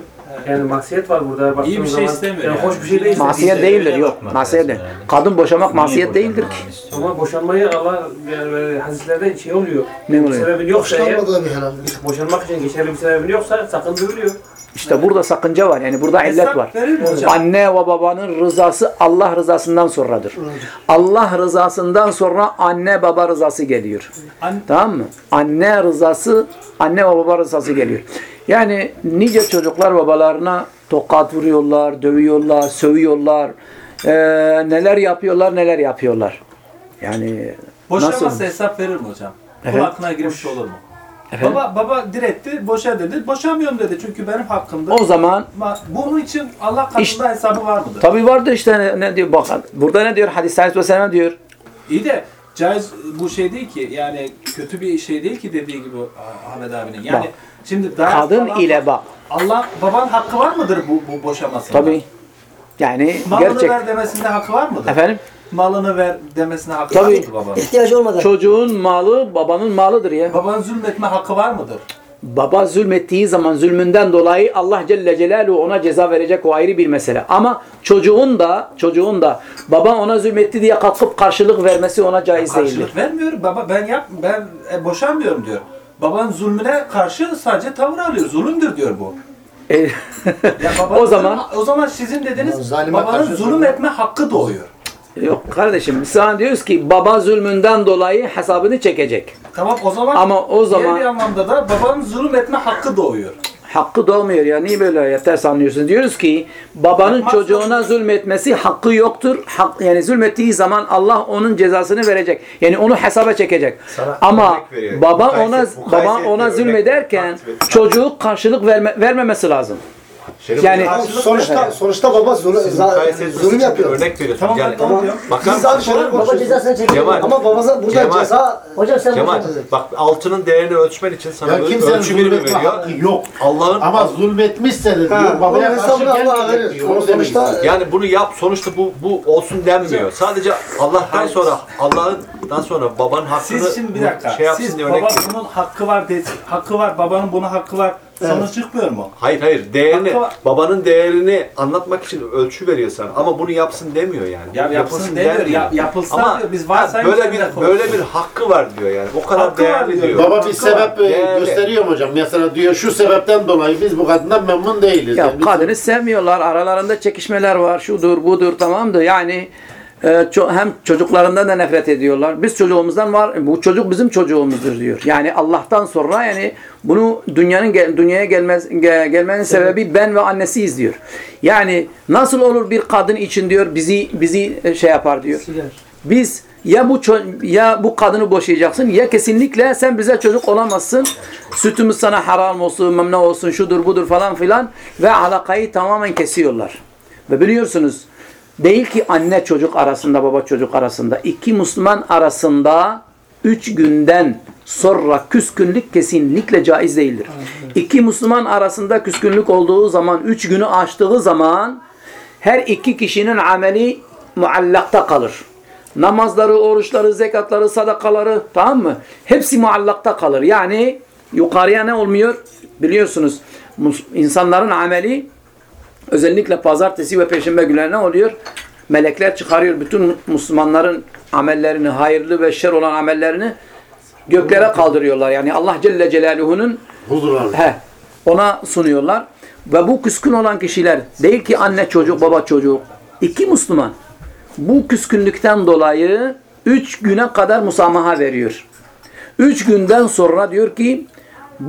Yani masiyet var burada. Baktığın İyi bir şey zaman, istemiyor Yani yani. hoş bir şey değil. masiyet İşte değildir yok. lazım değil. yani. Kadın boşamak Niye masiyet değildir ki. istiyor? Ama boşanmayı Allah yani böyle hadislerde şey oluyor. Ne oluyor? sebebin yoksa eğer, herhalde. boşanmak için geçerli bir sebebin yoksa sakındırılıyor. İşte burada sakınca var. Yani burada illet var. Hesap mi hocam? Anne ve babanın rızası Allah rızasından sonradır. Allah rızasından sonra anne baba rızası geliyor. An- Tamam mı? Anne rızası, anne ve baba rızası geliyor. Yani nice çocuklar babalarına tokat vuruyorlar, dövüyorlar, sövüyorlar. Ee, neler yapıyorlar, neler yapıyorlar. Yani Boşanması nasıl? hesap verir mi hocam? Evet. Kul aklına girmiş olur mu? Efendim? Baba baba diretti, boşa dedi. Boşamıyorum dedi çünkü benim hakkımda. O zaman Ama bunun için Allah katında İşte- hesabı var mıdır? tabi vardır işte ne, ne diyor bakın. Burada ne diyor? Hadis Aleyhisselam diyor. İyi de caiz bu şey değil ki yani kötü bir şey değil ki dediği gibi Ahmet abinin. Yani Bak. şimdi dayak Kadın falan- ile bak. Allah baban hakkı var mıdır bu, bu boşamasında? Tabi. Yani Malını gerçek. ver demesinde hakkı var mıdır? Efendim? Malını ver demesine hakkı Tabii. var mıdır babanın? İhtiyacı olmadan. Çocuğun malı babanın malıdır ya. Babanın zulmetme hakkı var mıdır? Baba zulmettiği zaman zulmünden dolayı Allah Celle Celaluhu ona ceza verecek o ayrı bir mesele. Ama çocuğun da çocuğun da baba ona zulmetti diye kalkıp karşılık vermesi ona caiz değildir. Karşılık vermiyor. Baba ben yap ben e, boşanmıyorum diyor. Babanın zulmüne karşı sadece tavır alıyor. Zulümdür diyor bu. E, Ya babanın o zaman zulmü- o zaman sizin dediğiniz Zalime babanın karşı zulüm zulüm. etme hakkı doğuyor. Yok kardeşim sana diyoruz ki baba zulmünden dolayı hesabını çekecek. Tamam o zaman Ama o zaman bir anlamda da babanın zulüm etme hakkı doğuyor. hakkı doğmuyor ya. Niye böyle yeter sanıyorsun? Diyoruz ki babanın çocuğuna zulmetmesi hakkı yoktur. Hak, yani zulmettiği zaman Allah onun cezasını verecek. Yani onu hesaba çekecek. Sana Ama baba Mukayese- ona mukayese baba ona zulmederken çocuğu karşılık verme, vermemesi lazım. Şerif Yani- Hocam, Sonuçta sonuçta baba zulüm, siz mukayese zulüm yapıyor. Örnek veriyorsun. Tamam, yani, tamam. Bakar Biz abi mısın? şöyle Baba konuşuyoruz. cezasını çekiyor. Cemal. Ama babası burada Cemal. ceza Hocam sen hocam. bak altının değerini ölçmen için sana Ya kimsenin ölçü birimi zulmetme veriyor. hakkı yok. Allah'ın Ama zulmetmişse de diyor Ha, babaya onun karşı hesabını Allah gelmeyecek verir. diyor. Onu sonuçta yani bunu yap sonuçta bu bu olsun denmiyor. Sadece Allah'tan sonra Allah'tan sonra babanın hakkını Siz şimdi bir dakika. şey yapsın Siz diye baba örnek bunun hakkı var dedi. Hakkı var. Babanın buna hakkı var. Sonuç çıkmıyor mu? Hayır hayır değerini var. babanın değerini anlatmak için ölçü veriyor sana ama bunu yapsın demiyor yani. Ya yapsın demiyor. Ya, yapılsa Ama diyor. Biz ha, varsayım böyle bir böyle bir hakkı var diyor yani. O kadar Hakkı var değerli diyor. diyor. Baba bir Hakkı sebep var. e, Değerli. gösteriyor mu hocam? Mesela diyor şu sebepten dolayı biz bu kadından memnun değiliz. Ya Yani biz- kadını sevmiyorlar. Aralarında çekişmeler var. Şudur budur tamamdır. Yani e, ço- hem çocuklarından da nefret ediyorlar. Biz çocuğumuzdan var. Bu çocuk bizim çocuğumuzdur diyor. Yani Allah'tan sonra yani bunu dünyanın dünyaya gelmez ge- gelmenin sebebi ben ve annesiyiz diyor. Yani nasıl olur bir kadın için diyor bizi bizi e, şey yapar diyor. Biz ya bu ya bu kadını boşayacaksın ya kesinlikle sen bize çocuk olamazsın. Sütümüz sana haram olsun, memnun olsun, şudur budur falan filan ve alakayı tamamen kesiyorlar. Ve biliyorsunuz değil ki anne çocuk arasında, baba çocuk arasında, iki Müslüman arasında üç günden sonra küskünlük kesinlikle caiz değildir. İki Müslüman arasında küskünlük olduğu zaman, üç günü aştığı zaman her iki kişinin ameli muallakta kalır. Namazları, oruçları, zekatları, sadakaları tamam mı? Hepsi muallakta kalır. Yani yukarıya ne olmuyor? Biliyorsunuz insanların ameli özellikle pazartesi ve perşembe günleri ne oluyor? Melekler çıkarıyor bütün Müslümanların amellerini, hayırlı ve şer olan amellerini göklere kaldırıyorlar. Yani Allah Celle Celaluhu'nun. He, ona sunuyorlar. Ve bu küskün olan kişiler değil ki anne çocuk baba çocuk. iki Müslüman. Bu küskünlükten dolayı üç güne kadar musamaha veriyor. Üç günden sonra diyor ki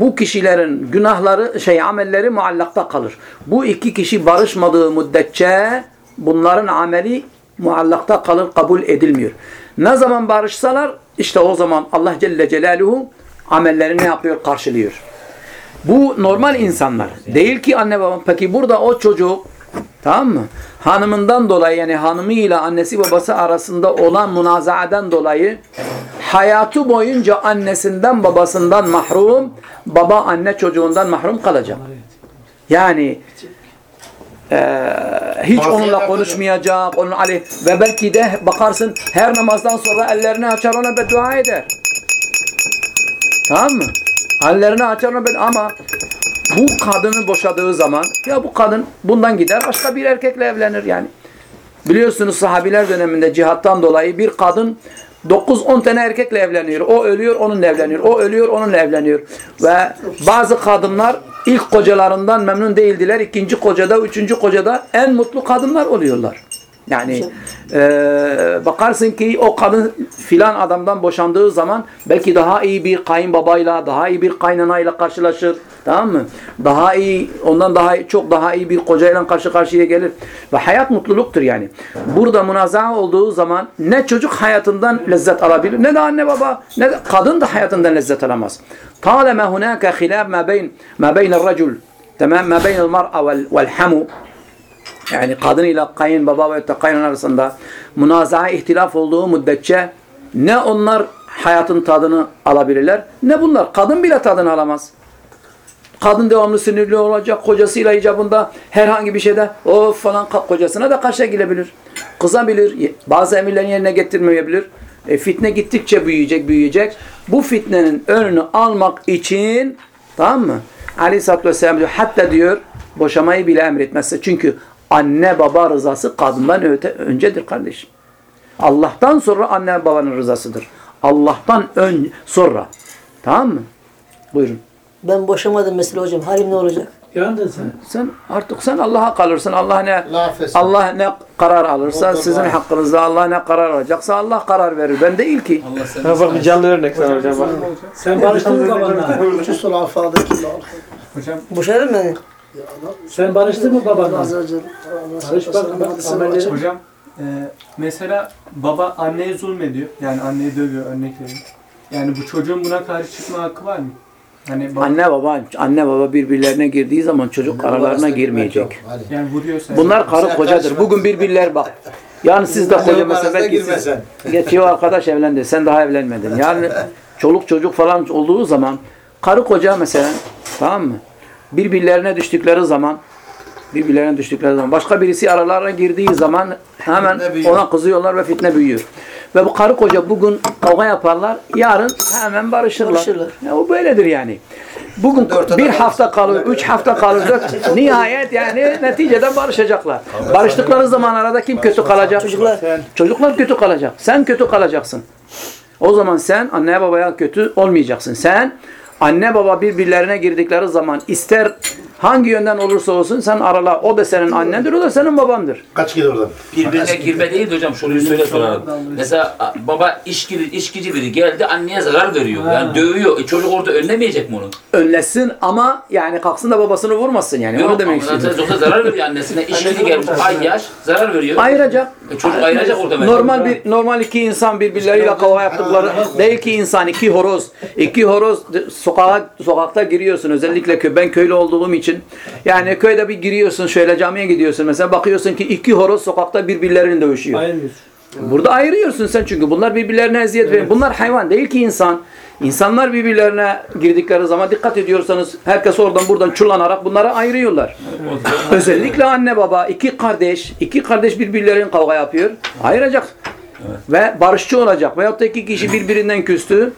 bu kişilerin günahları şey amelleri muallakta kalır. Bu iki kişi barışmadığı müddetçe bunların ameli muallakta kalır, kabul edilmiyor. Ne zaman barışsalar işte o zaman Allah Celle Celaluhu amellerini yapıyor? Karşılıyor. Bu normal insanlar. Değil ki anne babam. Peki burada o çocuk tamam mı? Hanımından dolayı yani hanımıyla annesi babası arasında olan münazaadan dolayı hayatı boyunca annesinden babasından mahrum, baba anne çocuğundan mahrum kalacak. Yani eee, hiç onunla konuşmayacak. Onun ali ve belki de bakarsın her namazdan sonra ellerini açar ona beddua eder. Tamam mı? Hallerini açar ona bed- ama bu kadını boşadığı zaman ya bu kadın bundan gider başka bir erkekle evlenir yani. Biliyorsunuz sahabiler döneminde cihattan dolayı bir kadın 9-10 tane erkekle evleniyor. O ölüyor onunla evleniyor. O ölüyor onunla evleniyor. Ve bazı kadınlar ilk kocalarından memnun değildiler. İkinci kocada, üçüncü kocada en mutlu kadınlar oluyorlar. Yani e, bakarsın ki o kadın filan adamdan boşandığı zaman belki daha iyi bir kayınbabayla, daha iyi bir kaynanayla karşılaşır. Tamam mı? Daha iyi, ondan daha çok daha iyi bir kocayla karşı karşıya gelir. Ve hayat mutluluktur yani. Burada münazaa olduğu zaman ne çocuk hayatından lezzet alabilir, ne de anne baba, ne de kadın da hayatından lezzet alamaz. Taleme hunaka khilaf ma beyn ma beyn racul. Tamam? Ma beyn el-mar'a vel-hamu yani kadın ile kayınbaba ve kayın arasında münazaa ihtilaf olduğu müddetçe ne onlar hayatın tadını alabilirler ne bunlar. Kadın bile tadını alamaz. Kadın devamlı sinirli olacak. Kocasıyla icabında herhangi bir şeyde o falan kocasına da karşı gelebilir. Kızabilir. Bazı emirlerin yerine getirmeyebilir. E, fitne gittikçe büyüyecek, büyüyecek. Bu fitnenin önünü almak için tamam mı? Aleyhisselatü Vesselam diyor hatta diyor boşamayı bile emretmezse. Çünkü anne baba rızası kadından öte, öncedir kardeşim. Allah'tan sonra anne babanın rızasıdır. Allah'tan ön sonra. Tamam mı? Buyurun. Ben boşamadım mesela hocam. Halim ne olacak? Yandın sen. Sen artık sen Allah'a kalırsın. Allah ne. Allah ne karar alırsa Oldu, sizin var. hakkınızda Allah ne karar alacaksa Allah karar verir. Ben değil ki. Allah bak bir canlı örnek sana hocam bak. Sen barıştın mı babanla? Şu la. Hocam Boşanır mı yani? Sen barıştın mı babanla? Barış bak amelleri. Hocam. E, mesela baba anneye zulmediyor. Yani anneyi dövüyor örnek vereyim. Yani bu çocuğun buna karşı çıkma hakkı var mı? Hani baba, Anne baba anne baba birbirlerine girdiği zaman çocuk aralarına girmeyecek. yani vuruyorsa. Bunlar karı kocadır. Bugün birbirler bak. Yani siz de koca mesela belki siz, geçiyor arkadaş evlendi. Sen daha evlenmedin. Yani çoluk çocuk falan olduğu zaman karı koca mesela tamam mı? Birbirlerine düştükleri zaman birbirlerine düştükleri zaman başka birisi aralarına girdiği zaman hemen ona kızıyorlar ve fitne büyüyor. Ve bu karı koca bugün kavga yaparlar. Yarın hemen barışırlar. Barışırlar. Ya o böyledir yani. Bugün bir hafta kalır, üç hafta kalacak. Nihayet yani neticede barışacaklar. Barıştıkları zaman arada kim kötü kalacak? Çocuklar. Çocuklar kötü kalacak. Sen kötü kalacaksın. O zaman sen anneye babaya kötü olmayacaksın. Sen anne baba birbirlerine girdikleri zaman ister hangi yönden olursa olsun sen arala. O da senin annendir, o da senin babandır. Kaç kilo oradan? Birbirine girme değil de hocam şunu söyle sorarım. Mesela baba işkili, işkici biri geldi anneye zarar veriyor. Yani dövüyor. E, çocuk orada önlemeyecek mi onu? Önlesin ama yani kalksın da babasını vurmasın yani. Onu demek istiyorum. Yoksa zarar veriyor annesine. İşkili gelmiş ay yaş zarar veriyor. Ayıracak. E, çocuk ayıracak orada bence. Normal bir normal iki insan birbirleriyle kavga yaptıkları değil ki insan iki horoz. iki horoz sokağa sokakta giriyorsun özellikle ben köylü olduğum için. Yani köyde bir giriyorsun şöyle camiye gidiyorsun mesela bakıyorsun ki iki horoz sokakta birbirlerini dövüşüyor. Ayırmıyorsun. Burada ayırıyorsun sen çünkü bunlar birbirlerine eziyet veriyor. Bunlar hayvan değil ki insan. İnsanlar birbirlerine girdikleri zaman dikkat ediyorsanız herkes oradan buradan çullanarak bunları ayırıyorlar. Özellikle anne baba, iki kardeş, iki kardeş birbirlerinin kavga yapıyor. Ayıracak. Ve barışçı olacak. Veyahut da iki kişi birbirinden küstü.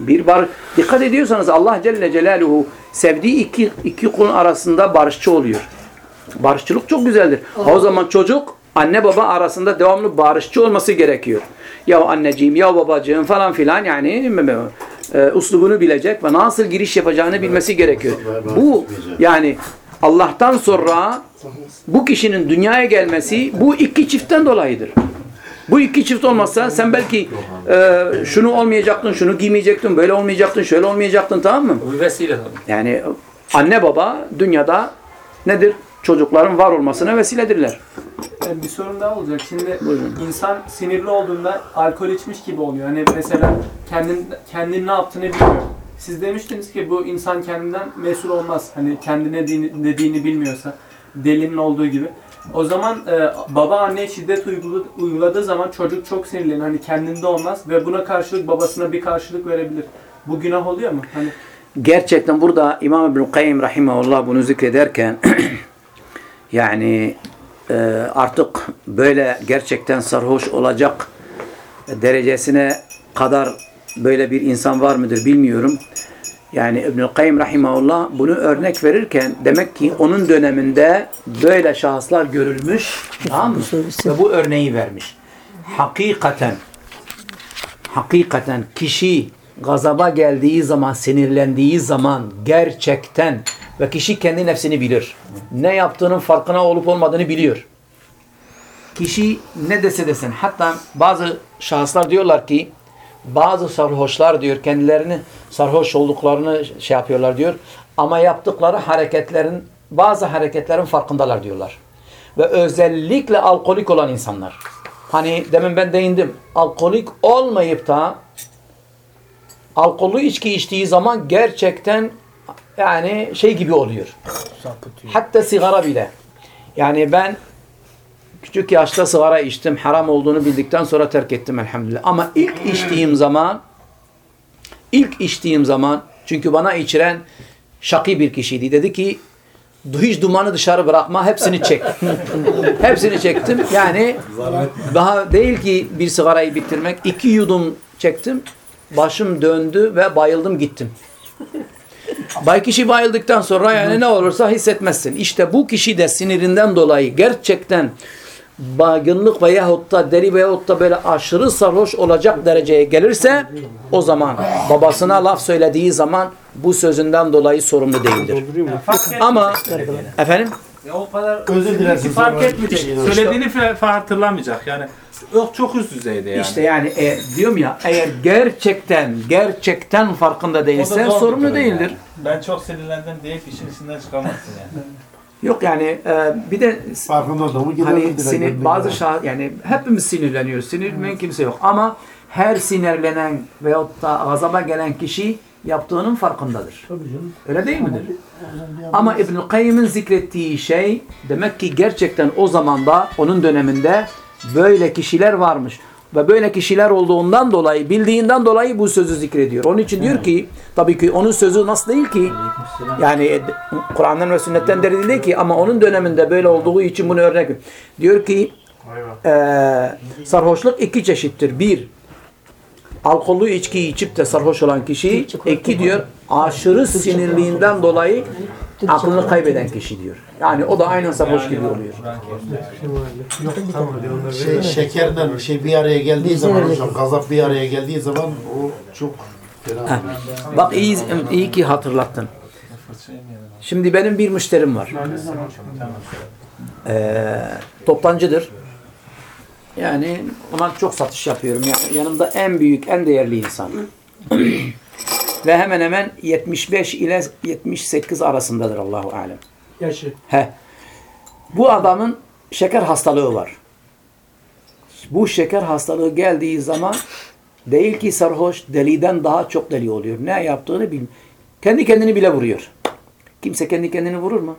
Bir bar dikkat ediyorsanız Allah Celle Celaluhu sevdiği iki, iki kulun arasında barışçı oluyor. Barışçılık çok güzeldir. O zaman çocuk anne baba arasında devamlı barışçı olması gerekiyor. Ya anneciğim ya babacığım falan filan yani e, uslubunu bilecek ve nasıl giriş yapacağını bilmesi gerekiyor. Bu yani Allah'tan sonra bu kişinin dünyaya gelmesi bu iki çiftten dolayıdır. Bu iki çift olmazsa sen belki e, şunu olmayacaktın, şunu giymeyecektin, böyle olmayacaktın, şöyle olmayacaktın tamam mı? Bu vesile tabii. Yani anne baba dünyada nedir? Çocukların var olmasına vesiledirler. Yani bir sorun daha olacak. Şimdi insan sinirli olduğunda alkol içmiş gibi oluyor. Hani mesela kendin kendin ne yaptığını bilmiyor. Siz demiştiniz ki bu insan kendinden mesul olmaz. Hani kendine dediğini, dediğini bilmiyorsa delinin olduğu gibi. O zaman e, baba anneye şiddet uyguladığı, zaman çocuk çok sinirlenir. Hani kendinde olmaz ve buna karşılık babasına bir karşılık verebilir. Bu günah oluyor mu? Hani Gerçekten burada İmam İbn Kayyim rahimahullah bunu zikrederken yani e, artık böyle gerçekten sarhoş olacak derecesine kadar böyle bir insan var mıdır bilmiyorum. Yani İbnül Kayyim rahimahullah bunu örnek verirken demek ki onun döneminde böyle şahıslar görülmüş tamam mı? Ve bu örneği vermiş. Hakikaten hakikaten kişi gazaba geldiği zaman, sinirlendiği zaman gerçekten ve kişi kendi nefsini bilir. Ne yaptığının farkına olup olmadığını biliyor. Kişi ne dese desin. Hatta bazı şahıslar diyorlar ki bazı sarhoşlar diyor kendilerini sarhoş olduklarını şey yapıyorlar diyor. Ama yaptıkları hareketlerin bazı hareketlerin farkındalar diyorlar. Ve özellikle alkolik olan insanlar. Hani demin ben değindim. Alkolik olmayıp da alkollü içki içtiği zaman gerçekten yani şey gibi oluyor. Hatta sigara bile. Yani ben küçük yaşta sigara içtim. Haram olduğunu bildikten sonra terk ettim elhamdülillah. Ama ilk içtiğim zaman ilk içtiğim zaman çünkü bana içiren şaki bir kişiydi. Dedi ki hiç dumanı dışarı bırakma hepsini çek. hepsini çektim. Yani daha değil ki bir sigarayı bitirmek. iki yudum çektim. Başım döndü ve bayıldım gittim. Bay kişi bayıldıktan sonra yani ne olursa hissetmezsin. İşte bu kişi de sinirinden dolayı gerçekten baygınlık veyahut da deli veyahut da böyle aşırı sarhoş olacak dereceye gelirse o zaman babasına laf söylediği zaman bu sözünden dolayı sorumlu değildir. Ama efendim Ya o kadar Özür dilersin fark etmeyecek. İşte- Söylediğini fa- hatırlamayacak. Yani çok üst düzeyde yani. İşte yani e, diyorum ya eğer gerçekten gerçekten farkında değilse sorumlu değildir. yani. Ben çok sinirlendim deyip işin içinden çıkamazsın yani. Yok yani e, bir de Farkında gidelim. hani sinir, bazı şah yani hepimiz sinirleniyoruz. Sinirlenmeyen kimse yok ama her sinirlenen veyahut da gazaba gelen kişi yaptığının farkındadır. Öyle değil midir? Ama İbnül Kayyım'ın zikrettiği şey demek ki gerçekten o zamanda onun döneminde böyle kişiler varmış. Ve böyle kişiler olduğundan dolayı, bildiğinden dolayı bu sözü zikrediyor. Onun için diyor ki, tabii ki onun sözü nasıl değil ki? Yani e, Kur'an'dan ve sünnetten deri değil ki ama onun döneminde böyle olduğu için bunu örnek. Diyor ki, eee sarhoşluk iki çeşittir. Bir, alkollü içkiyi içip de sarhoş olan kişi. iki diyor, aşırı sinirliğinden dolayı aklını kaybeden kişi diyor. Yani o da aynen sarhoş gibi oluyor. Şey, şekerden şey bir araya geldiği zaman hocam, gazap bir araya geldiği zaman o çok fena. Bak iyi, iyi ki hatırlattın. Şimdi benim bir müşterim var. Ee, toptancıdır. Yani ona çok satış yapıyorum. Yani yanımda en büyük, en değerli insan. Ve hemen hemen 75 ile 78 arasındadır Allahu alem. Yaşı. He. Bu adamın şeker hastalığı var. Bu şeker hastalığı geldiği zaman değil ki sarhoş, deliden daha çok deli oluyor. Ne yaptığını bilmiyor. Kendi kendini bile vuruyor. Kimse kendi kendini vurur mu?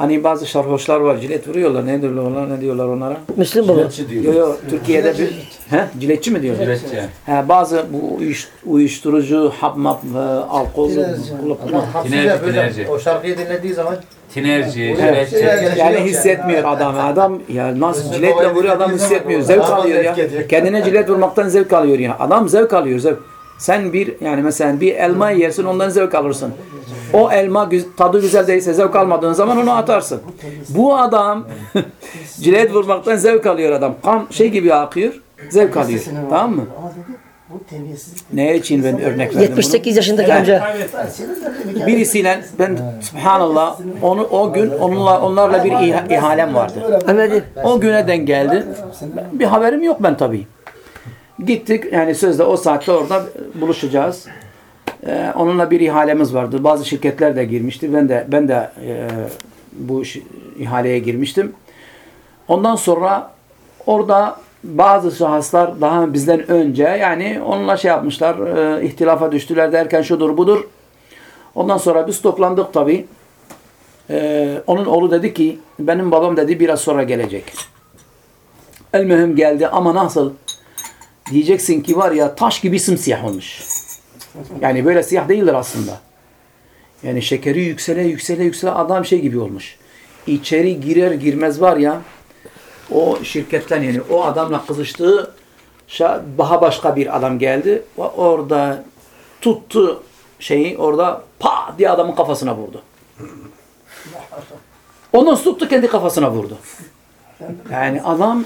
Hani bazı sarhoşlar var, cilet vuruyorlar. Ne diyorlar, ne diyorlar onlara? Müslüm baba. Yok yok, Türkiye'de bir... He? Ciletçi mi diyorlar? Ciletçi. He, bazı bu uyuş- uyuşturucu, hap map, e, alkol, Tinerci, tinerci. O şarkıyı dinlediği zaman Tinerci, Evet. ciletçi. Yani hissetmiyor adam. Adam ya nasıl ciletle vuruyor adam hissetmiyor. Zevk alıyor ya. Kendine cilet vurmaktan zevk alıyor ya. Adam zevk alıyor zevk. Sen bir yani mesela bir elma yersin ondan zevk alırsın. O elma tadı güzel değilse zevk almadığın zaman onu atarsın. Bu adam cilet vurmaktan zevk alıyor adam. Kan şey gibi akıyor. Zevk alıyor. Tamam mı? Ne için ben örnek verdim bunu? 78 yaşındaki amca. Birisiyle ben subhanallah onu o gün onunla onlarla bir iha- ihalem vardı. O güne denk geldi. Bir haberim yok ben tabii. Gittik yani sözde o saatte orada buluşacağız. Ee, onunla bir ihalemiz vardı. Bazı şirketler de girmişti. Ben de ben de e, bu ihaleye girmiştim. Ondan sonra orada bazı şahıslar daha bizden önce yani onunla şey yapmışlar, e, ihtilafa düştüler derken şudur budur. Ondan sonra biz toplandık tabii. Ee, onun oğlu dedi ki benim babam dedi biraz sonra gelecek. El mühim geldi ama nasıl? Diyeceksin ki var ya taş gibi simsiyah olmuş. Yani böyle siyah değildir aslında. Yani şekeri yüksele yüksele yüksele adam şey gibi olmuş. İçeri girer girmez var ya o şirketten yani o adamla kızıştığı daha başka bir adam geldi. O Orada tuttu şeyi orada pa diye adamın kafasına vurdu. Ondan tuttu kendi kafasına vurdu. Yani adam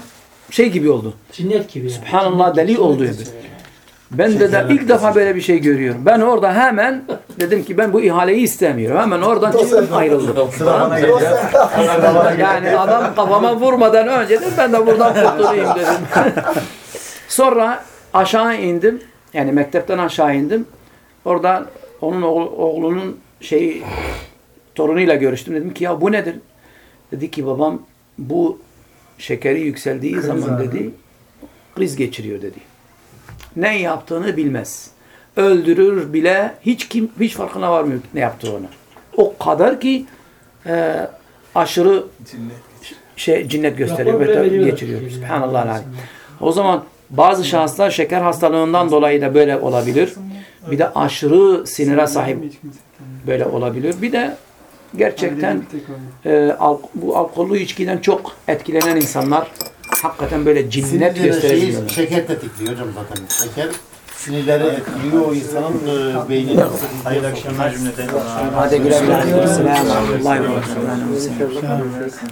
şey gibi oldu. Cinnet gibi yani. Subhanallah deli oldu gibi. Ben de, de ilk defa böyle bir şey görüyorum. Ben orada hemen dedim ki ben bu ihaleyi istemiyorum. Hemen oradan çıktım ayrıldım. yani adam kafama vurmadan önce de ben de buradan kurtulayım dedim. Sonra aşağı indim. Yani mektepten aşağı indim. Orada onun oğlu- oğlunun şeyi torunuyla görüştüm. Dedim ki ya bu nedir? Dedi ki babam bu şekeri yükseldiği zaman dedi kriz geçiriyor dedi. Ne yaptığını bilmez. Öldürür bile hiç kim hiç farkına varmıyor ne yaptığını. O kadar ki e, aşırı şey cinnet gösteriyor ve geçiriyor. Subhanallah. O zaman bazı şahıslar şeker hastalığından dolayı da böyle olabilir. Bir de aşırı sinire sahip böyle olabilir. Bir de gerçekten e, al- bu alkollü içkiden çok etkilenen insanlar hakikaten böyle cinnet gösterebiliyorlar. şeker tetikliyor hocam zaten. Şeker sinirleri etkiliyor o insanın e, beynini. Hayırlı akşamlar. Hadi güle güle. Selamun aleyküm.